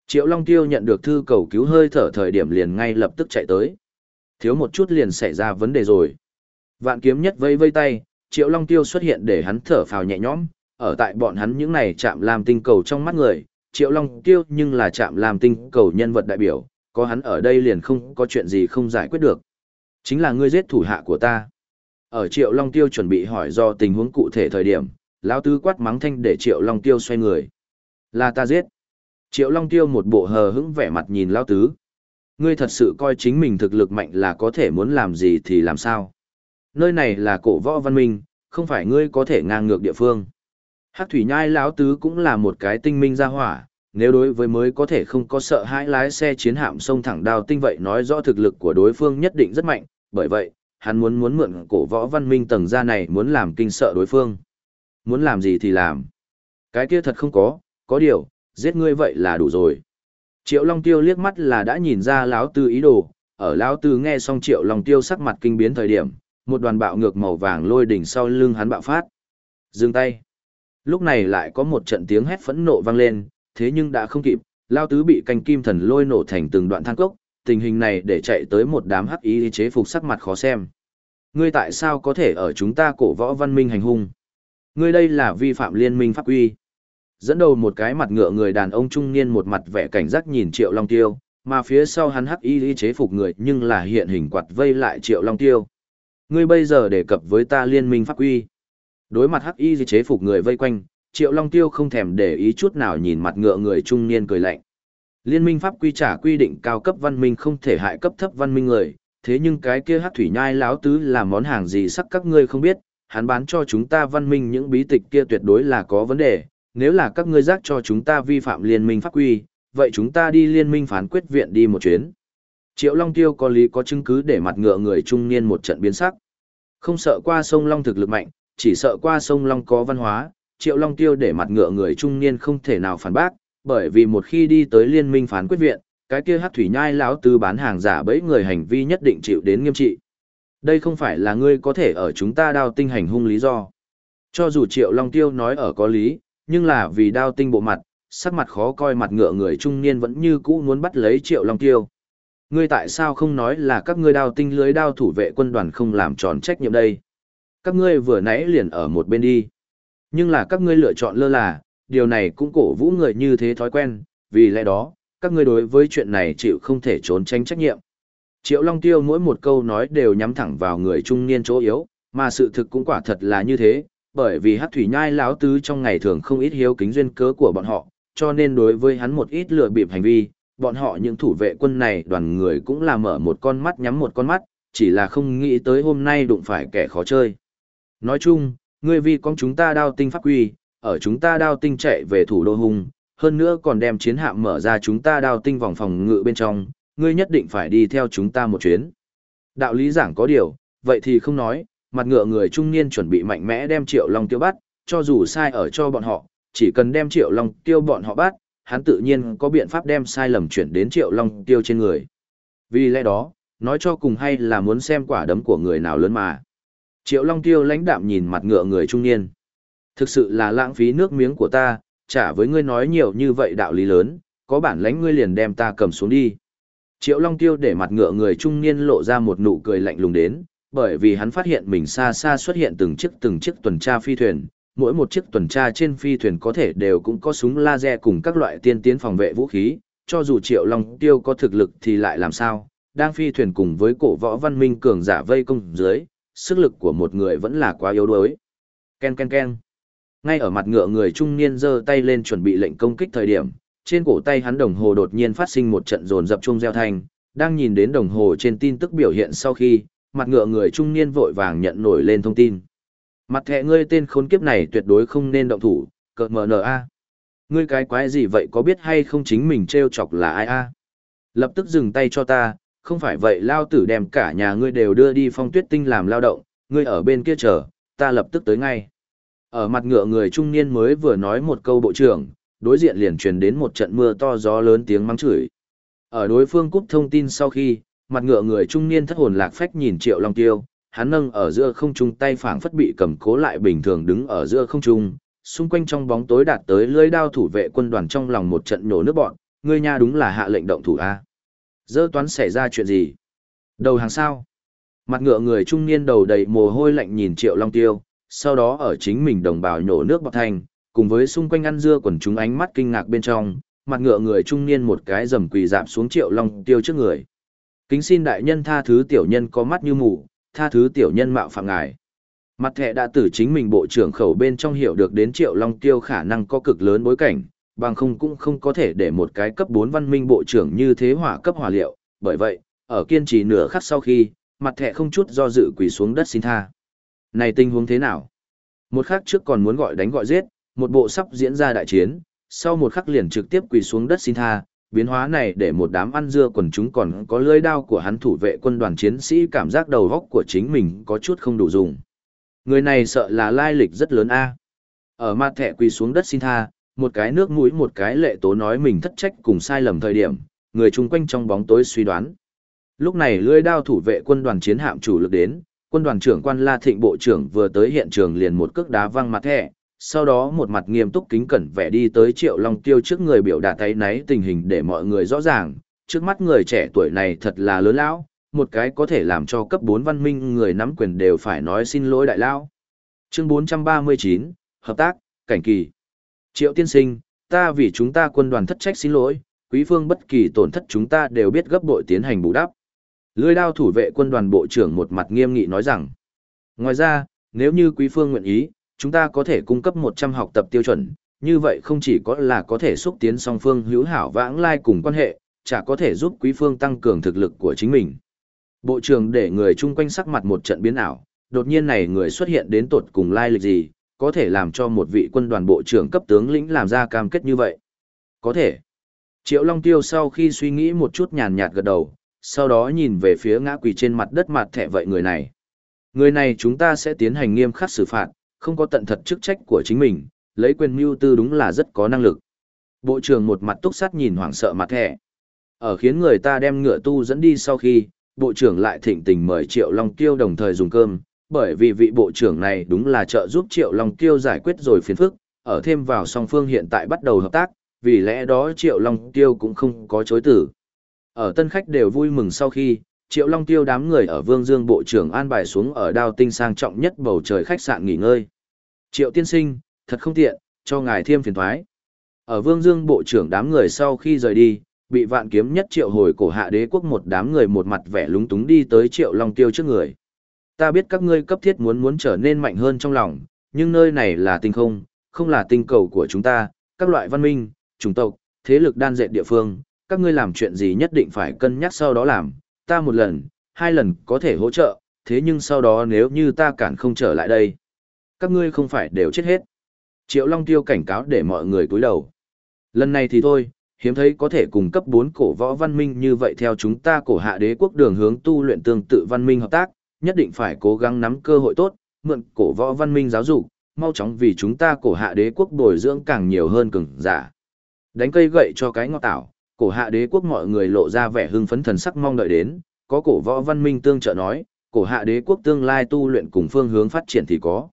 Triệu Long Tiêu nhận được thư cầu cứu hơi thở thời điểm liền ngay lập tức chạy tới. Thiếu một chút liền xảy ra vấn đề rồi. Vạn kiếm nhất vây vây tay, Triệu Long Tiêu xuất hiện để hắn thở phào nhẹ nhõm, ở tại bọn hắn những này chạm làm tinh cầu trong mắt người, Triệu Long Tiêu nhưng là chạm làm tinh cầu nhân vật đại biểu, có hắn ở đây liền không có chuyện gì không giải quyết được. Chính là ngươi giết thủ hạ của ta. Ở Triệu Long Tiêu chuẩn bị hỏi do tình huống cụ thể thời điểm, lão tứ quát mắng thanh để Triệu Long Tiêu xoay người. Là ta giết. Triệu Long Tiêu một bộ hờ hững vẻ mặt nhìn lão tứ. Ngươi thật sự coi chính mình thực lực mạnh là có thể muốn làm gì thì làm sao. Nơi này là cổ võ văn minh, không phải ngươi có thể ngang ngược địa phương. Hắc thủy nhai lão tứ cũng là một cái tinh minh gia hỏa, nếu đối với mới có thể không có sợ hãi lái xe chiến hạm sông thẳng đào tinh vậy nói rõ thực lực của đối phương nhất định rất mạnh, bởi vậy, hắn muốn muốn mượn cổ võ văn minh tầng ra này muốn làm kinh sợ đối phương. Muốn làm gì thì làm. Cái kia thật không có, có điều, giết ngươi vậy là đủ rồi. Triệu Long Tiêu liếc mắt là đã nhìn ra lão tư ý đồ, ở lão tư nghe xong Triệu Long Tiêu sắc mặt kinh biến thời điểm, một đoàn bạo ngược màu vàng lôi đỉnh sau lưng hắn bạo phát. Dừng tay. Lúc này lại có một trận tiếng hét phẫn nộ vang lên, thế nhưng đã không kịp, Lão tứ bị canh kim thần lôi nổ thành từng đoạn than cốc, tình hình này để chạy tới một đám hắc ý chế phục sắc mặt khó xem. Ngươi tại sao có thể ở chúng ta cổ võ văn minh hành hung? Ngươi đây là vi phạm liên minh pháp quy. Dẫn đầu một cái mặt ngựa người đàn ông trung niên một mặt vẻ cảnh giác nhìn Triệu Long Tiêu, mà phía sau hắn hắc y chế phục người nhưng là hiện hình quạt vây lại Triệu Long Tiêu. Ngươi bây giờ đề cập với ta liên minh pháp quy. Đối mặt hắc y chế phục người vây quanh, Triệu Long Tiêu không thèm để ý chút nào nhìn mặt ngựa người trung niên cười lạnh. Liên minh pháp quy trả quy định cao cấp văn minh không thể hại cấp thấp văn minh người, thế nhưng cái kia hắc thủy nhai láo tứ là món hàng gì sắc các ngươi không biết, hắn bán cho chúng ta văn minh những bí tịch kia tuyệt đối là có vấn đề, nếu là các ngươi giác cho chúng ta vi phạm liên minh pháp quy, vậy chúng ta đi liên minh phán quyết viện đi một chuyến. Triệu Long Tiêu có lý có chứng cứ để mặt ngựa người trung niên một trận biến sắc. Không sợ qua sông Long thực lực mạnh, chỉ sợ qua sông Long có văn hóa, Triệu Long Tiêu để mặt ngựa người trung niên không thể nào phản bác, bởi vì một khi đi tới liên minh phán quyết viện, cái kia hát thủy nhai lão tư bán hàng giả bẫy người hành vi nhất định chịu đến nghiêm trị. Đây không phải là ngươi có thể ở chúng ta đao tinh hành hung lý do. Cho dù Triệu Long Tiêu nói ở có lý, nhưng là vì đao tinh bộ mặt, sắc mặt khó coi mặt ngựa người trung niên vẫn như cũ muốn bắt lấy Triệu Long Tiêu. Ngươi tại sao không nói là các ngươi đao tinh lưới đao thủ vệ quân đoàn không làm tròn trách nhiệm đây? Các ngươi vừa nãy liền ở một bên đi. Nhưng là các ngươi lựa chọn lơ là, điều này cũng cổ vũ người như thế thói quen, vì lẽ đó, các ngươi đối với chuyện này chịu không thể trốn tránh trách nhiệm. Triệu Long Tiêu mỗi một câu nói đều nhắm thẳng vào người trung niên chỗ yếu, mà sự thực cũng quả thật là như thế, bởi vì hát Thủy Nhai lão tứ trong ngày thường không ít hiếu kính duyên cớ của bọn họ, cho nên đối với hắn một ít lừa bịp hành vi, bọn họ những thủ vệ quân này đoàn người cũng là mở một con mắt nhắm một con mắt, chỉ là không nghĩ tới hôm nay đụng phải kẻ khó chơi. Nói chung, ngươi vì con chúng ta đao tinh pháp quy, ở chúng ta đao tinh chạy về thủ đô hung, hơn nữa còn đem chiến hạm mở ra chúng ta đao tinh vòng phòng ngự bên trong, ngươi nhất định phải đi theo chúng ta một chuyến. Đạo lý giảng có điều, vậy thì không nói, mặt ngựa người trung niên chuẩn bị mạnh mẽ đem Triệu Long tiêu bắt, cho dù sai ở cho bọn họ, chỉ cần đem Triệu Long tiêu bọn họ bắt, hắn tự nhiên có biện pháp đem sai lầm chuyển đến Triệu Long tiêu trên người. Vì lẽ đó, nói cho cùng hay là muốn xem quả đấm của người nào lớn mà. Triệu Long tiêu lãnh đạm nhìn mặt ngựa người trung niên. Thực sự là lãng phí nước miếng của ta, trả với ngươi nói nhiều như vậy đạo lý lớn, có bản lãnh ngươi liền đem ta cầm xuống đi. Triệu Long Tiêu để mặt ngựa người trung niên lộ ra một nụ cười lạnh lùng đến, bởi vì hắn phát hiện mình xa xa xuất hiện từng chiếc từng chiếc tuần tra phi thuyền, mỗi một chiếc tuần tra trên phi thuyền có thể đều cũng có súng laser cùng các loại tiên tiến phòng vệ vũ khí, cho dù Triệu Long Tiêu có thực lực thì lại làm sao, đang phi thuyền cùng với cổ võ văn minh cường giả vây công dưới, sức lực của một người vẫn là quá yếu đuối. Ken ken ken. Ngay ở mặt ngựa người trung niên giơ tay lên chuẩn bị lệnh công kích thời điểm, trên cổ tay hắn đồng hồ đột nhiên phát sinh một trận rồn dập chung gieo thanh, đang nhìn đến đồng hồ trên tin tức biểu hiện sau khi, mặt ngựa người trung niên vội vàng nhận nổi lên thông tin. Mặt thẻ ngươi tên khốn kiếp này tuyệt đối không nên động thủ, cợt mờ nờ a. Ngươi cái quái gì vậy có biết hay không chính mình trêu chọc là ai a? Lập tức dừng tay cho ta, không phải vậy lao tử đem cả nhà ngươi đều đưa đi phong tuyết tinh làm lao động, ngươi ở bên kia chờ, ta lập tức tới ngay. Ở mặt ngựa người trung niên mới vừa nói một câu bộ trưởng, đối diện liền truyền đến một trận mưa to gió lớn tiếng mắng chửi. Ở đối phương cúp thông tin sau khi, mặt ngựa người trung niên thất hồn lạc phách nhìn Triệu Long Tiêu, hắn nâng ở giữa không trung tay phảng phất bị cầm cố lại bình thường đứng ở giữa không trung, xung quanh trong bóng tối đạt tới lưới đao thủ vệ quân đoàn trong lòng một trận nổ nước bọn, ngươi nha đúng là hạ lệnh động thủ a. Dơ toán xảy ra chuyện gì? Đầu hàng sao? Mặt ngựa người trung niên đầu đầy mồ hôi lạnh nhìn Triệu Long Tiêu, sau đó ở chính mình đồng bào nhổ nước bọt thành, cùng với xung quanh ăn dưa quần chúng ánh mắt kinh ngạc bên trong, mặt ngựa người trung niên một cái rầm quỳ dạp xuống triệu long tiêu trước người. Kính xin đại nhân tha thứ tiểu nhân có mắt như mù, tha thứ tiểu nhân mạo phạm ngài. Mặt thẻ đã từ chính mình bộ trưởng khẩu bên trong hiểu được đến triệu long tiêu khả năng có cực lớn bối cảnh, bằng không cũng không có thể để một cái cấp 4 văn minh bộ trưởng như thế hỏa cấp hỏa liệu, bởi vậy, ở kiên trì nửa khắc sau khi, mặt thẻ không chút do dự quỳ xuống đất xin tha. Này tình huống thế nào? Một khắc trước còn muốn gọi đánh gọi giết, một bộ sắp diễn ra đại chiến, sau một khắc liền trực tiếp quỳ xuống đất xin tha, biến hóa này để một đám ăn dưa quần chúng còn có lưỡi đao của hắn thủ vệ quân đoàn chiến sĩ cảm giác đầu góc của chính mình có chút không đủ dùng. Người này sợ là lai lịch rất lớn a. Ở mặt thẻ quỳ xuống đất xin tha, một cái nước mũi một cái lệ tố nói mình thất trách cùng sai lầm thời điểm, người chung quanh trong bóng tối suy đoán. Lúc này lưỡi đao thủ vệ quân đoàn chiến hạm chủ lực đến, quân đoàn trưởng quan La Thịnh Bộ trưởng vừa tới hiện trường liền một cước đá văng mặt thẻ, sau đó một mặt nghiêm túc kính cẩn vẻ đi tới Triệu Long Tiêu trước người biểu đạt thấy náy tình hình để mọi người rõ ràng, trước mắt người trẻ tuổi này thật là lớn lão, một cái có thể làm cho cấp 4 văn minh người nắm quyền đều phải nói xin lỗi đại lão. Chương 439, Hợp tác, Cảnh Kỳ Triệu Tiên Sinh, ta vì chúng ta quân đoàn thất trách xin lỗi, quý phương bất kỳ tổn thất chúng ta đều biết gấp bội tiến hành bù đắp. Lưỡi đao thủ vệ quân đoàn bộ trưởng một mặt nghiêm nghị nói rằng, ngoài ra, nếu như quý phương nguyện ý, chúng ta có thể cung cấp 100 học tập tiêu chuẩn, như vậy không chỉ có là có thể xúc tiến song phương hữu hảo vãng lai cùng quan hệ, chả có thể giúp quý phương tăng cường thực lực của chính mình. Bộ trưởng để người chung quanh sắc mặt một trận biến ảo, đột nhiên này người xuất hiện đến tột cùng lai lịch gì, có thể làm cho một vị quân đoàn bộ trưởng cấp tướng lĩnh làm ra cam kết như vậy. Có thể. Triệu Long Tiêu sau khi suy nghĩ một chút nhàn nhạt gật đầu, sau đó nhìn về phía ngã quỳ trên mặt đất mặt thẻ vậy người này. Người này chúng ta sẽ tiến hành nghiêm khắc xử phạt, không có tận thật chức trách của chính mình, lấy quyền mưu tư đúng là rất có năng lực. Bộ trưởng một mặt túc sát nhìn hoảng sợ mặt thẻ. Ở khiến người ta đem ngựa tu dẫn đi sau khi, bộ trưởng lại thịnh tình mời Triệu Long Tiêu đồng thời dùng cơm, bởi vì vị bộ trưởng này đúng là trợ giúp Triệu Long Tiêu giải quyết rồi phiền phức, ở thêm vào song phương hiện tại bắt đầu hợp tác, vì lẽ đó Triệu Long Tiêu cũng không có chối tử. Ở tân khách đều vui mừng sau khi, Triệu Long Tiêu đám người ở Vương Dương Bộ trưởng an bài xuống ở đao tinh sang trọng nhất bầu trời khách sạn nghỉ ngơi. Triệu tiên sinh, thật không tiện, cho ngài thêm phiền thoái. Ở Vương Dương Bộ trưởng đám người sau khi rời đi, bị vạn kiếm nhất triệu hồi cổ hạ đế quốc một đám người một mặt vẻ lúng túng đi tới Triệu Long Tiêu trước người. Ta biết các ngươi cấp thiết muốn muốn trở nên mạnh hơn trong lòng, nhưng nơi này là tinh không, không là tinh cầu của chúng ta, các loại văn minh, chủng tộc, thế lực đan dệt địa phương, các ngươi làm chuyện gì nhất định phải cân nhắc sau đó làm, ta một lần, hai lần có thể hỗ trợ, thế nhưng sau đó nếu như ta cản không trở lại đây, các ngươi không phải đều chết hết. Triệu Long Tiêu cảnh cáo để mọi người cúi đầu. Lần này thì thôi, hiếm thấy có thể cùng cấp 4 cổ võ văn minh như vậy theo chúng ta cổ hạ đế quốc đường hướng tu luyện tương tự văn minh hợp tác, nhất định phải cố gắng nắm cơ hội tốt, mượn cổ võ văn minh giáo dục, mau chóng vì chúng ta cổ hạ đế quốc bồi dưỡng càng nhiều hơn cường giả. Đánh cây gậy cho cái ngọt tảo, cổ hạ đế quốc mọi người lộ ra vẻ hưng phấn thần sắc mong đợi đến, có cổ võ văn minh tương trợ nói, cổ hạ đế quốc tương lai tu luyện cùng phương hướng phát triển thì có.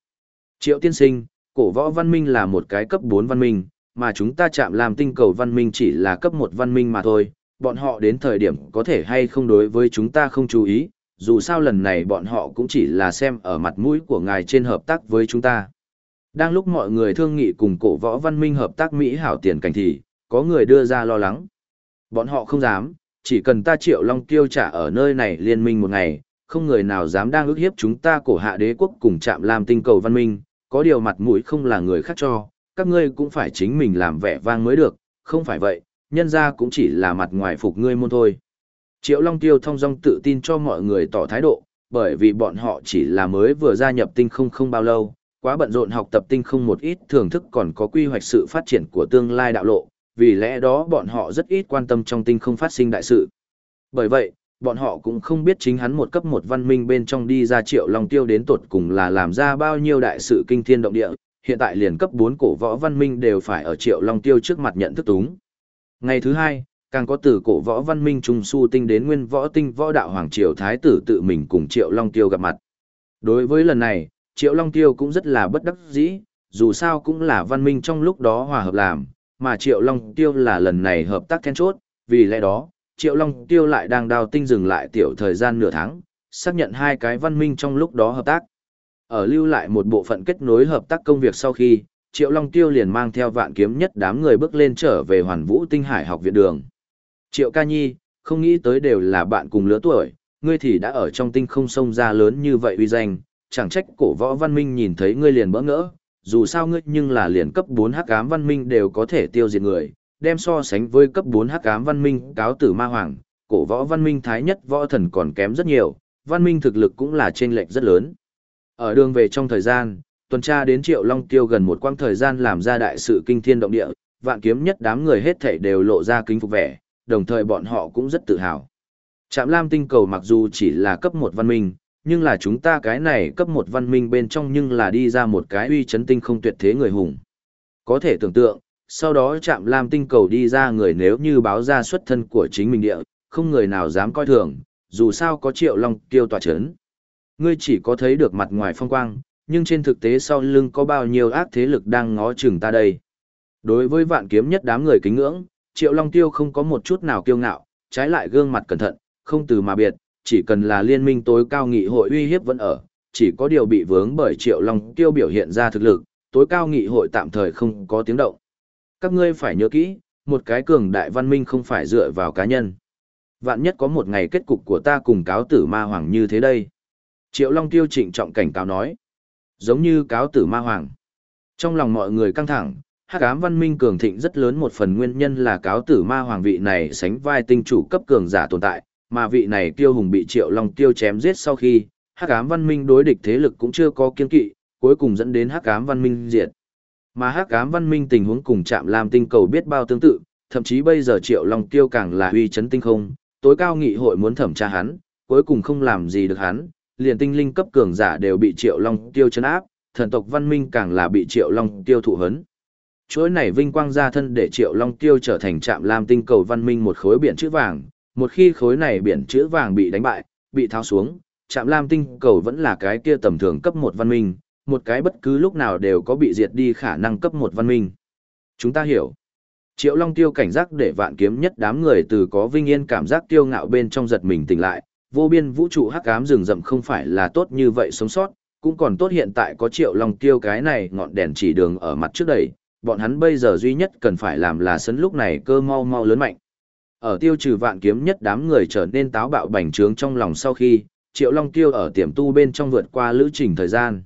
Triệu tiên sinh, cổ võ văn minh là một cái cấp 4 văn minh, mà chúng ta chạm làm tinh cầu văn minh chỉ là cấp 1 văn minh mà thôi, bọn họ đến thời điểm có thể hay không đối với chúng ta không chú ý, dù sao lần này bọn họ cũng chỉ là xem ở mặt mũi của ngài trên hợp tác với chúng ta. Đang lúc mọi người thương nghị cùng cổ võ văn minh hợp tác Mỹ hảo tiền cảnh thì, có người đưa ra lo lắng. Bọn họ không dám, chỉ cần ta triệu long tiêu trả ở nơi này liên minh một ngày, không người nào dám đang ước hiếp chúng ta cổ hạ đế quốc cùng chạm làm tinh cầu văn minh, có điều mặt mũi không là người khác cho, các ngươi cũng phải chính mình làm vẻ vang mới được, không phải vậy, nhân ra cũng chỉ là mặt ngoài phục ngươi môn thôi. Triệu Long Tiêu thông dong tự tin cho mọi người tỏ thái độ, bởi vì bọn họ chỉ là mới vừa gia nhập tinh không không bao lâu, quá bận rộn học tập tinh không một ít thưởng thức còn có quy hoạch sự phát triển của tương lai đạo lộ, vì lẽ đó bọn họ rất ít quan tâm trong tinh không phát sinh đại sự. Bởi vậy, bọn họ cũng không biết chính hắn một cấp một văn minh bên trong đi ra triệu long tiêu đến tột cùng là làm ra bao nhiêu đại sự kinh thiên động địa, hiện tại liền cấp 4 cổ võ văn minh đều phải ở triệu long tiêu trước mặt nhận thức túng. Ngày thứ hai, càng có từ cổ võ văn minh trung su tinh đến nguyên võ tinh võ đạo hoàng triều thái tử tự mình cùng triệu long tiêu gặp mặt. Đối với lần này, triệu long tiêu cũng rất là bất đắc dĩ, dù sao cũng là văn minh trong lúc đó hòa hợp làm, mà Triệu Long Tiêu là lần này hợp tác then chốt, vì lẽ đó, Triệu Long Tiêu lại đang đào tinh dừng lại tiểu thời gian nửa tháng, xác nhận hai cái văn minh trong lúc đó hợp tác. Ở lưu lại một bộ phận kết nối hợp tác công việc sau khi, Triệu Long Tiêu liền mang theo vạn kiếm nhất đám người bước lên trở về Hoàn Vũ Tinh Hải học viện đường. Triệu Ca Nhi, không nghĩ tới đều là bạn cùng lứa tuổi, ngươi thì đã ở trong tinh không sông ra lớn như vậy uy danh, chẳng trách cổ võ văn minh nhìn thấy ngươi liền bỡ ngỡ, dù sao ngươi nhưng là liền cấp 4 hắc ám văn minh đều có thể tiêu diệt người, đem so sánh với cấp 4 hắc ám văn minh cáo tử ma hoàng, cổ võ văn minh thái nhất võ thần còn kém rất nhiều, văn minh thực lực cũng là chênh lệch rất lớn. Ở đường về trong thời gian, tuần tra đến Triệu Long Tiêu gần một quãng thời gian làm ra đại sự kinh thiên động địa, vạn kiếm nhất đám người hết thảy đều lộ ra kính phục vẻ, đồng thời bọn họ cũng rất tự hào. Trạm Lam tinh cầu mặc dù chỉ là cấp 1 văn minh, nhưng là chúng ta cái này cấp một văn minh bên trong nhưng là đi ra một cái uy chấn tinh không tuyệt thế người hùng. Có thể tưởng tượng, sau đó chạm lam tinh cầu đi ra người nếu như báo ra xuất thân của chính mình địa, không người nào dám coi thường, dù sao có triệu long tiêu tòa chấn. Ngươi chỉ có thấy được mặt ngoài phong quang, nhưng trên thực tế sau lưng có bao nhiêu ác thế lực đang ngó chừng ta đây. Đối với vạn kiếm nhất đám người kính ngưỡng, triệu long tiêu không có một chút nào kiêu ngạo, trái lại gương mặt cẩn thận, không từ mà biệt, chỉ cần là liên minh tối cao nghị hội uy hiếp vẫn ở, chỉ có điều bị vướng bởi Triệu Long Tiêu biểu hiện ra thực lực, tối cao nghị hội tạm thời không có tiếng động. Các ngươi phải nhớ kỹ, một cái cường đại văn minh không phải dựa vào cá nhân. Vạn nhất có một ngày kết cục của ta cùng cáo tử ma hoàng như thế đây. Triệu Long Tiêu trịnh trọng cảnh cáo nói. Giống như cáo tử ma hoàng. Trong lòng mọi người căng thẳng, hắc ám văn minh cường thịnh rất lớn một phần nguyên nhân là cáo tử ma hoàng vị này sánh vai tinh chủ cấp cường giả tồn tại, mà vị này tiêu hùng bị triệu long tiêu chém giết sau khi, hắc ám văn minh đối địch thế lực cũng chưa có kiên kỵ, cuối cùng dẫn đến hắc ám văn minh diệt. Mà hắc ám văn minh tình huống cùng chạm làm tinh cầu biết bao tương tự, thậm chí bây giờ triệu long tiêu càng là uy chấn tinh không, tối cao nghị hội muốn thẩm tra hắn, cuối cùng không làm gì được hắn, liền tinh linh cấp cường giả đều bị triệu long tiêu chấn áp, thần tộc văn minh càng là bị triệu long tiêu thụ hấn. Chuỗi này vinh quang ra thân để triệu long tiêu trở thành trạm lam tinh cầu văn minh một khối biển chữ vàng, một khi khối này biển chữ vàng bị đánh bại, bị tháo xuống, chạm lam tinh cầu vẫn là cái kia tầm thường cấp một văn minh, một cái bất cứ lúc nào đều có bị diệt đi khả năng cấp một văn minh. Chúng ta hiểu. Triệu Long Tiêu cảnh giác để vạn kiếm nhất đám người từ có vinh yên cảm giác tiêu ngạo bên trong giật mình tỉnh lại, vô biên vũ trụ hắc ám rừng rậm không phải là tốt như vậy sống sót, cũng còn tốt hiện tại có Triệu Long Tiêu cái này ngọn đèn chỉ đường ở mặt trước đây, bọn hắn bây giờ duy nhất cần phải làm là sấn lúc này cơ mau mau lớn mạnh. Ở tiêu trừ vạn kiếm nhất đám người trở nên táo bạo bành trướng trong lòng sau khi, Triệu Long Tiêu ở tiềm tu bên trong vượt qua lữ trình thời gian.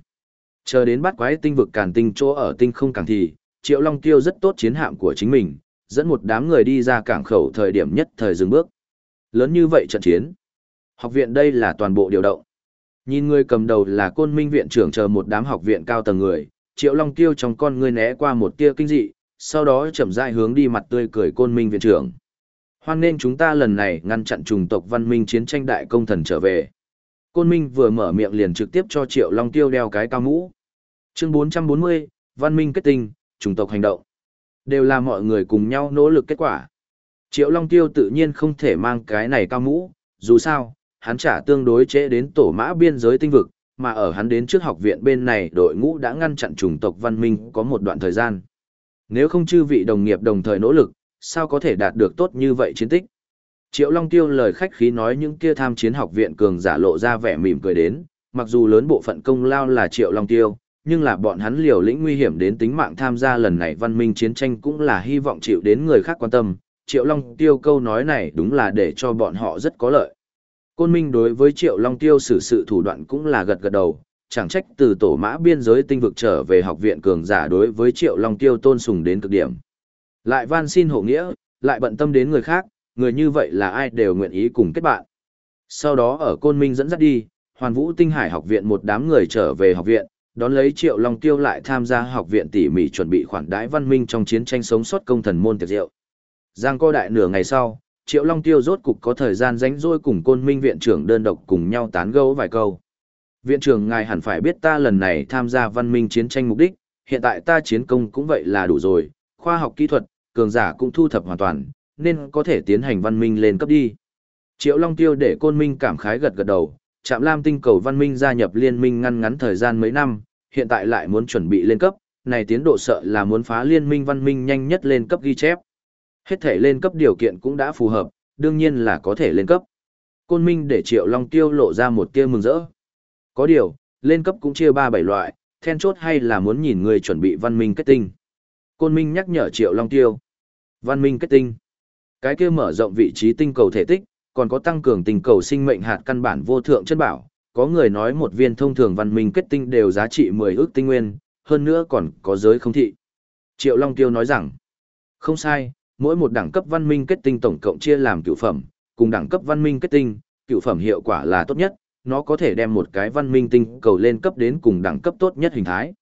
Chờ đến bắt quái tinh vực càn tinh chỗ ở tinh không càng thì, Triệu Long Tiêu rất tốt chiến hạm của chính mình, dẫn một đám người đi ra cảng khẩu thời điểm nhất thời dừng bước. Lớn như vậy trận chiến. Học viện đây là toàn bộ điều động. Nhìn người cầm đầu là côn minh viện trưởng chờ một đám học viện cao tầng người, Triệu Long Tiêu trong con ngươi né qua một tia kinh dị, sau đó chậm rãi hướng đi mặt tươi cười côn minh viện trưởng. Hoan nên chúng ta lần này ngăn chặn trùng tộc văn minh chiến tranh đại công thần trở về. Côn Minh vừa mở miệng liền trực tiếp cho Triệu Long Tiêu đeo cái cao mũ. Chương 440, Văn minh kết tinh, trùng tộc hành động. Đều là mọi người cùng nhau nỗ lực kết quả. Triệu Long Tiêu tự nhiên không thể mang cái này cao mũ, dù sao, hắn trả tương đối trễ đến tổ mã biên giới tinh vực, mà ở hắn đến trước học viện bên này đội ngũ đã ngăn chặn chủng tộc văn minh có một đoạn thời gian. Nếu không chư vị đồng nghiệp đồng thời nỗ lực, sao có thể đạt được tốt như vậy chiến tích? Triệu Long Tiêu lời khách khí nói những kia tham chiến học viện cường giả lộ ra vẻ mỉm cười đến, mặc dù lớn bộ phận công lao là Triệu Long Tiêu, nhưng là bọn hắn liều lĩnh nguy hiểm đến tính mạng tham gia lần này văn minh chiến tranh cũng là hy vọng chịu đến người khác quan tâm. Triệu Long Tiêu câu nói này đúng là để cho bọn họ rất có lợi. Côn Minh đối với Triệu Long Tiêu xử sự thủ đoạn cũng là gật gật đầu, chẳng trách từ tổ mã biên giới tinh vực trở về học viện cường giả đối với Triệu Long Tiêu tôn sùng đến cực điểm. Lại van xin hộ nghĩa, lại bận tâm đến người khác, người như vậy là ai đều nguyện ý cùng kết bạn. Sau đó ở Côn Minh dẫn dắt đi, Hoàn Vũ Tinh Hải học viện một đám người trở về học viện, đón lấy Triệu Long Tiêu lại tham gia học viện tỉ mỉ chuẩn bị khoản đãi văn minh trong chiến tranh sống sót công thần môn tiệc rượu. Giang co đại nửa ngày sau, Triệu Long Tiêu rốt cục có thời gian rảnh rỗi cùng Côn Minh viện trưởng đơn độc cùng nhau tán gẫu vài câu. Viện trưởng ngài hẳn phải biết ta lần này tham gia văn minh chiến tranh mục đích, hiện tại ta chiến công cũng vậy là đủ rồi, khoa học kỹ thuật, cường giả cũng thu thập hoàn toàn, nên có thể tiến hành văn minh lên cấp đi. Triệu Long Tiêu để Côn Minh cảm khái gật gật đầu, Trạm Lam tinh cầu văn minh gia nhập liên minh ngăn ngắn thời gian mấy năm, hiện tại lại muốn chuẩn bị lên cấp, này tiến độ sợ là muốn phá liên minh văn minh nhanh nhất lên cấp ghi chép. Hết thể lên cấp điều kiện cũng đã phù hợp, đương nhiên là có thể lên cấp. Côn Minh để Triệu Long Tiêu lộ ra một tia mừng rỡ. Có điều, lên cấp cũng chia ba bảy loại, then chốt hay là muốn nhìn người chuẩn bị văn minh kết tinh. Côn Minh nhắc nhở Triệu Long Tiêu. Văn minh kết tinh. Cái kia mở rộng vị trí tinh cầu thể tích, còn có tăng cường tinh cầu sinh mệnh hạt căn bản vô thượng chân bảo. Có người nói một viên thông thường văn minh kết tinh đều giá trị 10 ước tinh nguyên, hơn nữa còn có giới không thị. Triệu Long Tiêu nói rằng, không sai, mỗi một đẳng cấp văn minh kết tinh tổng cộng chia làm cựu phẩm, cùng đẳng cấp văn minh kết tinh, cựu phẩm hiệu quả là tốt nhất, nó có thể đem một cái văn minh tinh cầu lên cấp đến cùng đẳng cấp tốt nhất hình thái.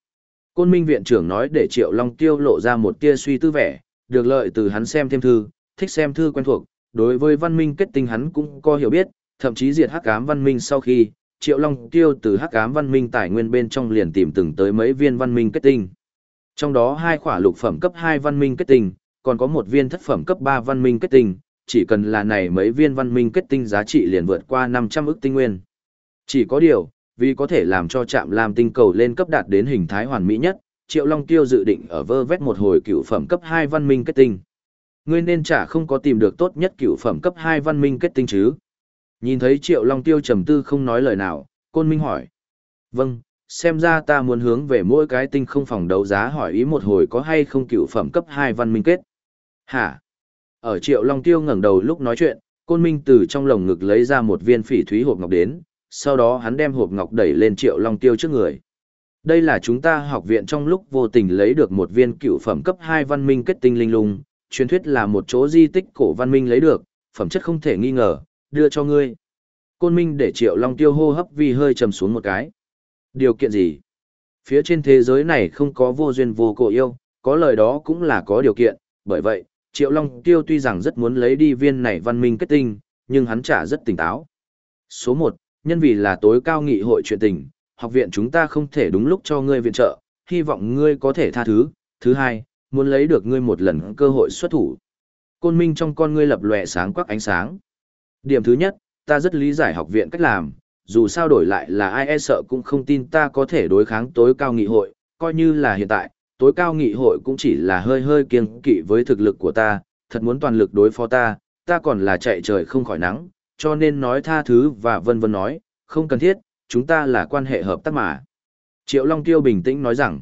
Côn Minh viện trưởng nói để Triệu Long Tiêu lộ ra một tia suy tư vẻ, được lợi từ hắn xem thêm thư, thích xem thư quen thuộc, đối với văn minh kết tinh hắn cũng có hiểu biết, thậm chí diệt hắc ám văn minh sau khi, Triệu Long Tiêu từ hắc ám văn minh tài nguyên bên trong liền tìm từng tới mấy viên văn minh kết tinh. Trong đó hai khỏa lục phẩm cấp 2 văn minh kết tinh, còn có một viên thất phẩm cấp 3 văn minh kết tinh, chỉ cần là này mấy viên văn minh kết tinh giá trị liền vượt qua 500 ức tinh nguyên. Chỉ có điều, vì có thể làm cho trạm làm tinh cầu lên cấp đạt đến hình thái hoàn mỹ nhất, Triệu Long Tiêu dự định ở vơ vét một hồi cựu phẩm cấp 2 văn minh kết tinh. Ngươi nên chả không có tìm được tốt nhất cựu phẩm cấp 2 văn minh kết tinh chứ. Nhìn thấy Triệu Long Tiêu trầm tư không nói lời nào, Côn Minh hỏi. Vâng, xem ra ta muốn hướng về mỗi cái tinh không phòng đấu giá hỏi ý một hồi có hay không cựu phẩm cấp 2 văn minh kết. Hả? Ở Triệu Long Tiêu ngẩng đầu lúc nói chuyện, Côn Minh từ trong lồng ngực lấy ra một viên phỉ thúy hộp ngọc đến, sau đó hắn đem hộp ngọc đẩy lên Triệu Long Tiêu trước người. Đây là chúng ta học viện trong lúc vô tình lấy được một viên cựu phẩm cấp 2 văn minh kết tinh linh lung, truyền thuyết là một chỗ di tích cổ văn minh lấy được, phẩm chất không thể nghi ngờ, đưa cho ngươi. Côn Minh để Triệu Long Tiêu hô hấp vì hơi trầm xuống một cái. Điều kiện gì? Phía trên thế giới này không có vô duyên vô cổ yêu, có lời đó cũng là có điều kiện, bởi vậy, Triệu Long Tiêu tuy rằng rất muốn lấy đi viên này văn minh kết tinh, nhưng hắn trả rất tỉnh táo. Số 1, nhân vì là tối cao nghị hội chuyện tình, học viện chúng ta không thể đúng lúc cho ngươi viện trợ, hy vọng ngươi có thể tha thứ. Thứ hai, muốn lấy được ngươi một lần cơ hội xuất thủ. Côn Minh trong con ngươi lập lòe sáng quắc ánh sáng. Điểm thứ nhất, ta rất lý giải học viện cách làm, dù sao đổi lại là ai e sợ cũng không tin ta có thể đối kháng tối cao nghị hội, coi như là hiện tại, tối cao nghị hội cũng chỉ là hơi hơi kiêng kỵ với thực lực của ta, thật muốn toàn lực đối phó ta, ta còn là chạy trời không khỏi nắng, cho nên nói tha thứ và vân vân nói, không cần thiết, chúng ta là quan hệ hợp tác mà. Triệu Long Tiêu bình tĩnh nói rằng,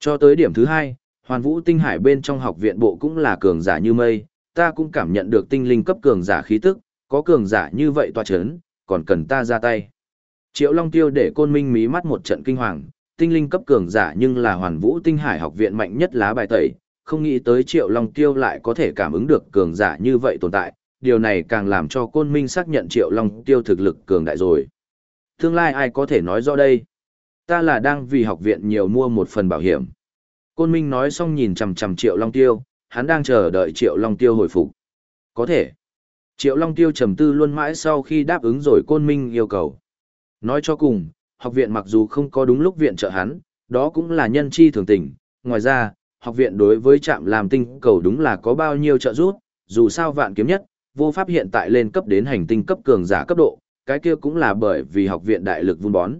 cho tới điểm thứ hai, hoàn vũ tinh hải bên trong học viện bộ cũng là cường giả như mây, ta cũng cảm nhận được tinh linh cấp cường giả khí tức, có cường giả như vậy tòa chấn, còn cần ta ra tay. Triệu Long Tiêu để côn minh mí mắt một trận kinh hoàng, tinh linh cấp cường giả nhưng là hoàn vũ tinh hải học viện mạnh nhất lá bài tẩy, không nghĩ tới Triệu Long Tiêu lại có thể cảm ứng được cường giả như vậy tồn tại, điều này càng làm cho côn minh xác nhận Triệu Long Tiêu thực lực cường đại rồi. Tương lai ai có thể nói rõ đây? Ta là đang vì học viện nhiều mua một phần bảo hiểm. Côn Minh nói xong nhìn chằm chằm Triệu Long Tiêu, hắn đang chờ đợi Triệu Long Tiêu hồi phục. Có thể. Triệu Long Tiêu trầm tư luôn mãi sau khi đáp ứng rồi Côn Minh yêu cầu. Nói cho cùng, học viện mặc dù không có đúng lúc viện trợ hắn, đó cũng là nhân chi thường tình. Ngoài ra, học viện đối với trạm làm tinh cầu đúng là có bao nhiêu trợ giúp, dù sao vạn kiếm nhất, vô pháp hiện tại lên cấp đến hành tinh cấp cường giả cấp độ, cái kia cũng là bởi vì học viện đại lực vun bón.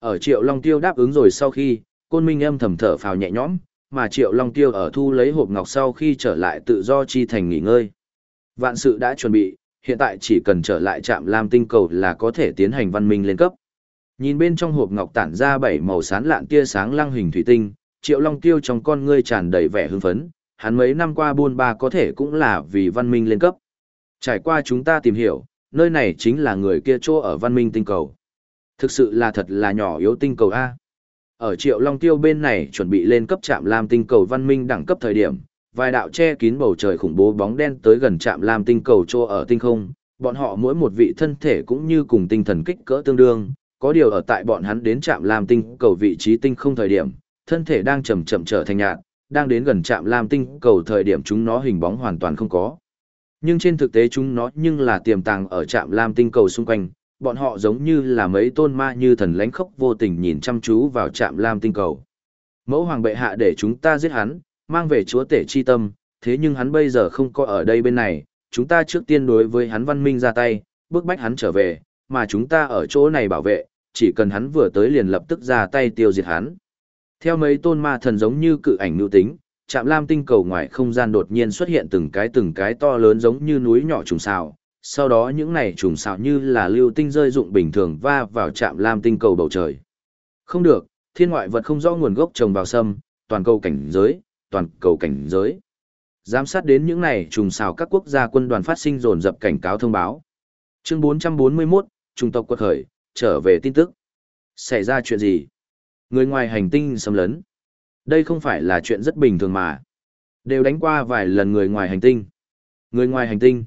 Ở Triệu Long Tiêu đáp ứng rồi sau khi, Côn Minh âm thầm thở phào nhẹ nhõm, mà Triệu Long Tiêu ở thu lấy hộp ngọc sau khi trở lại tự do chi thành nghỉ ngơi. Vạn sự đã chuẩn bị, hiện tại chỉ cần trở lại trạm Lam Tinh cầu là có thể tiến hành văn minh lên cấp. Nhìn bên trong hộp ngọc tản ra bảy màu sáng lạn tia sáng lăng hình thủy tinh, Triệu Long Tiêu trong con ngươi tràn đầy vẻ hưng phấn, hắn mấy năm qua buôn ba có thể cũng là vì văn minh lên cấp. Trải qua chúng ta tìm hiểu, nơi này chính là người kia chỗ ở văn minh tinh cầu. Thực sự là thật là nhỏ yếu tinh cầu A. Ở Triệu Long Tiêu bên này chuẩn bị lên cấp trạm Lam tinh cầu văn minh đẳng cấp thời điểm, vài đạo che kín bầu trời khủng bố bóng đen tới gần trạm Lam tinh cầu chỗ ở tinh không, bọn họ mỗi một vị thân thể cũng như cùng tinh thần kích cỡ tương đương, có điều ở tại bọn hắn đến trạm Lam tinh cầu vị trí tinh không thời điểm, thân thể đang chậm chậm trở thành nhạt, đang đến gần trạm Lam tinh cầu thời điểm chúng nó hình bóng hoàn toàn không có. Nhưng trên thực tế chúng nó nhưng là tiềm tàng ở trạm Lam tinh cầu xung quanh, bọn họ giống như là mấy tôn ma như thần lánh khốc vô tình nhìn chăm chú vào trạm Lam tinh cầu. Mẫu hoàng bệ hạ để chúng ta giết hắn, mang về chúa tể chi tâm, thế nhưng hắn bây giờ không có ở đây bên này, chúng ta trước tiên đối với hắn văn minh ra tay, bước bách hắn trở về, mà chúng ta ở chỗ này bảo vệ, chỉ cần hắn vừa tới liền lập tức ra tay tiêu diệt hắn. Theo mấy tôn ma thần giống như cự ảnh nữ tính, chạm lam tinh cầu ngoài không gian đột nhiên xuất hiện từng cái từng cái to lớn giống như núi nhỏ trùng xào, sau đó những này trùng xào như là lưu tinh rơi dụng bình thường va vào chạm lam tinh cầu bầu trời. Không được, thiên ngoại vật không rõ nguồn gốc trồng vào sâm, toàn cầu cảnh giới, toàn cầu cảnh giới. Giám sát đến những này trùng xào các quốc gia quân đoàn phát sinh dồn dập cảnh cáo thông báo. Chương 441, trung tộc quật khởi, trở về tin tức. Xảy ra chuyện gì? Người ngoài hành tinh xâm lấn. Đây không phải là chuyện rất bình thường mà. Đều đánh qua vài lần người ngoài hành tinh. Người ngoài hành tinh.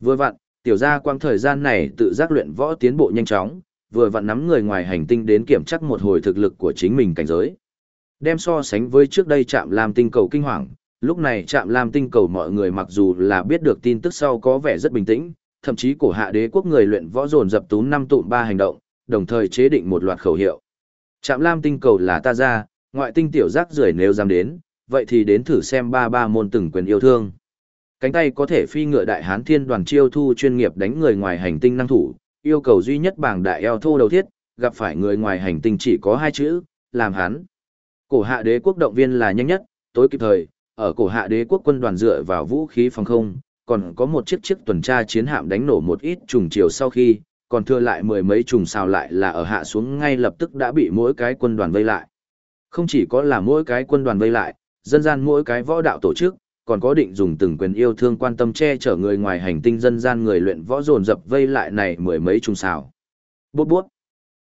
Vừa vặn, tiểu gia quang thời gian này tự giác luyện võ tiến bộ nhanh chóng, vừa vặn nắm người ngoài hành tinh đến kiểm chắc một hồi thực lực của chính mình cảnh giới. Đem so sánh với trước đây chạm làm tinh cầu kinh hoàng, lúc này chạm làm tinh cầu mọi người mặc dù là biết được tin tức sau có vẻ rất bình tĩnh, thậm chí cổ hạ đế quốc người luyện võ dồn dập tú năm tụm ba hành động, đồng thời chế định một loạt khẩu hiệu. Trạm Lam tinh cầu là ta ra, ngoại tinh tiểu rác rưởi nếu dám đến, vậy thì đến thử xem ba ba môn từng quyền yêu thương. Cánh tay có thể phi ngựa đại hán thiên đoàn chiêu thu chuyên nghiệp đánh người ngoài hành tinh năng thủ, yêu cầu duy nhất bảng đại eo thô đầu thiết, gặp phải người ngoài hành tinh chỉ có hai chữ, làm hắn. Cổ hạ đế quốc động viên là nhanh nhất, tối kịp thời, ở cổ hạ đế quốc quân đoàn dựa vào vũ khí phòng không, còn có một chiếc chiếc tuần tra chiến hạm đánh nổ một ít trùng chiều sau khi, còn thừa lại mười mấy trùng xào lại là ở hạ xuống ngay lập tức đã bị mỗi cái quân đoàn vây lại. Không chỉ có là mỗi cái quân đoàn vây lại, dân gian mỗi cái võ đạo tổ chức, còn có định dùng từng quyền yêu thương quan tâm che chở người ngoài hành tinh dân gian người luyện võ dồn dập vây lại này mười mấy trung xào. Bút bút.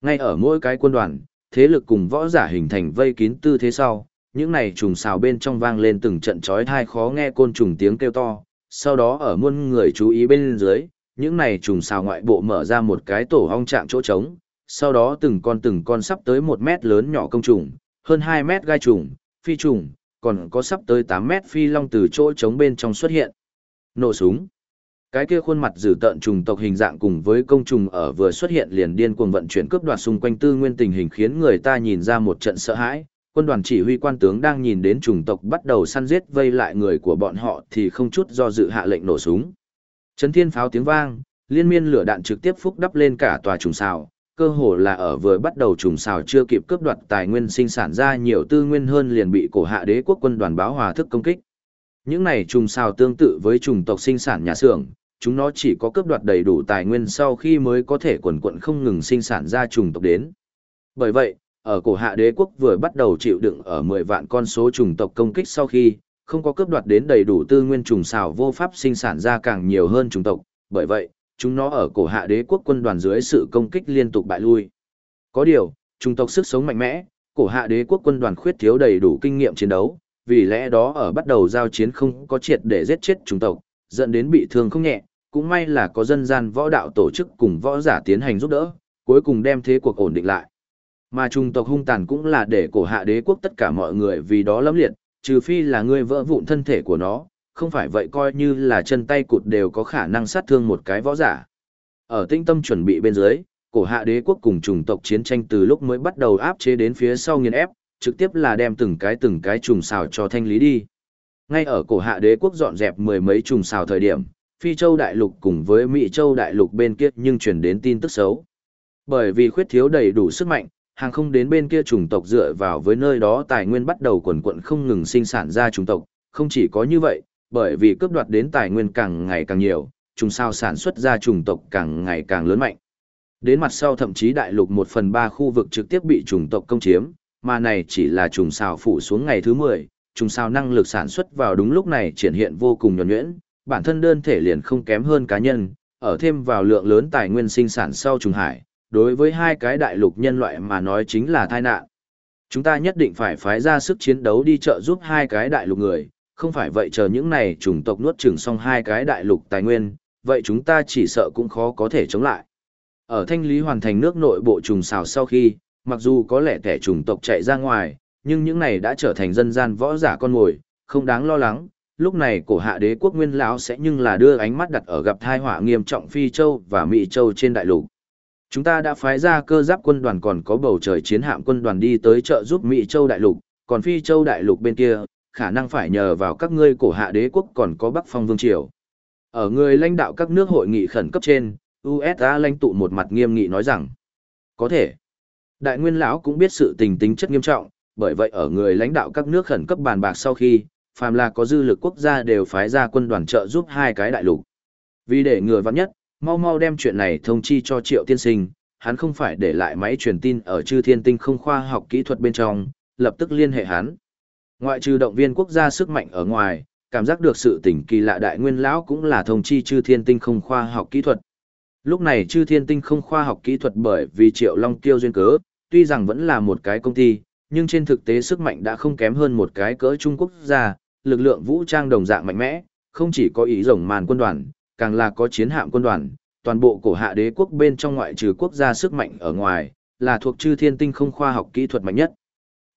Ngay ở mỗi cái quân đoàn, thế lực cùng võ giả hình thành vây kín tư thế sau, những này trùng xào bên trong vang lên từng trận chói tai khó nghe côn trùng tiếng kêu to, sau đó ở muôn người chú ý bên dưới, những này trùng xào ngoại bộ mở ra một cái tổ hong trạng chỗ trống, sau đó từng con từng con sắp tới một mét lớn nhỏ công trùng, hơn 2 mét gai trùng, phi trùng, còn có sắp tới 8 mét phi long từ chỗ trống bên trong xuất hiện. Nổ súng. Cái kia khuôn mặt dữ tợn trùng tộc hình dạng cùng với công trùng ở vừa xuất hiện liền điên cuồng vận chuyển cướp đoạt xung quanh tư nguyên tình hình khiến người ta nhìn ra một trận sợ hãi. Quân đoàn chỉ huy quan tướng đang nhìn đến trùng tộc bắt đầu săn giết vây lại người của bọn họ thì không chút do dự hạ lệnh nổ súng. Chấn thiên pháo tiếng vang, liên miên lửa đạn trực tiếp phúc đắp lên cả tòa trùng xào, cơ hồ là ở vừa bắt đầu trùng xào chưa kịp cướp đoạt tài nguyên sinh sản ra nhiều tư nguyên hơn liền bị cổ hạ đế quốc quân đoàn báo hòa thức công kích. Những này trùng xào tương tự với trùng tộc sinh sản nhà xưởng, chúng nó chỉ có cướp đoạt đầy đủ tài nguyên sau khi mới có thể quần quận không ngừng sinh sản ra trùng tộc đến. Bởi vậy, ở cổ hạ đế quốc vừa bắt đầu chịu đựng ở 10 vạn con số trùng tộc công kích sau khi, không có cướp đoạt đến đầy đủ tư nguyên trùng xào vô pháp sinh sản ra càng nhiều hơn trùng tộc, bởi vậy, chúng nó ở cổ hạ đế quốc quân đoàn dưới sự công kích liên tục bại lui. Có điều, Trung tộc sức sống mạnh mẽ, cổ hạ đế quốc quân đoàn khuyết thiếu đầy đủ kinh nghiệm chiến đấu, vì lẽ đó ở bắt đầu giao chiến không có triệt để giết chết Trung tộc, dẫn đến bị thương không nhẹ, cũng may là có dân gian võ đạo tổ chức cùng võ giả tiến hành giúp đỡ, cuối cùng đem thế cuộc ổn định lại. Mà Trung tộc hung tàn cũng là để cổ hạ đế quốc tất cả mọi người vì đó lắm liệt, trừ phi là ngươi vỡ vụn thân thể của nó, không phải vậy coi như là chân tay cụt đều có khả năng sát thương một cái võ giả. Ở tinh tâm chuẩn bị bên dưới, cổ hạ đế quốc cùng chủng tộc chiến tranh từ lúc mới bắt đầu áp chế đến phía sau nghiền ép, trực tiếp là đem từng cái từng cái trùng xào cho thanh lý đi. Ngay ở cổ hạ đế quốc dọn dẹp mười mấy trùng xào thời điểm, Phi Châu Đại Lục cùng với Mỹ Châu Đại Lục bên kia nhưng truyền đến tin tức xấu. Bởi vì khuyết thiếu đầy đủ sức mạnh, hàng không đến bên kia chủng tộc dựa vào với nơi đó tài nguyên bắt đầu quần quận không ngừng sinh sản ra chủng tộc, không chỉ có như vậy, bởi vì cướp đoạt đến tài nguyên càng ngày càng nhiều, trùng sao sản xuất ra trùng tộc càng ngày càng lớn mạnh. Đến mặt sau thậm chí đại lục một phần ba khu vực trực tiếp bị trùng tộc công chiếm, mà này chỉ là trùng sao phủ xuống ngày thứ 10, trùng sao năng lực sản xuất vào đúng lúc này triển hiện vô cùng nhuẩn nhuyễn, bản thân đơn thể liền không kém hơn cá nhân, ở thêm vào lượng lớn tài nguyên sinh sản sau trùng hải, đối với hai cái đại lục nhân loại mà nói chính là tai nạn. Chúng ta nhất định phải phái ra sức chiến đấu đi trợ giúp hai cái đại lục người, không phải vậy chờ những này chủng tộc nuốt chửng xong hai cái đại lục tài nguyên, vậy chúng ta chỉ sợ cũng khó có thể chống lại. Ở thanh lý hoàn thành nước nội bộ trùng xào sau khi, mặc dù có lẽ kẻ chủng tộc chạy ra ngoài, nhưng những này đã trở thành dân gian võ giả con mồi, không đáng lo lắng. Lúc này cổ hạ đế quốc nguyên lão sẽ nhưng là đưa ánh mắt đặt ở gặp thai họa nghiêm trọng Phi Châu và Mỹ Châu trên đại lục. Chúng ta đã phái ra cơ giáp quân đoàn còn có bầu trời chiến hạm quân đoàn đi tới trợ giúp Mỹ Châu đại lục, còn Phi Châu đại lục bên kia, khả năng phải nhờ vào các ngươi cổ hạ đế quốc còn có Bắc Phong Vương Triều. Ở người lãnh đạo các nước hội nghị khẩn cấp trên, USA lãnh tụ một mặt nghiêm nghị nói rằng, có thể. Đại nguyên lão cũng biết sự tình tính chất nghiêm trọng, bởi vậy ở người lãnh đạo các nước khẩn cấp bàn bạc sau khi, phàm là có dư lực quốc gia đều phái ra quân đoàn trợ giúp hai cái đại lục. Vì để người vắng nhất, mau mau đem chuyện này thông chi cho triệu tiên sinh, hắn không phải để lại máy truyền tin ở chư thiên tinh không khoa học kỹ thuật bên trong, lập tức liên hệ hắn. Ngoại trừ động viên quốc gia sức mạnh ở ngoài, cảm giác được sự tỉnh kỳ lạ đại nguyên lão cũng là thông chi chư thiên tinh không khoa học kỹ thuật. Lúc này chư thiên tinh không khoa học kỹ thuật bởi vì triệu long tiêu duyên cớ, tuy rằng vẫn là một cái công ty, nhưng trên thực tế sức mạnh đã không kém hơn một cái cỡ Trung Quốc gia, lực lượng vũ trang đồng dạng mạnh mẽ, không chỉ có ý rồng màn quân đoàn, càng là có chiến hạm quân đoàn, toàn bộ cổ hạ đế quốc bên trong ngoại trừ quốc gia sức mạnh ở ngoài, là thuộc chư thiên tinh không khoa học kỹ thuật mạnh nhất.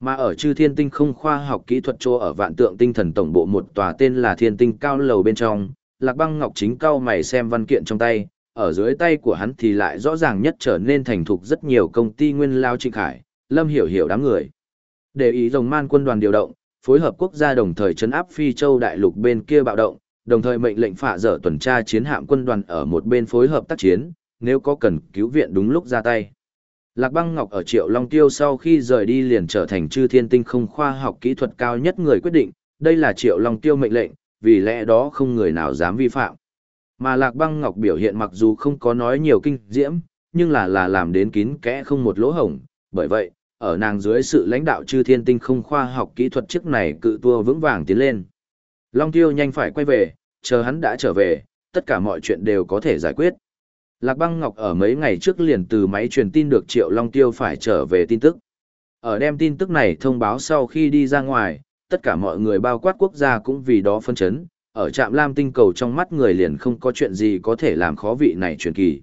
Mà ở chư thiên tinh không khoa học kỹ thuật chỗ ở vạn tượng tinh thần tổng bộ một tòa tên là thiên tinh cao lầu bên trong, lạc băng ngọc chính cao mày xem văn kiện trong tay, ở dưới tay của hắn thì lại rõ ràng nhất trở nên thành thục rất nhiều công ty nguyên lao trịnh khải, lâm hiểu hiểu đám người. Để ý rồng man quân đoàn điều động, phối hợp quốc gia đồng thời chấn áp phi châu đại lục bên kia bạo động, đồng thời mệnh lệnh phạ dở tuần tra chiến hạm quân đoàn ở một bên phối hợp tác chiến, nếu có cần cứu viện đúng lúc ra tay. Lạc băng ngọc ở Triệu Long Tiêu sau khi rời đi liền trở thành chư thiên tinh không khoa học kỹ thuật cao nhất người quyết định, đây là Triệu Long Tiêu mệnh lệnh, vì lẽ đó không người nào dám vi phạm. Mà Lạc băng ngọc biểu hiện mặc dù không có nói nhiều kinh diễm, nhưng là là làm đến kín kẽ không một lỗ hổng, bởi vậy, ở nàng dưới sự lãnh đạo chư thiên tinh không khoa học kỹ thuật chiếc này cự tua vững vàng tiến lên. Long Tiêu nhanh phải quay về, chờ hắn đã trở về, tất cả mọi chuyện đều có thể giải quyết. Lạc Băng Ngọc ở mấy ngày trước liền từ máy truyền tin được Triệu Long Tiêu phải trở về tin tức. Ở đem tin tức này thông báo sau khi đi ra ngoài, tất cả mọi người bao quát quốc gia cũng vì đó phân chấn, ở trạm lam tinh cầu trong mắt người liền không có chuyện gì có thể làm khó vị này truyền kỳ.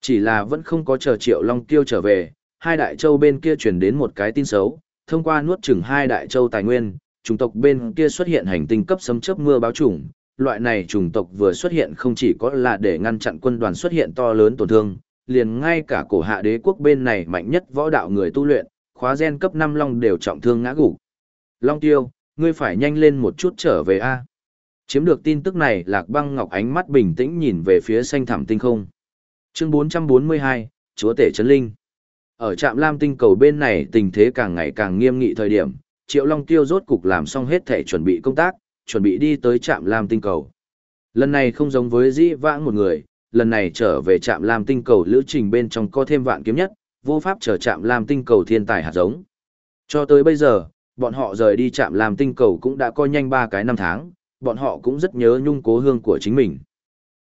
Chỉ là vẫn không có chờ triệu long tiêu trở về, hai đại châu bên kia truyền đến một cái tin xấu, thông qua nuốt chừng hai đại châu tài nguyên, chủng tộc bên kia xuất hiện hành tinh cấp sấm chớp mưa báo chủng. Loại này chủng tộc vừa xuất hiện không chỉ có là để ngăn chặn quân đoàn xuất hiện to lớn tổn thương, liền ngay cả cổ hạ đế quốc bên này mạnh nhất võ đạo người tu luyện, khóa gen cấp 5 long đều trọng thương ngã gục. Long tiêu, ngươi phải nhanh lên một chút trở về a. Chiếm được tin tức này, Lạc Băng Ngọc ánh mắt bình tĩnh nhìn về phía xanh thẳm tinh không. Chương 442, Chúa tể trấn linh. Ở trạm Lam tinh cầu bên này tình thế càng ngày càng nghiêm nghị thời điểm, Triệu Long Tiêu rốt cục làm xong hết thể chuẩn bị công tác, chuẩn bị đi tới trạm Lam tinh cầu. Lần này không giống với dĩ vãng một người, lần này trở về trạm Lam tinh cầu lữ trình bên trong có thêm vạn kiếm nhất, vô pháp trở trạm Lam tinh cầu thiên tài hạt giống. Cho tới bây giờ, bọn họ rời đi trạm Lam tinh cầu cũng đã coi nhanh ba cái năm tháng, bọn họ cũng rất nhớ nhung cố hương của chính mình.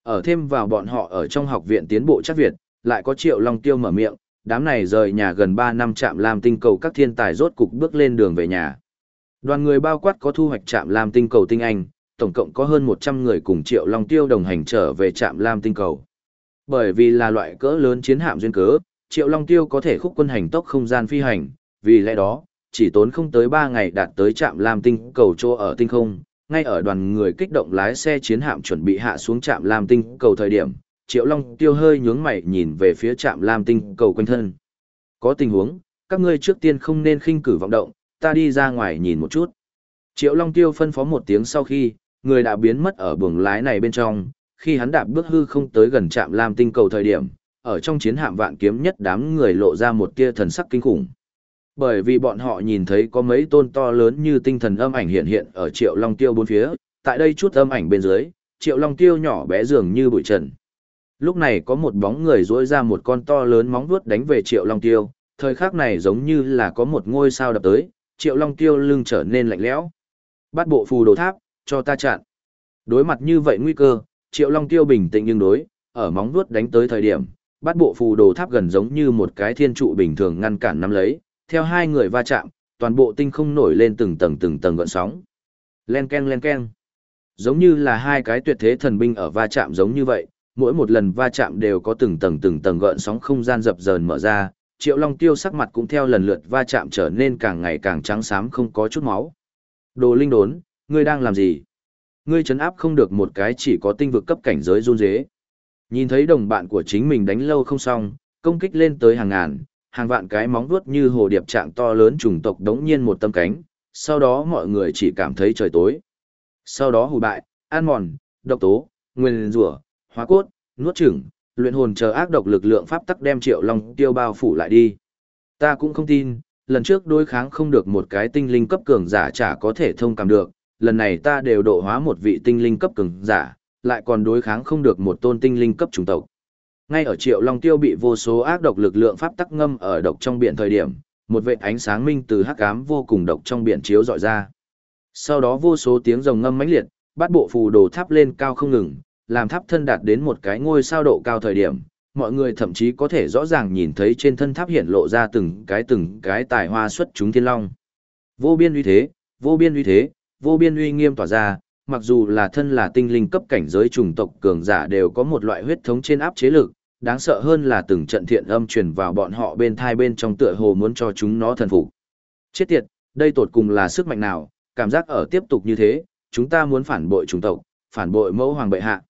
Ở thêm vào bọn họ ở trong học viện tiến bộ chắc Việt, lại có Triệu Long Tiêu mở miệng, đám này rời nhà gần 3 năm trạm làm tinh cầu các thiên tài rốt cục bước lên đường về nhà. Đoàn người bao quát có thu hoạch trạm lam tinh cầu tinh anh, tổng cộng có hơn 100 người cùng Triệu Long Tiêu đồng hành trở về trạm lam tinh cầu. Bởi vì là loại cỡ lớn chiến hạm duyên cớ, Triệu Long Tiêu có thể khúc quân hành tốc không gian phi hành, vì lẽ đó, chỉ tốn không tới 3 ngày đạt tới trạm Lam tinh cầu chỗ ở tinh không, ngay ở đoàn người kích động lái xe chiến hạm chuẩn bị hạ xuống trạm Lam tinh cầu thời điểm, Triệu Long tiêu hơi nhướng mày nhìn về phía trạm Lam tinh cầu quanh thân. Có tình huống, các ngươi trước tiên không nên khinh cử vọng động, ta đi ra ngoài nhìn một chút. Triệu Long tiêu phân phó một tiếng sau khi, người đã biến mất ở buồng lái này bên trong, khi hắn đạp bước hư không tới gần trạm Lam tinh cầu thời điểm, ở trong chiến hạm vạn kiếm nhất đám người lộ ra một tia thần sắc kinh khủng. Bởi vì bọn họ nhìn thấy có mấy tôn to lớn như tinh thần âm ảnh hiện hiện ở Triệu Long Tiêu bốn phía, tại đây chút âm ảnh bên dưới, Triệu Long Tiêu nhỏ bé dường như bụi trần. Lúc này có một bóng người duỗi ra một con to lớn móng vuốt đánh về Triệu Long Tiêu, thời khắc này giống như là có một ngôi sao đập tới, Triệu Long Tiêu lưng trở nên lạnh lẽo. Bắt bộ phù đồ tháp, cho ta chặn. Đối mặt như vậy nguy cơ, Triệu Long Tiêu bình tĩnh nhưng đối, ở móng vuốt đánh tới thời điểm, bắt bộ phù đồ tháp gần giống như một cái thiên trụ bình thường ngăn cản nắm lấy, theo hai người va chạm, toàn bộ tinh không nổi lên từng tầng từng tầng gợn sóng. Len ken len ken. Giống như là hai cái tuyệt thế thần binh ở va chạm giống như vậy, mỗi một lần va chạm đều có từng tầng từng tầng gợn sóng không gian dập dờn mở ra, Triệu Long Tiêu sắc mặt cũng theo lần lượt va chạm trở nên càng ngày càng trắng xám không có chút máu. Đồ linh đốn, ngươi đang làm gì? Ngươi chấn áp không được một cái chỉ có tinh vực cấp cảnh giới run dế. Nhìn thấy đồng bạn của chính mình đánh lâu không xong, công kích lên tới hàng ngàn, hàng vạn cái móng vuốt như hồ điệp trạng to lớn trùng tộc đống nhiên một tâm cánh, sau đó mọi người chỉ cảm thấy trời tối. Sau đó hù bại, an mòn, độc tố, nguyên rủa, hóa cốt, nuốt chửng, luyện hồn chờ ác độc lực lượng pháp tắc đem Triệu Long tiêu bao phủ lại đi. Ta cũng không tin, lần trước đối kháng không được một cái tinh linh cấp cường giả chả có thể thông cảm được, lần này ta đều độ hóa một vị tinh linh cấp cường giả, lại còn đối kháng không được một tôn tinh linh cấp chủng tộc. Ngay ở Triệu Long Tiêu bị vô số ác độc lực lượng pháp tắc ngâm ở độc trong biển thời điểm, một vệt ánh sáng minh từ hắc ám vô cùng độc trong biển chiếu dọi ra. Sau đó vô số tiếng rồng ngâm mãnh liệt, bắt bộ phù đồ tháp lên cao không ngừng, làm tháp thân đạt đến một cái ngôi sao độ cao thời điểm, mọi người thậm chí có thể rõ ràng nhìn thấy trên thân tháp hiện lộ ra từng cái từng cái tài hoa xuất chúng thiên long. Vô biên uy thế, vô biên uy thế, vô biên uy nghiêm tỏa ra, mặc dù là thân là tinh linh cấp cảnh giới chủng tộc cường giả đều có một loại huyết thống trên áp chế lực, đáng sợ hơn là từng trận thiện âm truyền vào bọn họ bên thai bên trong tựa hồ muốn cho chúng nó thần phục. Chết tiệt, đây tột cùng là sức mạnh nào, cảm giác ở tiếp tục như thế, chúng ta muốn phản bội chủng tộc, phản bội mẫu hoàng bệ hạ.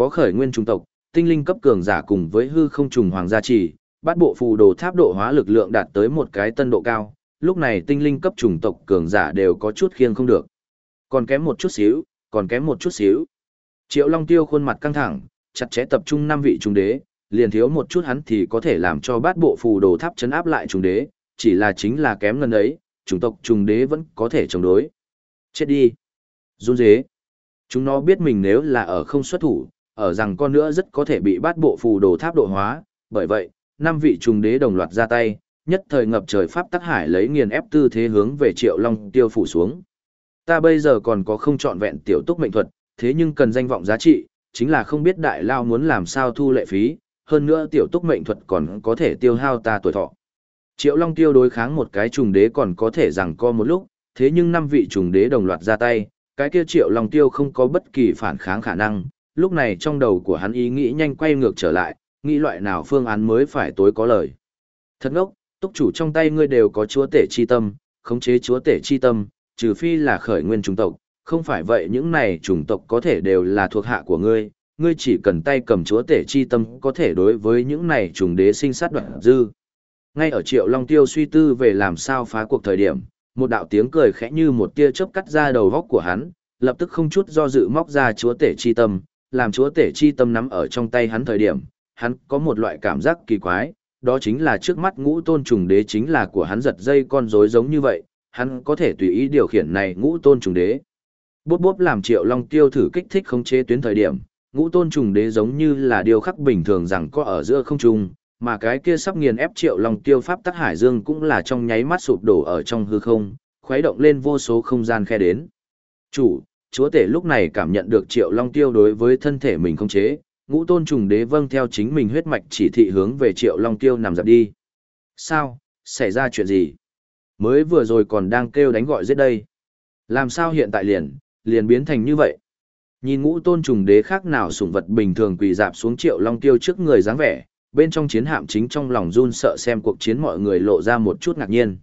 Có khởi nguyên trung tộc, tinh linh cấp cường giả cùng với hư không trùng hoàng gia trì, bát bộ phù đồ tháp độ hóa lực lượng đạt tới một cái tân độ cao, lúc này tinh linh cấp trùng tộc cường giả đều có chút khiêng không được. Còn kém một chút xíu, còn kém một chút xíu. Triệu Long Tiêu khuôn mặt căng thẳng, chặt chẽ tập trung năm vị trung đế, liền thiếu một chút hắn thì có thể làm cho bát bộ phù đồ tháp chấn áp lại trùng đế, chỉ là chính là kém ngân ấy, chủng tộc trùng đế vẫn có thể chống đối. Chết đi. Run dế. Chúng nó biết mình nếu là ở không xuất thủ, ở rằng con nữa rất có thể bị bát bộ phù đồ tháp độ hóa, bởi vậy, năm vị trùng đế đồng loạt ra tay, nhất thời ngập trời pháp tắc hải lấy nghiền ép tư thế hướng về Triệu Long tiêu phủ xuống. Ta bây giờ còn có không chọn vẹn tiểu túc mệnh thuật, thế nhưng cần danh vọng giá trị, chính là không biết đại lao muốn làm sao thu lệ phí, hơn nữa tiểu túc mệnh thuật còn có thể tiêu hao ta tuổi thọ. Triệu Long Tiêu đối kháng một cái trùng đế còn có thể rằng co một lúc, thế nhưng năm vị trùng đế đồng loạt ra tay, cái kia Triệu Long Tiêu không có bất kỳ phản kháng khả năng, lúc này trong đầu của hắn ý nghĩ nhanh quay ngược trở lại, nghĩ loại nào phương án mới phải tối có lời. Thật ngốc, túc chủ trong tay ngươi đều có chúa tể chi tâm, khống chế chúa tể chi tâm, trừ phi là khởi nguyên chủng tộc, không phải vậy những này chủng tộc có thể đều là thuộc hạ của ngươi, ngươi chỉ cần tay cầm chúa tể chi tâm có thể đối với những này trùng đế sinh sát đoạn dư. Ngay ở Triệu Long Tiêu suy tư về làm sao phá cuộc thời điểm, một đạo tiếng cười khẽ như một tia chớp cắt ra đầu góc của hắn, lập tức không chút do dự móc ra chúa tể chi tâm, làm chúa tể chi tâm nắm ở trong tay hắn thời điểm, hắn có một loại cảm giác kỳ quái, đó chính là trước mắt ngũ tôn trùng đế chính là của hắn giật dây con rối giống như vậy, hắn có thể tùy ý điều khiển này ngũ tôn trùng đế. Bốp bốp làm triệu long tiêu thử kích thích khống chế tuyến thời điểm, ngũ tôn trùng đế giống như là điều khắc bình thường rằng có ở giữa không trung, mà cái kia sắp nghiền ép triệu long tiêu pháp tắc hải dương cũng là trong nháy mắt sụp đổ ở trong hư không, khuấy động lên vô số không gian khe đến. Chủ, chúa tể lúc này cảm nhận được triệu long tiêu đối với thân thể mình không chế, ngũ tôn trùng đế vâng theo chính mình huyết mạch chỉ thị hướng về triệu long tiêu nằm dập đi. Sao, xảy ra chuyện gì? Mới vừa rồi còn đang kêu đánh gọi giết đây. Làm sao hiện tại liền, liền biến thành như vậy? Nhìn ngũ tôn trùng đế khác nào sủng vật bình thường quỳ dạp xuống triệu long tiêu trước người dáng vẻ, bên trong chiến hạm chính trong lòng run sợ xem cuộc chiến mọi người lộ ra một chút ngạc nhiên.